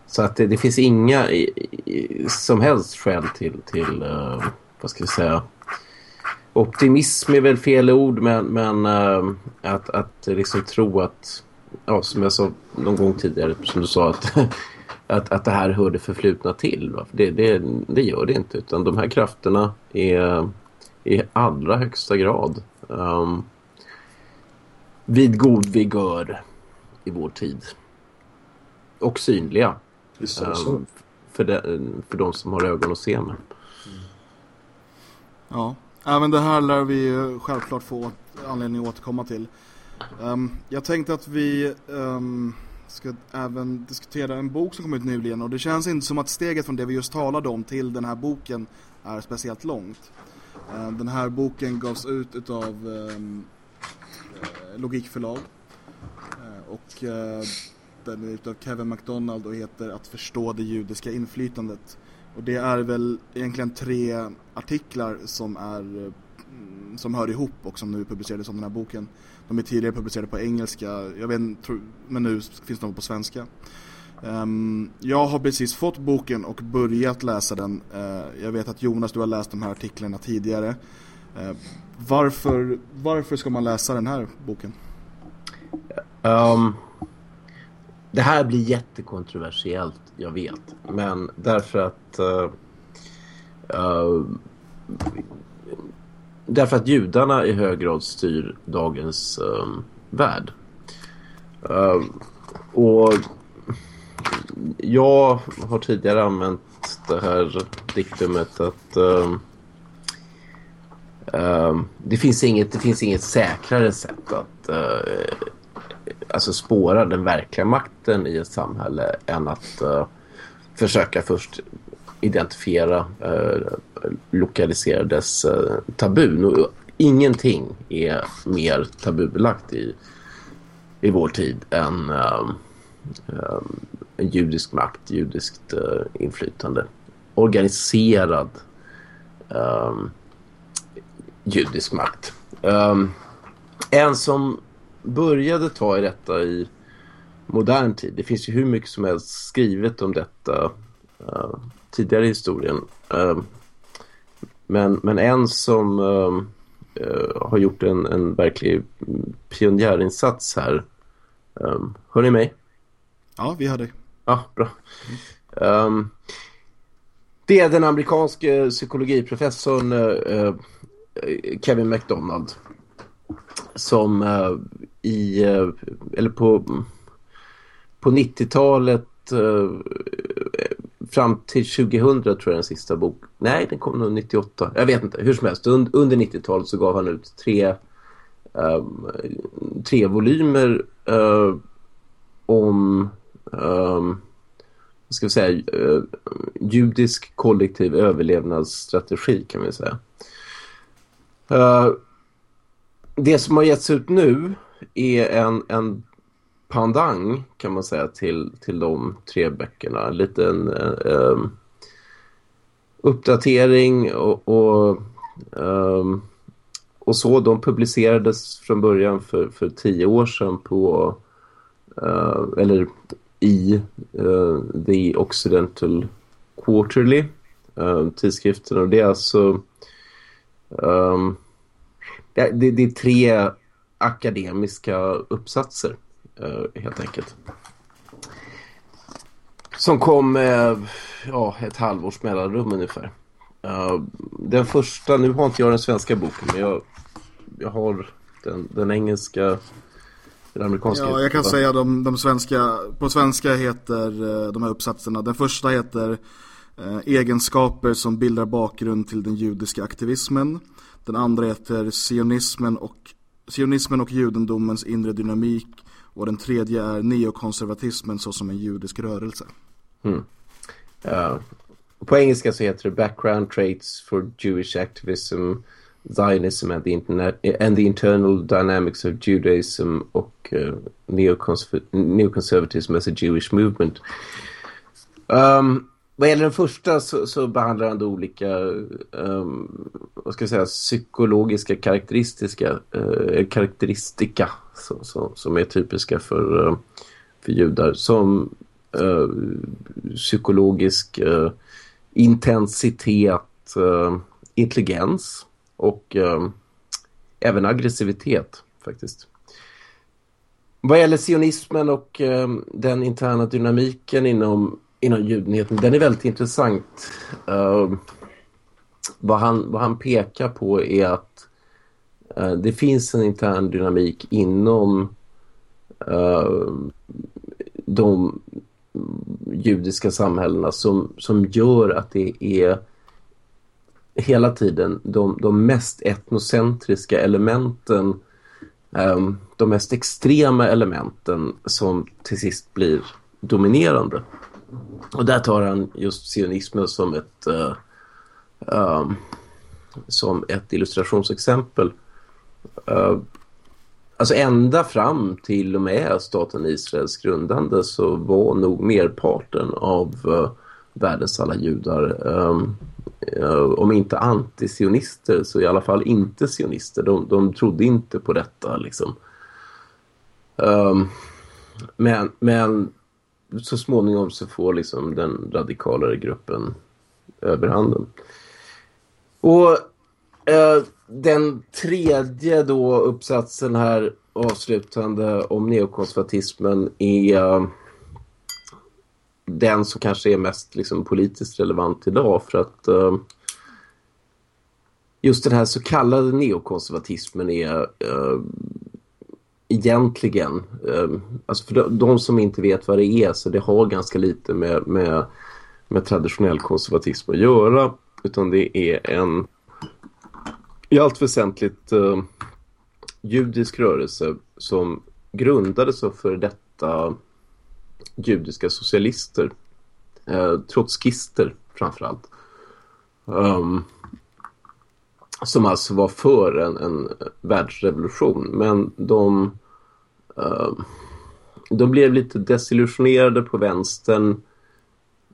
Så att det, det finns inga i, i, som helst skäl till, till eh, vad ska vi säga, optimism är väl fel ord men, men eh, att, att liksom tro att, ja, som jag sa någon gång tidigare, som du sa att, att, att det här hör det förflutna till. Det, det, det gör det inte utan de här krafterna är i allra högsta grad um, vid god vigör i vår tid. Och synliga. Är det så. Um, för, de, för de som har ögon att se med. Ja, ja men det här lär vi ju självklart få anledning att återkomma till. Ehm, jag tänkte att vi ehm, ska även diskutera en bok som kom ut nyligen och det känns inte som att steget från det vi just talade om till den här boken är speciellt långt. Ehm, den här boken gavs ut utav um, Logikförlag Eh, och eh, den är utav Kevin MacDonald och heter Att förstå det judiska inflytandet. Och det är väl egentligen tre artiklar som är mm, som hör ihop och som nu publicerades som den här boken. De är tidigare publicerade på engelska, jag vet inte, men nu finns de på svenska. Um, jag har precis fått boken och börjat läsa den. Uh, jag vet att Jonas, du har läst de här artiklarna tidigare. Uh, varför, varför ska man läsa den här boken? Um, det här blir jättekontroversiellt, jag vet. Men därför att... Uh, uh, därför att judarna i hög grad styr dagens um, värld. Uh, och jag har tidigare använt det här diktumet att det, finns inget, det finns inget säkrare sätt att uh, alltså spåra den verkliga makten i ett samhälle än att uh, försöka först identifiera, eh, uh, lokalisera dess uh, eh, tabun. Och ingenting är mer tabubelagt i, i vår tid än um, en judisk makt, judiskt uh, inflytande. Organiserad judisk makt. Um, en som började ta i detta i modern tid. Det finns ju hur mycket som helst skrivet om detta uh, tidigare i historien. Uh, men, men en som uh, har gjort en, en verklig pionjärinsats här. Um, hör ni mig? Ja, vi har dig. Ja, bra. Um, det är den amerikanske psykologiprofessorn Kevin MacDonald som i, eh, eller på, på 90-talet eh, fram till 2000 tror jag den sista bok. Nej, den kom nog 98. Jag vet inte, hur som helst. Und, under 90-talet så gav han ut tre, um, tre volymer eh, om um, vad ska vi säga, judisk kollektiv överlevnadsstrategi kan vi säga. det som har getts ut nu är en, en pandang kan man säga till, till de tre böckerna. En liten eh, uppdatering och, och, eh, och så. De publicerades från början för, för tio år sedan på eh, eller i eh, The Occidental Quarterly eh, tidskriften och det är alltså ehm, det, det, det är tre akademiska uppsatser uh, helt enkelt. Som kom ja, ett halvårs mellanrum ungefär. Uh, den första, nu har inte jag den svenska boken men jag, jag har den, den engelska, den amerikanska. Ja, jag kan säga de, de svenska, på svenska heter uh, de här uppsatserna, den första heter Egenskaper som bildar bakgrund till den judiska aktivismen. Den andra heter Sionismen och, Sionismen och judendomens inre dynamik. Och den tredje är neokonservatismen såsom en judisk rörelse. Mm. Uh, på engelska så heter det Background Traits for Jewish Activism, Zionism and the, interna- and the Internal Dynamics of Judaism och eh, uh, neoconserv- Neoconservatism as a Jewish Movement. Um, vad gäller den första så, så behandlar han då olika um, vad ska jag säga, psykologiska karaktäristiska, uh, eh, karaktäristika så, så, som är typiska för, uh, för judar som uh, psykologisk eh, intensitet, intelligens och ehm, även aggressivitet faktiskt. Vad gäller sionismen och den interna dynamiken inom, inom judenheten, den är väldigt intressant. Uh, vad, han, vad han pekar på är att uh, det finns en intern dynamik inom uh, de judiska samhällena som, som gör att det är hela tiden de, de mest etnocentriska elementen um, de mest extrema elementen som till sist blir dominerande. Och där tar han just sionismen som ett uh, um, som ett illustrationsexempel. Uh, alltså ända fram till och med staten Israels grundande så var nog merparten av uh, världens alla judar um, uh, om inte antisionister så i alla fall inte sionister. De, de trodde inte på detta liksom. Um, men, men så småningom så får liksom den radikalare gruppen överhanden. Och eh, den tredje då uppsatsen här avslutande om neokonservatismen är eh, den som kanske är mest liksom, politiskt relevant idag för att eh, just den här så kallade neokonservatismen är eh, egentligen, eh, alltså för de, de, som inte vet vad det är så det har ganska lite med, med, med traditionell konservatism att göra utan det är en i allt väsentligt eh, judisk rörelse som grundades av för detta judiska socialister. Eh, trotskister framförallt. Um, som alltså var för en, en världsrevolution. Men de, Ehm, de blev lite desillusionerade på vänstern.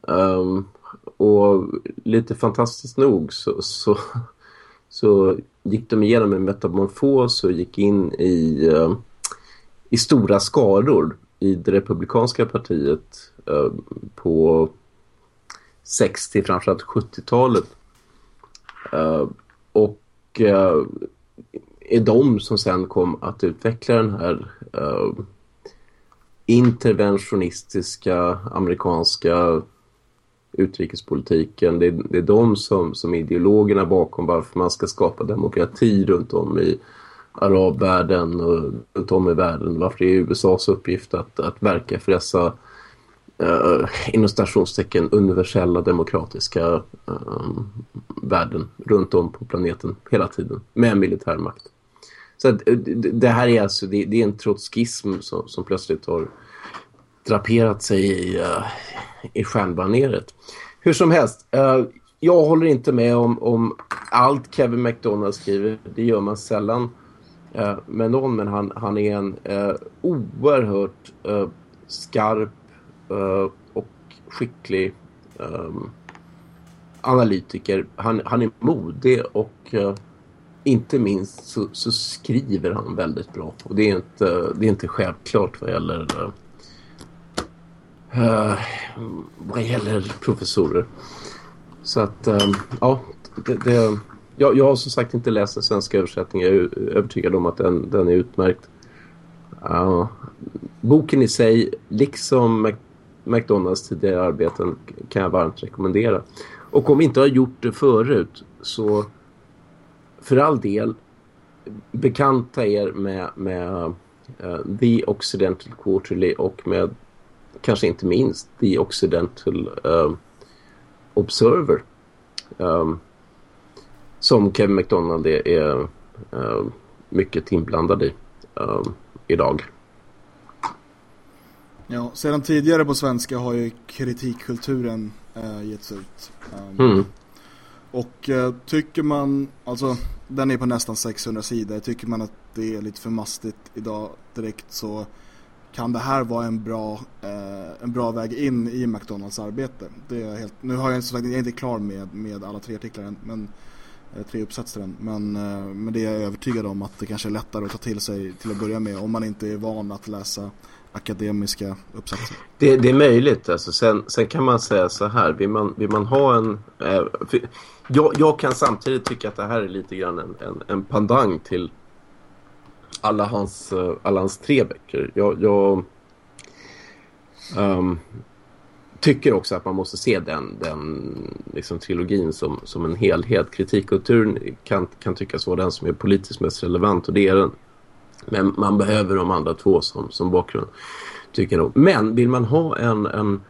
Um, och lite fantastiskt nog så, så, så gick de igenom en metamorfos och gick in i, uh, i stora skaror i det republikanska partiet på 60, framförallt 70-talet. Och är de som sen kom att utveckla den här eh, interventionistiska amerikanska utrikespolitiken. Det är, det är de som, som är ideologerna bakom varför man ska skapa demokrati runt om i arabvärlden och runt om i världen. Varför det är USAs uppgift att, att verka för dessa uh, inom stationstecken universella demokratiska uh, världen runt om på planeten hela tiden med militärmakt. Så att, eh, det här är alltså det, det är en trotskism som, som plötsligt har draperat sig i, uh, i stjärnbaneret. Hur som helst, uh, jag håller inte med om, om allt Kevin McDonald skriver. Det gör man sällan uh, med någon, men han, han är en uh, oerhört skarp och skicklig um, analytiker. Han, han är modig och inte minst så, så, skriver han väldigt bra. Och det är inte, det är inte självklart vad gäller uh, vad gäller professorer. Så att, um, ja, det, det, jag, jag har som sagt inte läst den svenska översättningen. Jag är övertygad om att den, den är utmärkt. Uh, boken i sig, liksom Mac McDonalds tidigare arbeten, kan jag varmt rekommendera. Och om vi inte har gjort det förut så för all del bekanta er med, med uh, The Occidental Quarterly och med kanske inte minst The Occidental uh, Observer. Um, som Kevin McDonald är, är uh, mycket inblandad i uh, idag. Ja, sedan tidigare på svenska har ju kritikkulturen uh, getts ut. Um, mm. Och uh, tycker man, alltså den är på nästan 600 sidor, tycker man att det är lite för mastigt idag direkt så kan det här vara en bra, eh, en bra väg in i McDonalds arbete. Det är helt, nu har jag, sagt, jag är inte klar med, med alla tre artiklar än, men Eh, tre uppsatser men, eh, men det är jag övertygad om att det kanske är lättare att ta till sig till att börja med om man inte är van att läsa akademiska uppsatser. Det, det är möjligt. Alltså. Sen, sen kan man säga så här. Vill man, vill man ha en... Eh, för, jag, jag kan samtidigt tycka att det här är lite grann en, en, en pandang till alla hans, eh, alla hans tre böcker. Jag, jag um, tycker också att man måste se den, den liksom, trilogin som, som en helhet. Kritikkulturen kan, kan tyckas vara den som är politiskt mest relevant och det är den. Men man behöver de andra två som, som bakgrund. Tycker jag nog. Men vill man ha en, en,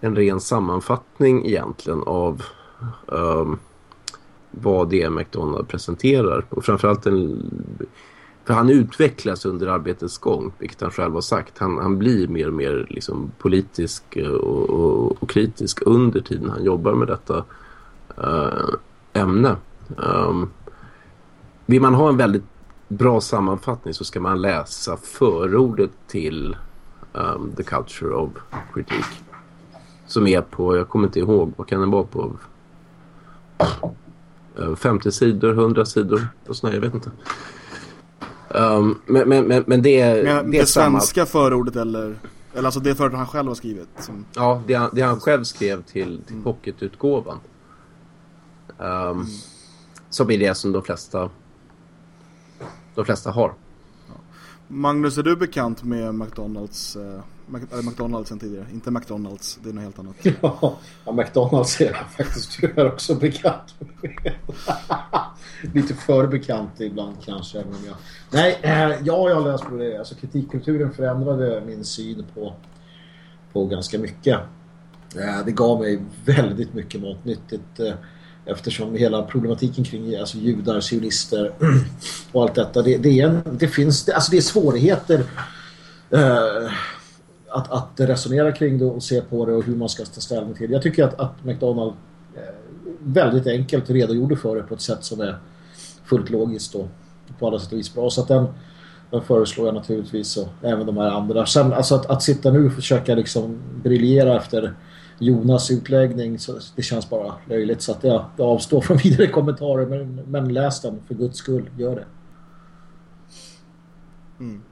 en ren sammanfattning egentligen av um, vad det är McDonald presenterar. Och framförallt en... För han utvecklas under arbetets gång, vilket han själv har sagt. Han, han blir mer och mer liksom politisk eh, och, och, och kritisk under tiden han jobbar med detta uh, ämne. Um, vill man ha en väldigt bra sammanfattning så ska man läsa förordet till um, The Culture of Critique. Som är på, jag kommer inte ihåg, vad kan den vara på? Uh, 50 sidor, 100 sidor och sådär, jag vet inte. Um, men, men, men, men det är... Men det, det är samma. svenska förordet eller, eller alltså det förordet han själv har skrivit? Som, Ja, det han, det han själv skrev till, till pocketutgåvan. Um, Som är det som de flesta de flesta har. Magnus, är du bekant med McDonalds, eh, Mac- eller McDonalds sen tidigare? Inte McDonalds, det är något helt annat. Ja, ja, McDonalds är jag faktiskt tyvärr också bekant med. Lite för bekant ibland kanske. även om jag... Nej, eh, ja, jag har läst på det. Alltså, kritikkulturen förändrade min syn på, på ganska mycket. Eh, det gav mig väldigt mycket matnyttigt eh, eftersom hela problematiken kring alltså, judar, sionister och allt detta. Det, det, är en, det finns alltså, det är svårigheter eh, att, att resonera kring det och se på det och hur man ska ta ställning till det. Jag tycker att, att McDonald eh, väldigt enkelt redogjorde för det på ett sätt som är fullt logiskt och på alla sätt och vis bra. Så att den, den föreslår jag naturligtvis och även de här andra. Sen, alltså att, att sitta nu och försöka liksom briljera efter Jonas utläggning så det känns bara löjligt så att jag, jag avstår från vidare kommentarer men, men läs den för guds skull, gör det. Mm.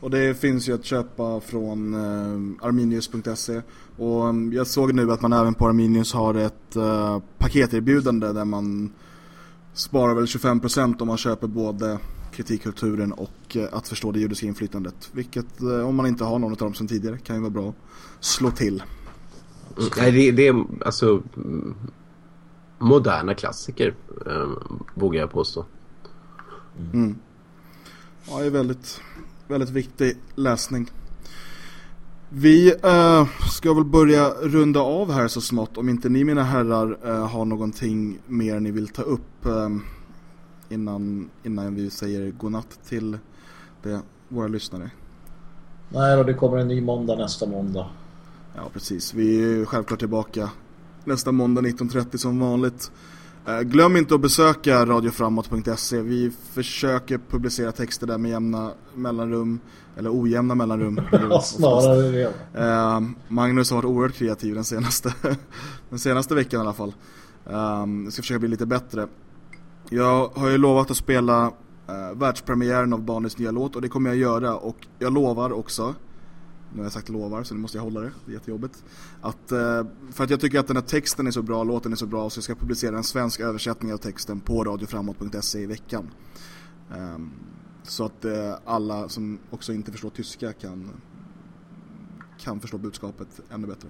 Och det finns ju att köpa från eh, arminius.se och mm, jag såg nu att man även på Arminius har ett eh, paketerbjudande där man sparar väl 25% om man köper både kritikkulturen och eh, att förstå det judiska inflytandet. Vilket eh, om man inte har någon av dem sedan tidigare kan ju vara bra att slå till. Mm, Nej, det, det är alltså mm, moderna klassiker, eh, vågar jag påstå. Ja, det är väldigt, väldigt viktig läsning. Vi eh, ska väl börja runda av här så smått om inte ni mina herrar eh, har någonting mer ni vill ta upp eh, innan, innan vi säger godnatt till det, våra lyssnare. Nej då, det kommer en ny måndag nästa måndag. Ja, precis. Vi är ju självklart tillbaka nästa måndag 19.30 som vanligt. Eh, Glöm inte att besöka radioframåt.se. Vi försöker publicera texter där med jämna mellanrum, eller ojämna mellanrum. Ja, snarare det. Eh, Magnus har varit oerhört kreativ den senaste, den senaste veckan i alla fall. Um, jag ska försöka bli lite bättre. Jag har ju lovat att spela uh, världspremiären av Barnets nya låt och det kommer jag göra och jag lovar också nu har jag sagt lovar så nu måste jag hålla det, det är jättejobbigt. Att, eh, för att jag tycker att den här texten är så bra, låten är så bra så jag ska publicera en svensk översättning av texten på radioframåt.se i veckan. Ehm, så att eh, alla som också inte förstår tyska kan, kan förstå budskapet ännu bättre.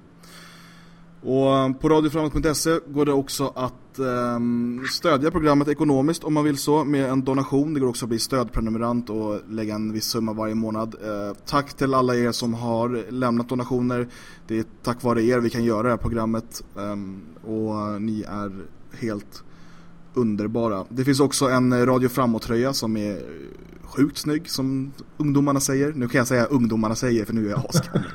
Och eh, på radioframåt.se går det också att ehm, stödja programmet ekonomiskt om man vill så med en donation. Det går också att bli stödprenumerant och lägga en viss summa varje månad. Eh, tack till alla er som har lämnat donationer. Det är tack vare er vi kan göra det här programmet ehm, och eh, ni är helt underbara. Det finns också en Radio Framåt-tröja som är sjukt snygg som ungdomarna säger. Nu kan jag säga ungdomarna säger för nu är jag asgammal.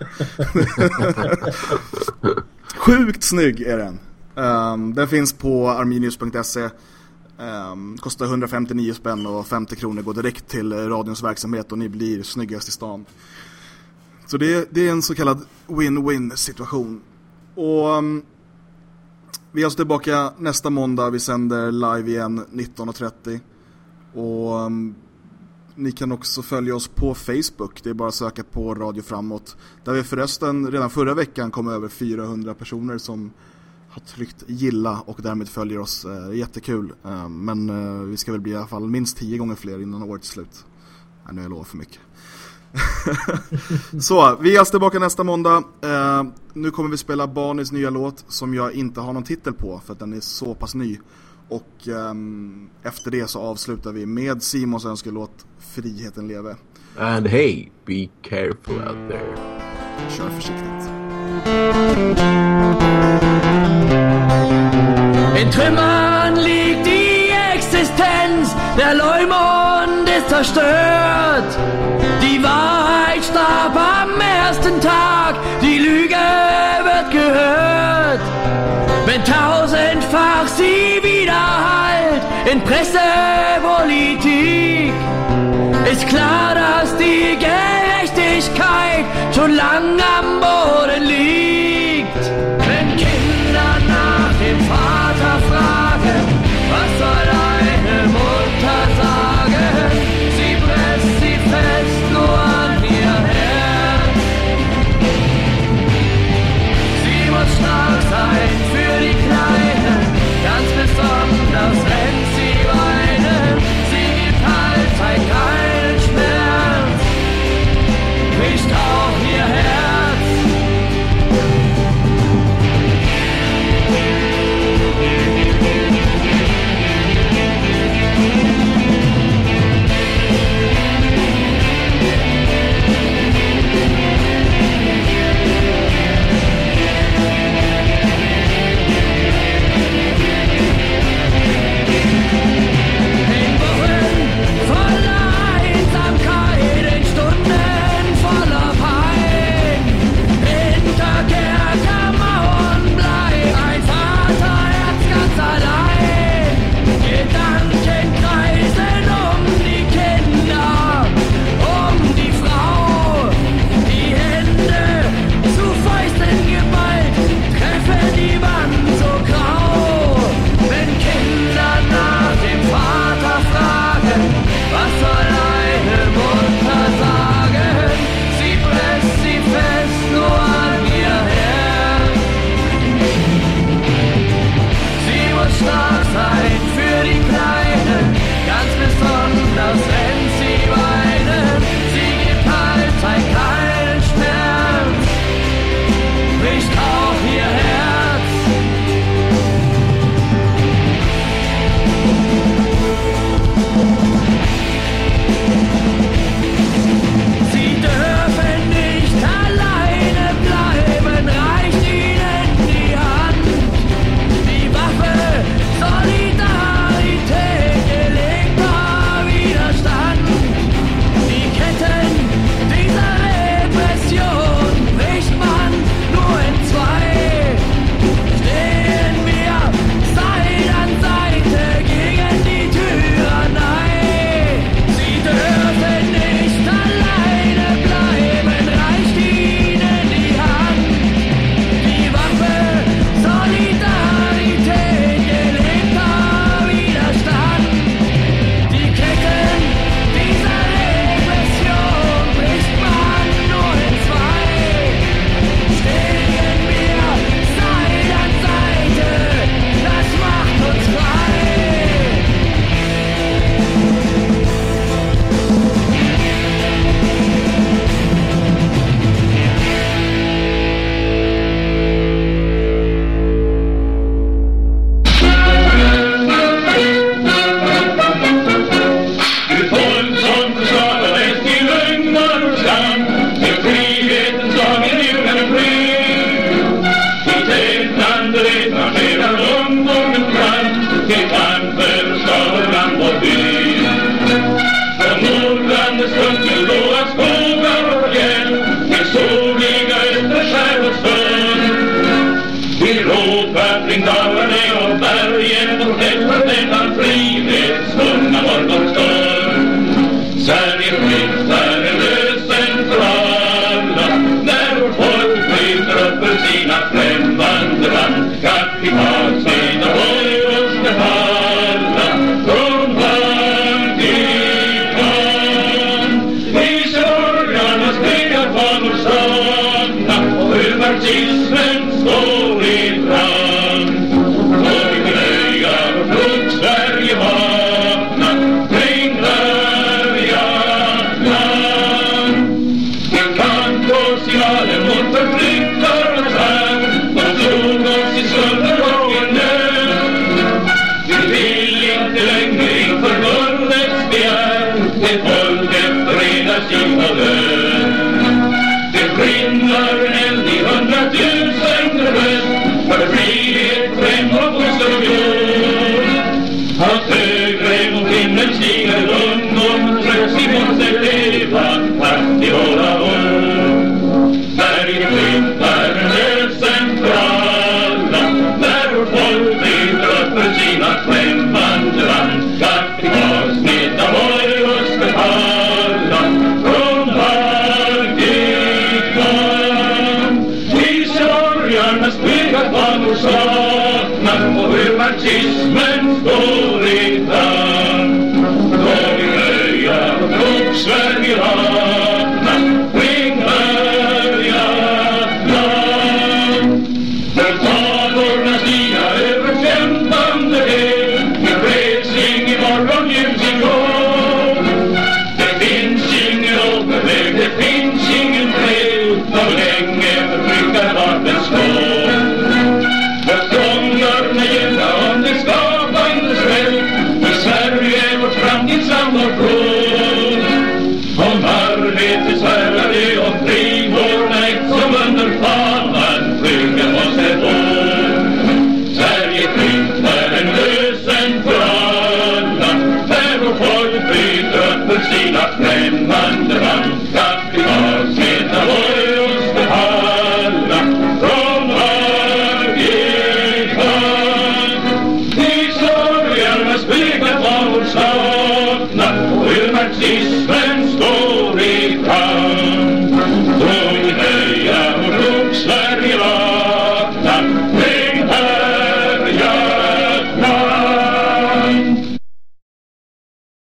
Sjukt snygg är den. Um, den finns på arminius.se. Um, ehm, kostar 159 spänn och 50 kronor går direkt till radions verksamhet och ni blir snyggast i stan. Så det, det är en så kallad win-win situation. Och um, vi är alltså tillbaka nästa måndag. Vi sänder live igen 19.30. Och um, ni kan också följa oss på Facebook. Det är bara att söka på Radio Framåt. Där vi förresten redan förra veckan kom över 400 personer som har tryckt gilla och därmed följer oss. Eh, jättekul. Eh, men eh, vi ska väl bli i alla fall minst 10 gånger fler innan årets slut. Nej, nu har jag lovat för mycket. Så, vi är alltså tillbaka nästa måndag. Eh, nu kommer vi spela Barnis nya låt som jag inte har någon titel på för att den är så pass ny. Och ehm, efter det så avslutar vi med Simons önskelåt Friheten leve. And hey, be careful out there. Kör försiktigt. In Trümmern liegt die Existenz, der Leumund ist zerstört. Die Wahrheit starb am ersten Tag, die Lüge tausendfach sie widerhallt in Presse, Politik, ist klar, dass die Gerechtigkeit schon lang am Boden liegt.